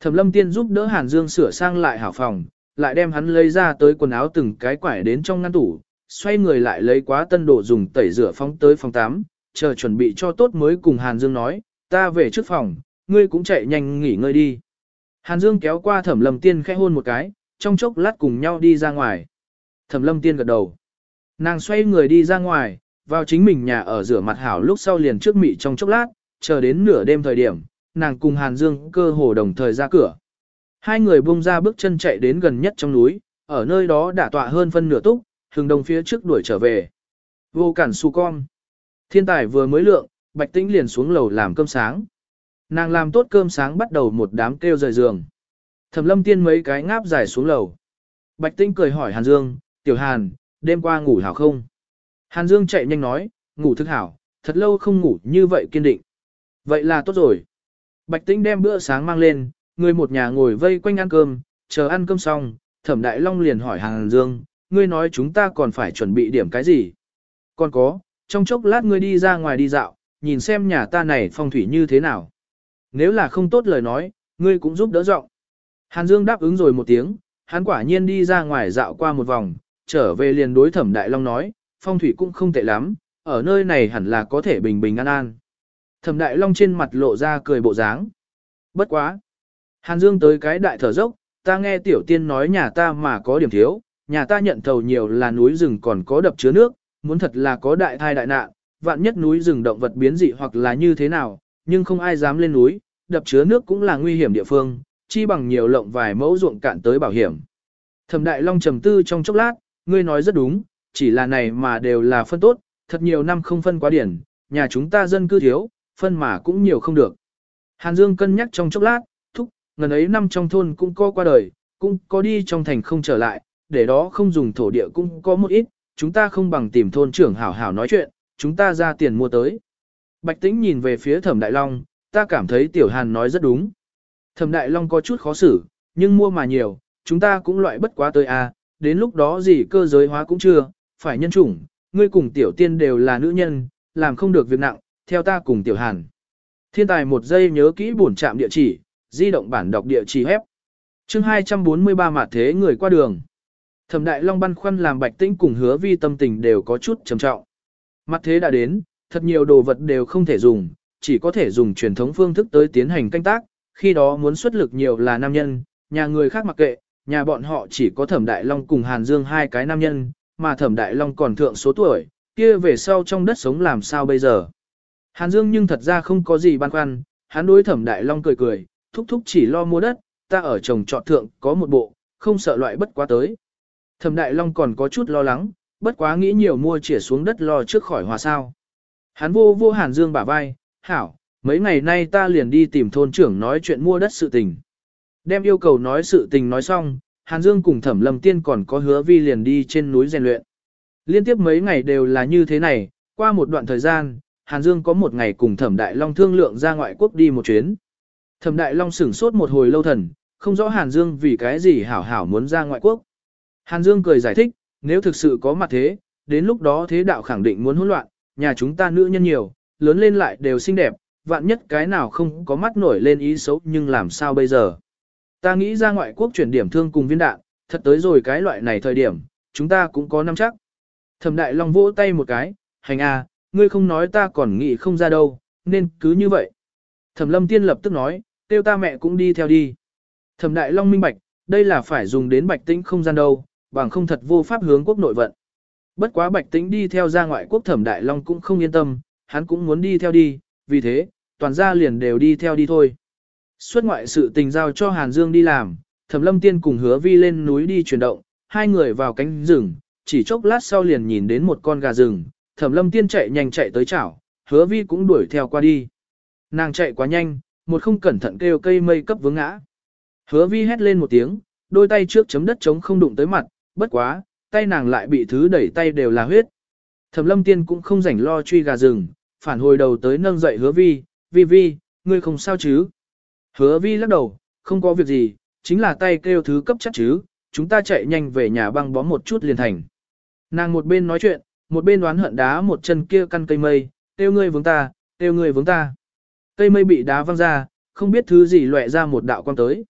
Thẩm lâm tiên giúp đỡ Hàn Dương sửa sang lại hảo phòng, lại đem hắn lấy ra tới quần áo từng cái quải đến trong ngăn tủ, xoay người lại lấy quá tân đồ dùng tẩy rửa phóng tới phòng 8, chờ chuẩn bị cho tốt mới cùng Hàn Dương nói, ta về trước phòng, ngươi cũng chạy nhanh nghỉ ngơi đi. Hàn Dương kéo qua thẩm lâm tiên khẽ hôn một cái, trong chốc lát cùng nhau đi ra ngoài. Thẩm lâm tiên gật đầu. Nàng xoay người đi ra ngoài, vào chính mình nhà ở rửa mặt hảo lúc sau liền trước mị trong chốc lát, chờ đến nửa đêm thời điểm, nàng cùng Hàn Dương cơ hồ đồng thời ra cửa. Hai người buông ra bước chân chạy đến gần nhất trong núi, ở nơi đó đã tọa hơn phân nửa túc, hừng đông phía trước đuổi trở về. Vô cản su con. Thiên tài vừa mới lượng, Bạch Tĩnh liền xuống lầu làm cơm sáng. Nàng làm tốt cơm sáng bắt đầu một đám kêu rời giường. Thẩm lâm tiên mấy cái ngáp dài xuống lầu. Bạch Tĩnh cười hỏi Hàn Dương, Tiểu Hàn, đêm qua ngủ hảo không? Hàn Dương chạy nhanh nói, ngủ thức hảo, thật lâu không ngủ như vậy kiên định. Vậy là tốt rồi. Bạch Tĩnh đem bữa sáng mang lên, người một nhà ngồi vây quanh ăn cơm, chờ ăn cơm xong, Thẩm Đại Long liền hỏi Hàn Dương, ngươi nói chúng ta còn phải chuẩn bị điểm cái gì? Còn có, trong chốc lát ngươi đi ra ngoài đi dạo, nhìn xem nhà ta này phong thủy như thế nào. Nếu là không tốt lời nói, ngươi cũng giúp đỡ giọng. Hàn Dương đáp ứng rồi một tiếng, hắn quả nhiên đi ra ngoài dạo qua một vòng, trở về liền đối thẩm đại long nói, phong thủy cũng không tệ lắm, ở nơi này hẳn là có thể bình bình an an. Thẩm đại long trên mặt lộ ra cười bộ dáng. Bất quá. Hàn Dương tới cái đại thở dốc, ta nghe tiểu tiên nói nhà ta mà có điểm thiếu, nhà ta nhận thầu nhiều là núi rừng còn có đập chứa nước, muốn thật là có đại thai đại nạn, vạn nhất núi rừng động vật biến dị hoặc là như thế nào, nhưng không ai dám lên núi, đập chứa nước cũng là nguy hiểm địa phương, chi bằng nhiều lộng vài mẫu ruộng cạn tới bảo hiểm. Thẩm Đại Long trầm tư trong chốc lát, ngươi nói rất đúng, chỉ là này mà đều là phân tốt, thật nhiều năm không phân quá điển, nhà chúng ta dân cư thiếu, phân mà cũng nhiều không được. Hàn Dương cân nhắc trong chốc lát, ngần ấy năm trong thôn cũng có qua đời, cũng có đi trong thành không trở lại, để đó không dùng thổ địa cũng có một ít, chúng ta không bằng tìm thôn trưởng hảo hảo nói chuyện, chúng ta ra tiền mua tới. Bạch Tĩnh nhìn về phía Thẩm Đại Long, ta cảm thấy Tiểu Hàn nói rất đúng. Thẩm Đại Long có chút khó xử, nhưng mua mà nhiều, chúng ta cũng loại bất quá tới à, đến lúc đó gì cơ giới hóa cũng chưa, phải nhân chủng, ngươi cùng tiểu tiên đều là nữ nhân, làm không được việc nặng, theo ta cùng tiểu hàn. Thiên tài một giây nhớ kỹ bổn trạm địa chỉ, di động bản đọc địa chỉ hép. chương 243 mà thế người qua đường. Thẩm đại long băn khoăn làm bạch tĩnh cùng hứa vi tâm tình đều có chút trầm trọng. Mặt thế đã đến, thật nhiều đồ vật đều không thể dùng, chỉ có thể dùng truyền thống phương thức tới tiến hành canh tác, khi đó muốn xuất lực nhiều là nam nhân, nhà người khác mặc kệ, nhà bọn họ chỉ có Thẩm Đại Long cùng Hàn Dương hai cái nam nhân, mà Thẩm Đại Long còn thượng số tuổi, kia về sau trong đất sống làm sao bây giờ. Hàn Dương nhưng thật ra không có gì băn khoăn, hắn đối Thẩm Đại Long cười cười, thúc thúc chỉ lo mua đất, ta ở trồng trọt thượng có một bộ, không sợ loại bất quá tới. Thẩm Đại Long còn có chút lo lắng, bất quá nghĩ nhiều mua chỉ xuống đất lo trước khỏi hòa sao. Hắn vô vô Hàn Dương bả vai, hảo, mấy ngày nay ta liền đi tìm thôn trưởng nói chuyện mua đất sự tình. Đem yêu cầu nói sự tình nói xong, Hàn Dương cùng Thẩm Lâm Tiên còn có hứa vi liền đi trên núi rèn luyện. Liên tiếp mấy ngày đều là như thế này, qua một đoạn thời gian, Hàn Dương có một ngày cùng Thẩm Đại Long thương lượng ra ngoại quốc đi một chuyến. Thẩm Đại Long sửng sốt một hồi lâu thần, không rõ Hàn Dương vì cái gì hảo hảo muốn ra ngoại quốc. Hàn Dương cười giải thích, nếu thực sự có mặt thế, đến lúc đó thế đạo khẳng định muốn hỗn loạn, nhà chúng ta nữ nhân nhiều, lớn lên lại đều xinh đẹp, vạn nhất cái nào không có mắt nổi lên ý xấu nhưng làm sao bây giờ. Ta nghĩ ra ngoại quốc chuyển điểm thương cùng viên đạn, thật tới rồi cái loại này thời điểm, chúng ta cũng có năm chắc. Thẩm Đại Long vỗ tay một cái, hành a, ngươi không nói ta còn nghĩ không ra đâu, nên cứ như vậy. Thẩm lâm tiên lập tức nói, tiêu ta mẹ cũng đi theo đi. Thẩm đại long minh bạch, đây là phải dùng đến bạch tĩnh không gian đâu, bằng không thật vô pháp hướng quốc nội vận. Bất quá bạch tĩnh đi theo ra ngoại quốc thẩm đại long cũng không yên tâm, hắn cũng muốn đi theo đi, vì thế, toàn gia liền đều đi theo đi thôi. Xuất ngoại sự tình giao cho Hàn Dương đi làm, Thẩm Lâm Tiên cùng Hứa Vi lên núi đi chuyển động, hai người vào cánh rừng, chỉ chốc lát sau liền nhìn đến một con gà rừng, Thẩm Lâm Tiên chạy nhanh chạy tới chảo, Hứa Vi cũng đuổi theo qua đi. Nàng chạy quá nhanh, một không cẩn thận kêu cây mây cấp vướng ngã. Hứa Vi hét lên một tiếng, đôi tay trước chấm đất chống không đụng tới mặt, bất quá, tay nàng lại bị thứ đẩy tay đều là huyết. Thẩm Lâm Tiên cũng không rảnh lo truy gà rừng, phản hồi đầu tới nâng dậy Hứa Vi, "Vi Vi, ngươi không sao chứ?" Hứa Vi lắc đầu, "Không có việc gì, chính là tay kêu thứ cấp chắc chứ, chúng ta chạy nhanh về nhà băng bó một chút liền thành." Nàng một bên nói chuyện, một bên đoán hận đá một chân kia căn cây mây, "Tiêu ngươi vướng ta, tiêu ngươi vướng ta." Cây mây bị đá văng ra, không biết thứ gì lóe ra một đạo quang tới.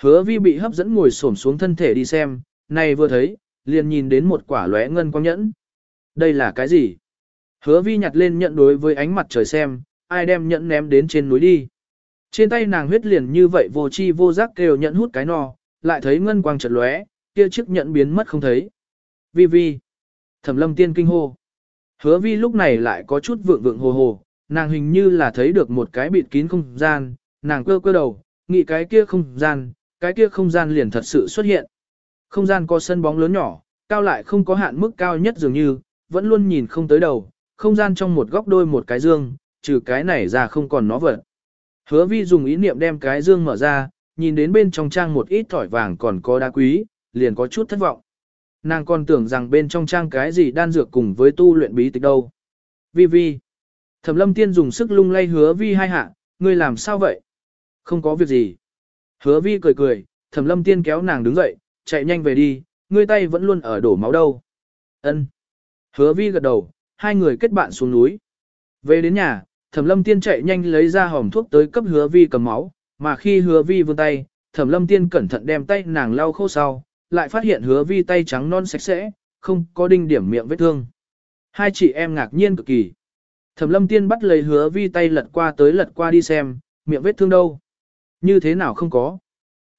Hứa Vi bị hấp dẫn ngồi xổm xuống thân thể đi xem, này vừa thấy, liền nhìn đến một quả lóe ngân quang nhẫn. Đây là cái gì? Hứa vi nhặt lên nhận đối với ánh mặt trời xem, ai đem nhẫn ném đến trên núi đi. Trên tay nàng huyết liền như vậy vô chi vô giác kêu nhận hút cái no, lại thấy ngân quang chợt lóe, kia chiếc nhận biến mất không thấy. Vi vi. Thẩm lâm tiên kinh hô. Hứa vi lúc này lại có chút vượng vượng hồ hồ, nàng hình như là thấy được một cái bịt kín không gian, nàng cơ cơ đầu, nghĩ cái kia không gian, cái kia không gian liền thật sự xuất hiện. Không gian có sân bóng lớn nhỏ, cao lại không có hạn mức cao nhất dường như, vẫn luôn nhìn không tới đầu, không gian trong một góc đôi một cái dương, trừ cái này ra không còn nó vật. Hứa vi dùng ý niệm đem cái dương mở ra, nhìn đến bên trong trang một ít thỏi vàng còn có đá quý, liền có chút thất vọng. Nàng còn tưởng rằng bên trong trang cái gì đan dược cùng với tu luyện bí tịch đâu. Vi vi. Thẩm lâm tiên dùng sức lung lay hứa vi hai hạ, ngươi làm sao vậy? Không có việc gì. Hứa vi cười cười, thẩm lâm tiên kéo nàng đứng dậy, chạy nhanh về đi, ngươi tay vẫn luôn ở đổ máu đâu. Ân. Hứa vi gật đầu, hai người kết bạn xuống núi. Về đến nhà, thẩm lâm tiên chạy nhanh lấy ra hòm thuốc tới cấp hứa vi cầm máu, mà khi hứa vi vươn tay, thẩm lâm tiên cẩn thận đem tay nàng lau khô sau, lại phát hiện hứa vi tay trắng non sạch sẽ, không có đinh điểm miệng vết thương. Hai chị em ngạc nhiên cực kỳ. Thẩm lâm tiên bắt lấy hứa vi tay lật qua tới lật qua đi xem, miệng vết thương đâu. Như thế nào không có.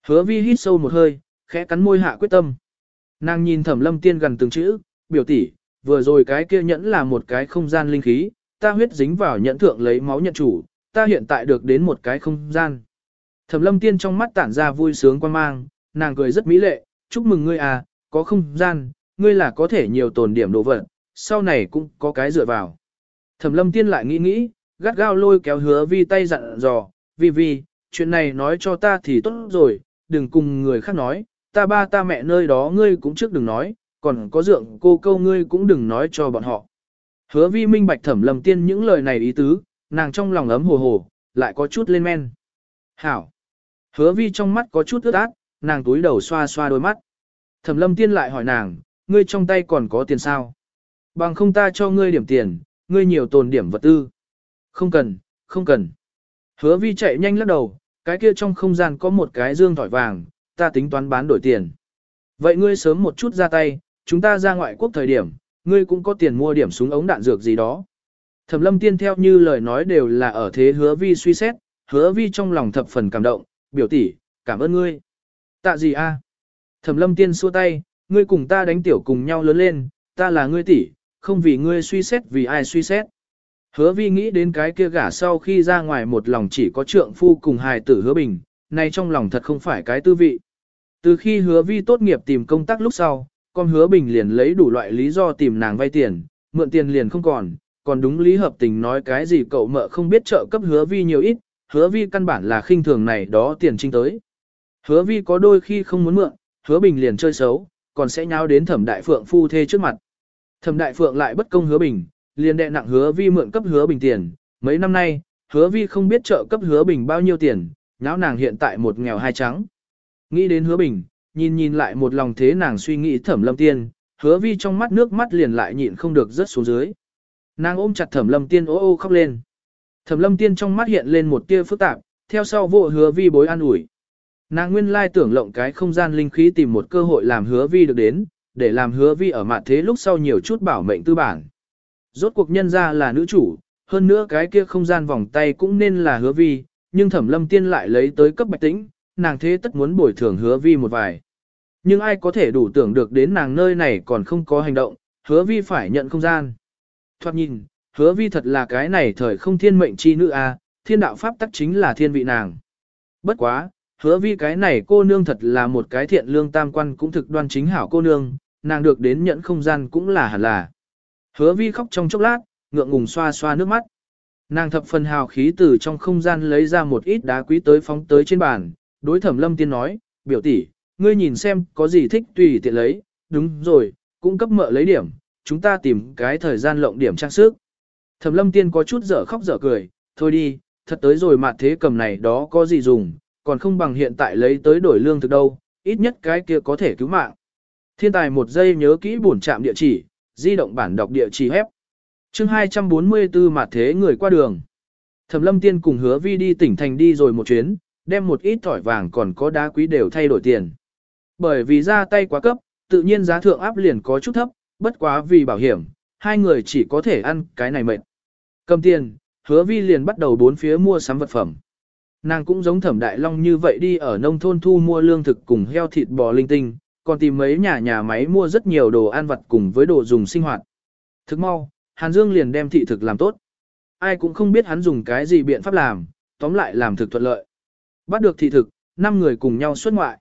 Hứa vi hít sâu một hơi, khẽ cắn môi hạ quyết tâm. Nàng nhìn thẩm lâm tiên gần từng chữ, biểu tỷ, vừa rồi cái kia nhẫn là một cái không gian linh khí, ta huyết dính vào nhẫn thượng lấy máu nhận chủ, ta hiện tại được đến một cái không gian. Thẩm lâm tiên trong mắt tản ra vui sướng quan mang, nàng cười rất mỹ lệ, chúc mừng ngươi à, có không gian, ngươi là có thể nhiều tồn điểm đồ vật, sau này cũng có cái dựa vào. Thẩm lâm tiên lại nghĩ nghĩ, gắt gao lôi kéo hứa vi tay dặn dò, vi vi, chuyện này nói cho ta thì tốt rồi, đừng cùng người khác nói, ta ba ta mẹ nơi đó ngươi cũng trước đừng nói, còn có dượng cô câu ngươi cũng đừng nói cho bọn họ. Hứa vi minh bạch thẩm lầm tiên những lời này ý tứ, nàng trong lòng ấm hồ hồ, lại có chút lên men. Hảo! Hứa vi trong mắt có chút ướt át, nàng túi đầu xoa xoa đôi mắt. Thẩm lâm tiên lại hỏi nàng, ngươi trong tay còn có tiền sao? Bằng không ta cho ngươi điểm tiền, ngươi nhiều tồn điểm vật tư. Không cần, không cần. Hứa vi chạy nhanh lắc đầu, cái kia trong không gian có một cái dương thỏi vàng, ta tính toán bán đổi tiền. Vậy ngươi sớm một chút ra tay, chúng ta ra ngoại quốc thời điểm, ngươi cũng có tiền mua điểm súng ống đạn dược gì đó. Thẩm lâm tiên theo như lời nói đều là ở thế hứa vi suy xét, hứa vi trong lòng thập phần cảm động, biểu tỷ, cảm ơn ngươi. Tạ gì a? Thẩm lâm tiên xua tay, ngươi cùng ta đánh tiểu cùng nhau lớn lên, ta là ngươi tỷ, không vì ngươi suy xét vì ai suy xét. Hứa vi nghĩ đến cái kia gả sau khi ra ngoài một lòng chỉ có trượng phu cùng hài tử hứa bình, nay trong lòng thật không phải cái tư vị. Từ khi hứa vi tốt nghiệp tìm công tác lúc sau, con hứa bình liền lấy đủ loại lý do tìm nàng vay tiền, mượn tiền liền không còn, còn đúng lý hợp tình nói cái gì cậu mợ không biết trợ cấp hứa vi nhiều ít, hứa vi căn bản là khinh thường này đó tiền trinh tới. Hứa vi có đôi khi không muốn mượn, hứa bình liền chơi xấu, còn sẽ nháo đến thẩm đại phượng phu thê trước mặt. Thẩm đại phượng lại bất công hứa bình, liền đệ nặng hứa vi mượn cấp hứa bình tiền, mấy năm nay, hứa vi không biết trợ cấp hứa bình bao nhiêu tiền, nháo nàng hiện tại một nghèo hai trắng. Nghĩ đến hứa bình, nhìn nhìn lại một lòng thế nàng suy nghĩ thẩm lâm tiên, hứa vi trong mắt nước mắt liền lại nhịn không được rớt xuống dưới. Nàng ôm chặt thẩm lâm tiên ô ô khóc lên. Thẩm lâm tiên trong mắt hiện lên một tia phức tạp, theo sau vô hứa vi bối an ủi. Nàng nguyên lai tưởng lộng cái không gian linh khí tìm một cơ hội làm hứa vi được đến, để làm hứa vi ở mặt thế lúc sau nhiều chút bảo mệnh tư bản. Rốt cuộc nhân ra là nữ chủ, hơn nữa cái kia không gian vòng tay cũng nên là hứa vi, nhưng thẩm lâm tiên lại lấy tới cấp bạch tĩnh, nàng thế tất muốn bồi thường hứa vi một vài. Nhưng ai có thể đủ tưởng được đến nàng nơi này còn không có hành động, hứa vi phải nhận không gian. Thoát nhìn, hứa vi thật là cái này thời không thiên mệnh chi nữ a, à, thiên đạo pháp tắc chính là thiên vị nàng. Bất quá, hứa vi cái này cô nương thật là một cái thiện lương tam quan cũng thực đoan chính hảo cô nương, nàng được đến nhận không gian cũng là hẳn là. Hứa vi khóc trong chốc lát, ngượng ngùng xoa xoa nước mắt. Nàng thập phần hào khí từ trong không gian lấy ra một ít đá quý tới phóng tới trên bàn, đối thẩm lâm tiên nói, biểu tỷ, ngươi nhìn xem có gì thích tùy tiện lấy, đúng rồi, cũng cấp mợ lấy điểm, chúng ta tìm cái thời gian lộng điểm trang sức. Thẩm lâm tiên có chút dở khóc dở cười, thôi đi, thật tới rồi mà thế cầm này đó có gì dùng, còn không bằng hiện tại lấy tới đổi lương thực đâu, ít nhất cái kia có thể cứu mạng. Thiên tài một giây nhớ kỹ bổn trạm địa chỉ, di động bản đọc địa chỉ hép. chương 244 mà thế người qua đường. Thẩm lâm tiên cùng hứa vi đi tỉnh thành đi rồi một chuyến, đem một ít thỏi vàng còn có đá quý đều thay đổi tiền. Bởi vì ra tay quá cấp, tự nhiên giá thượng áp liền có chút thấp, bất quá vì bảo hiểm, hai người chỉ có thể ăn cái này mệt. Cầm tiền, hứa vi liền bắt đầu bốn phía mua sắm vật phẩm. Nàng cũng giống thẩm đại long như vậy đi ở nông thôn thu mua lương thực cùng heo thịt bò linh tinh, còn tìm mấy nhà nhà máy mua rất nhiều đồ ăn vặt cùng với đồ dùng sinh hoạt. Thức mau, Hàn Dương liền đem thị thực làm tốt. Ai cũng không biết hắn dùng cái gì biện pháp làm, tóm lại làm thực thuận lợi. Bắt được thị thực, năm người cùng nhau xuất ngoại.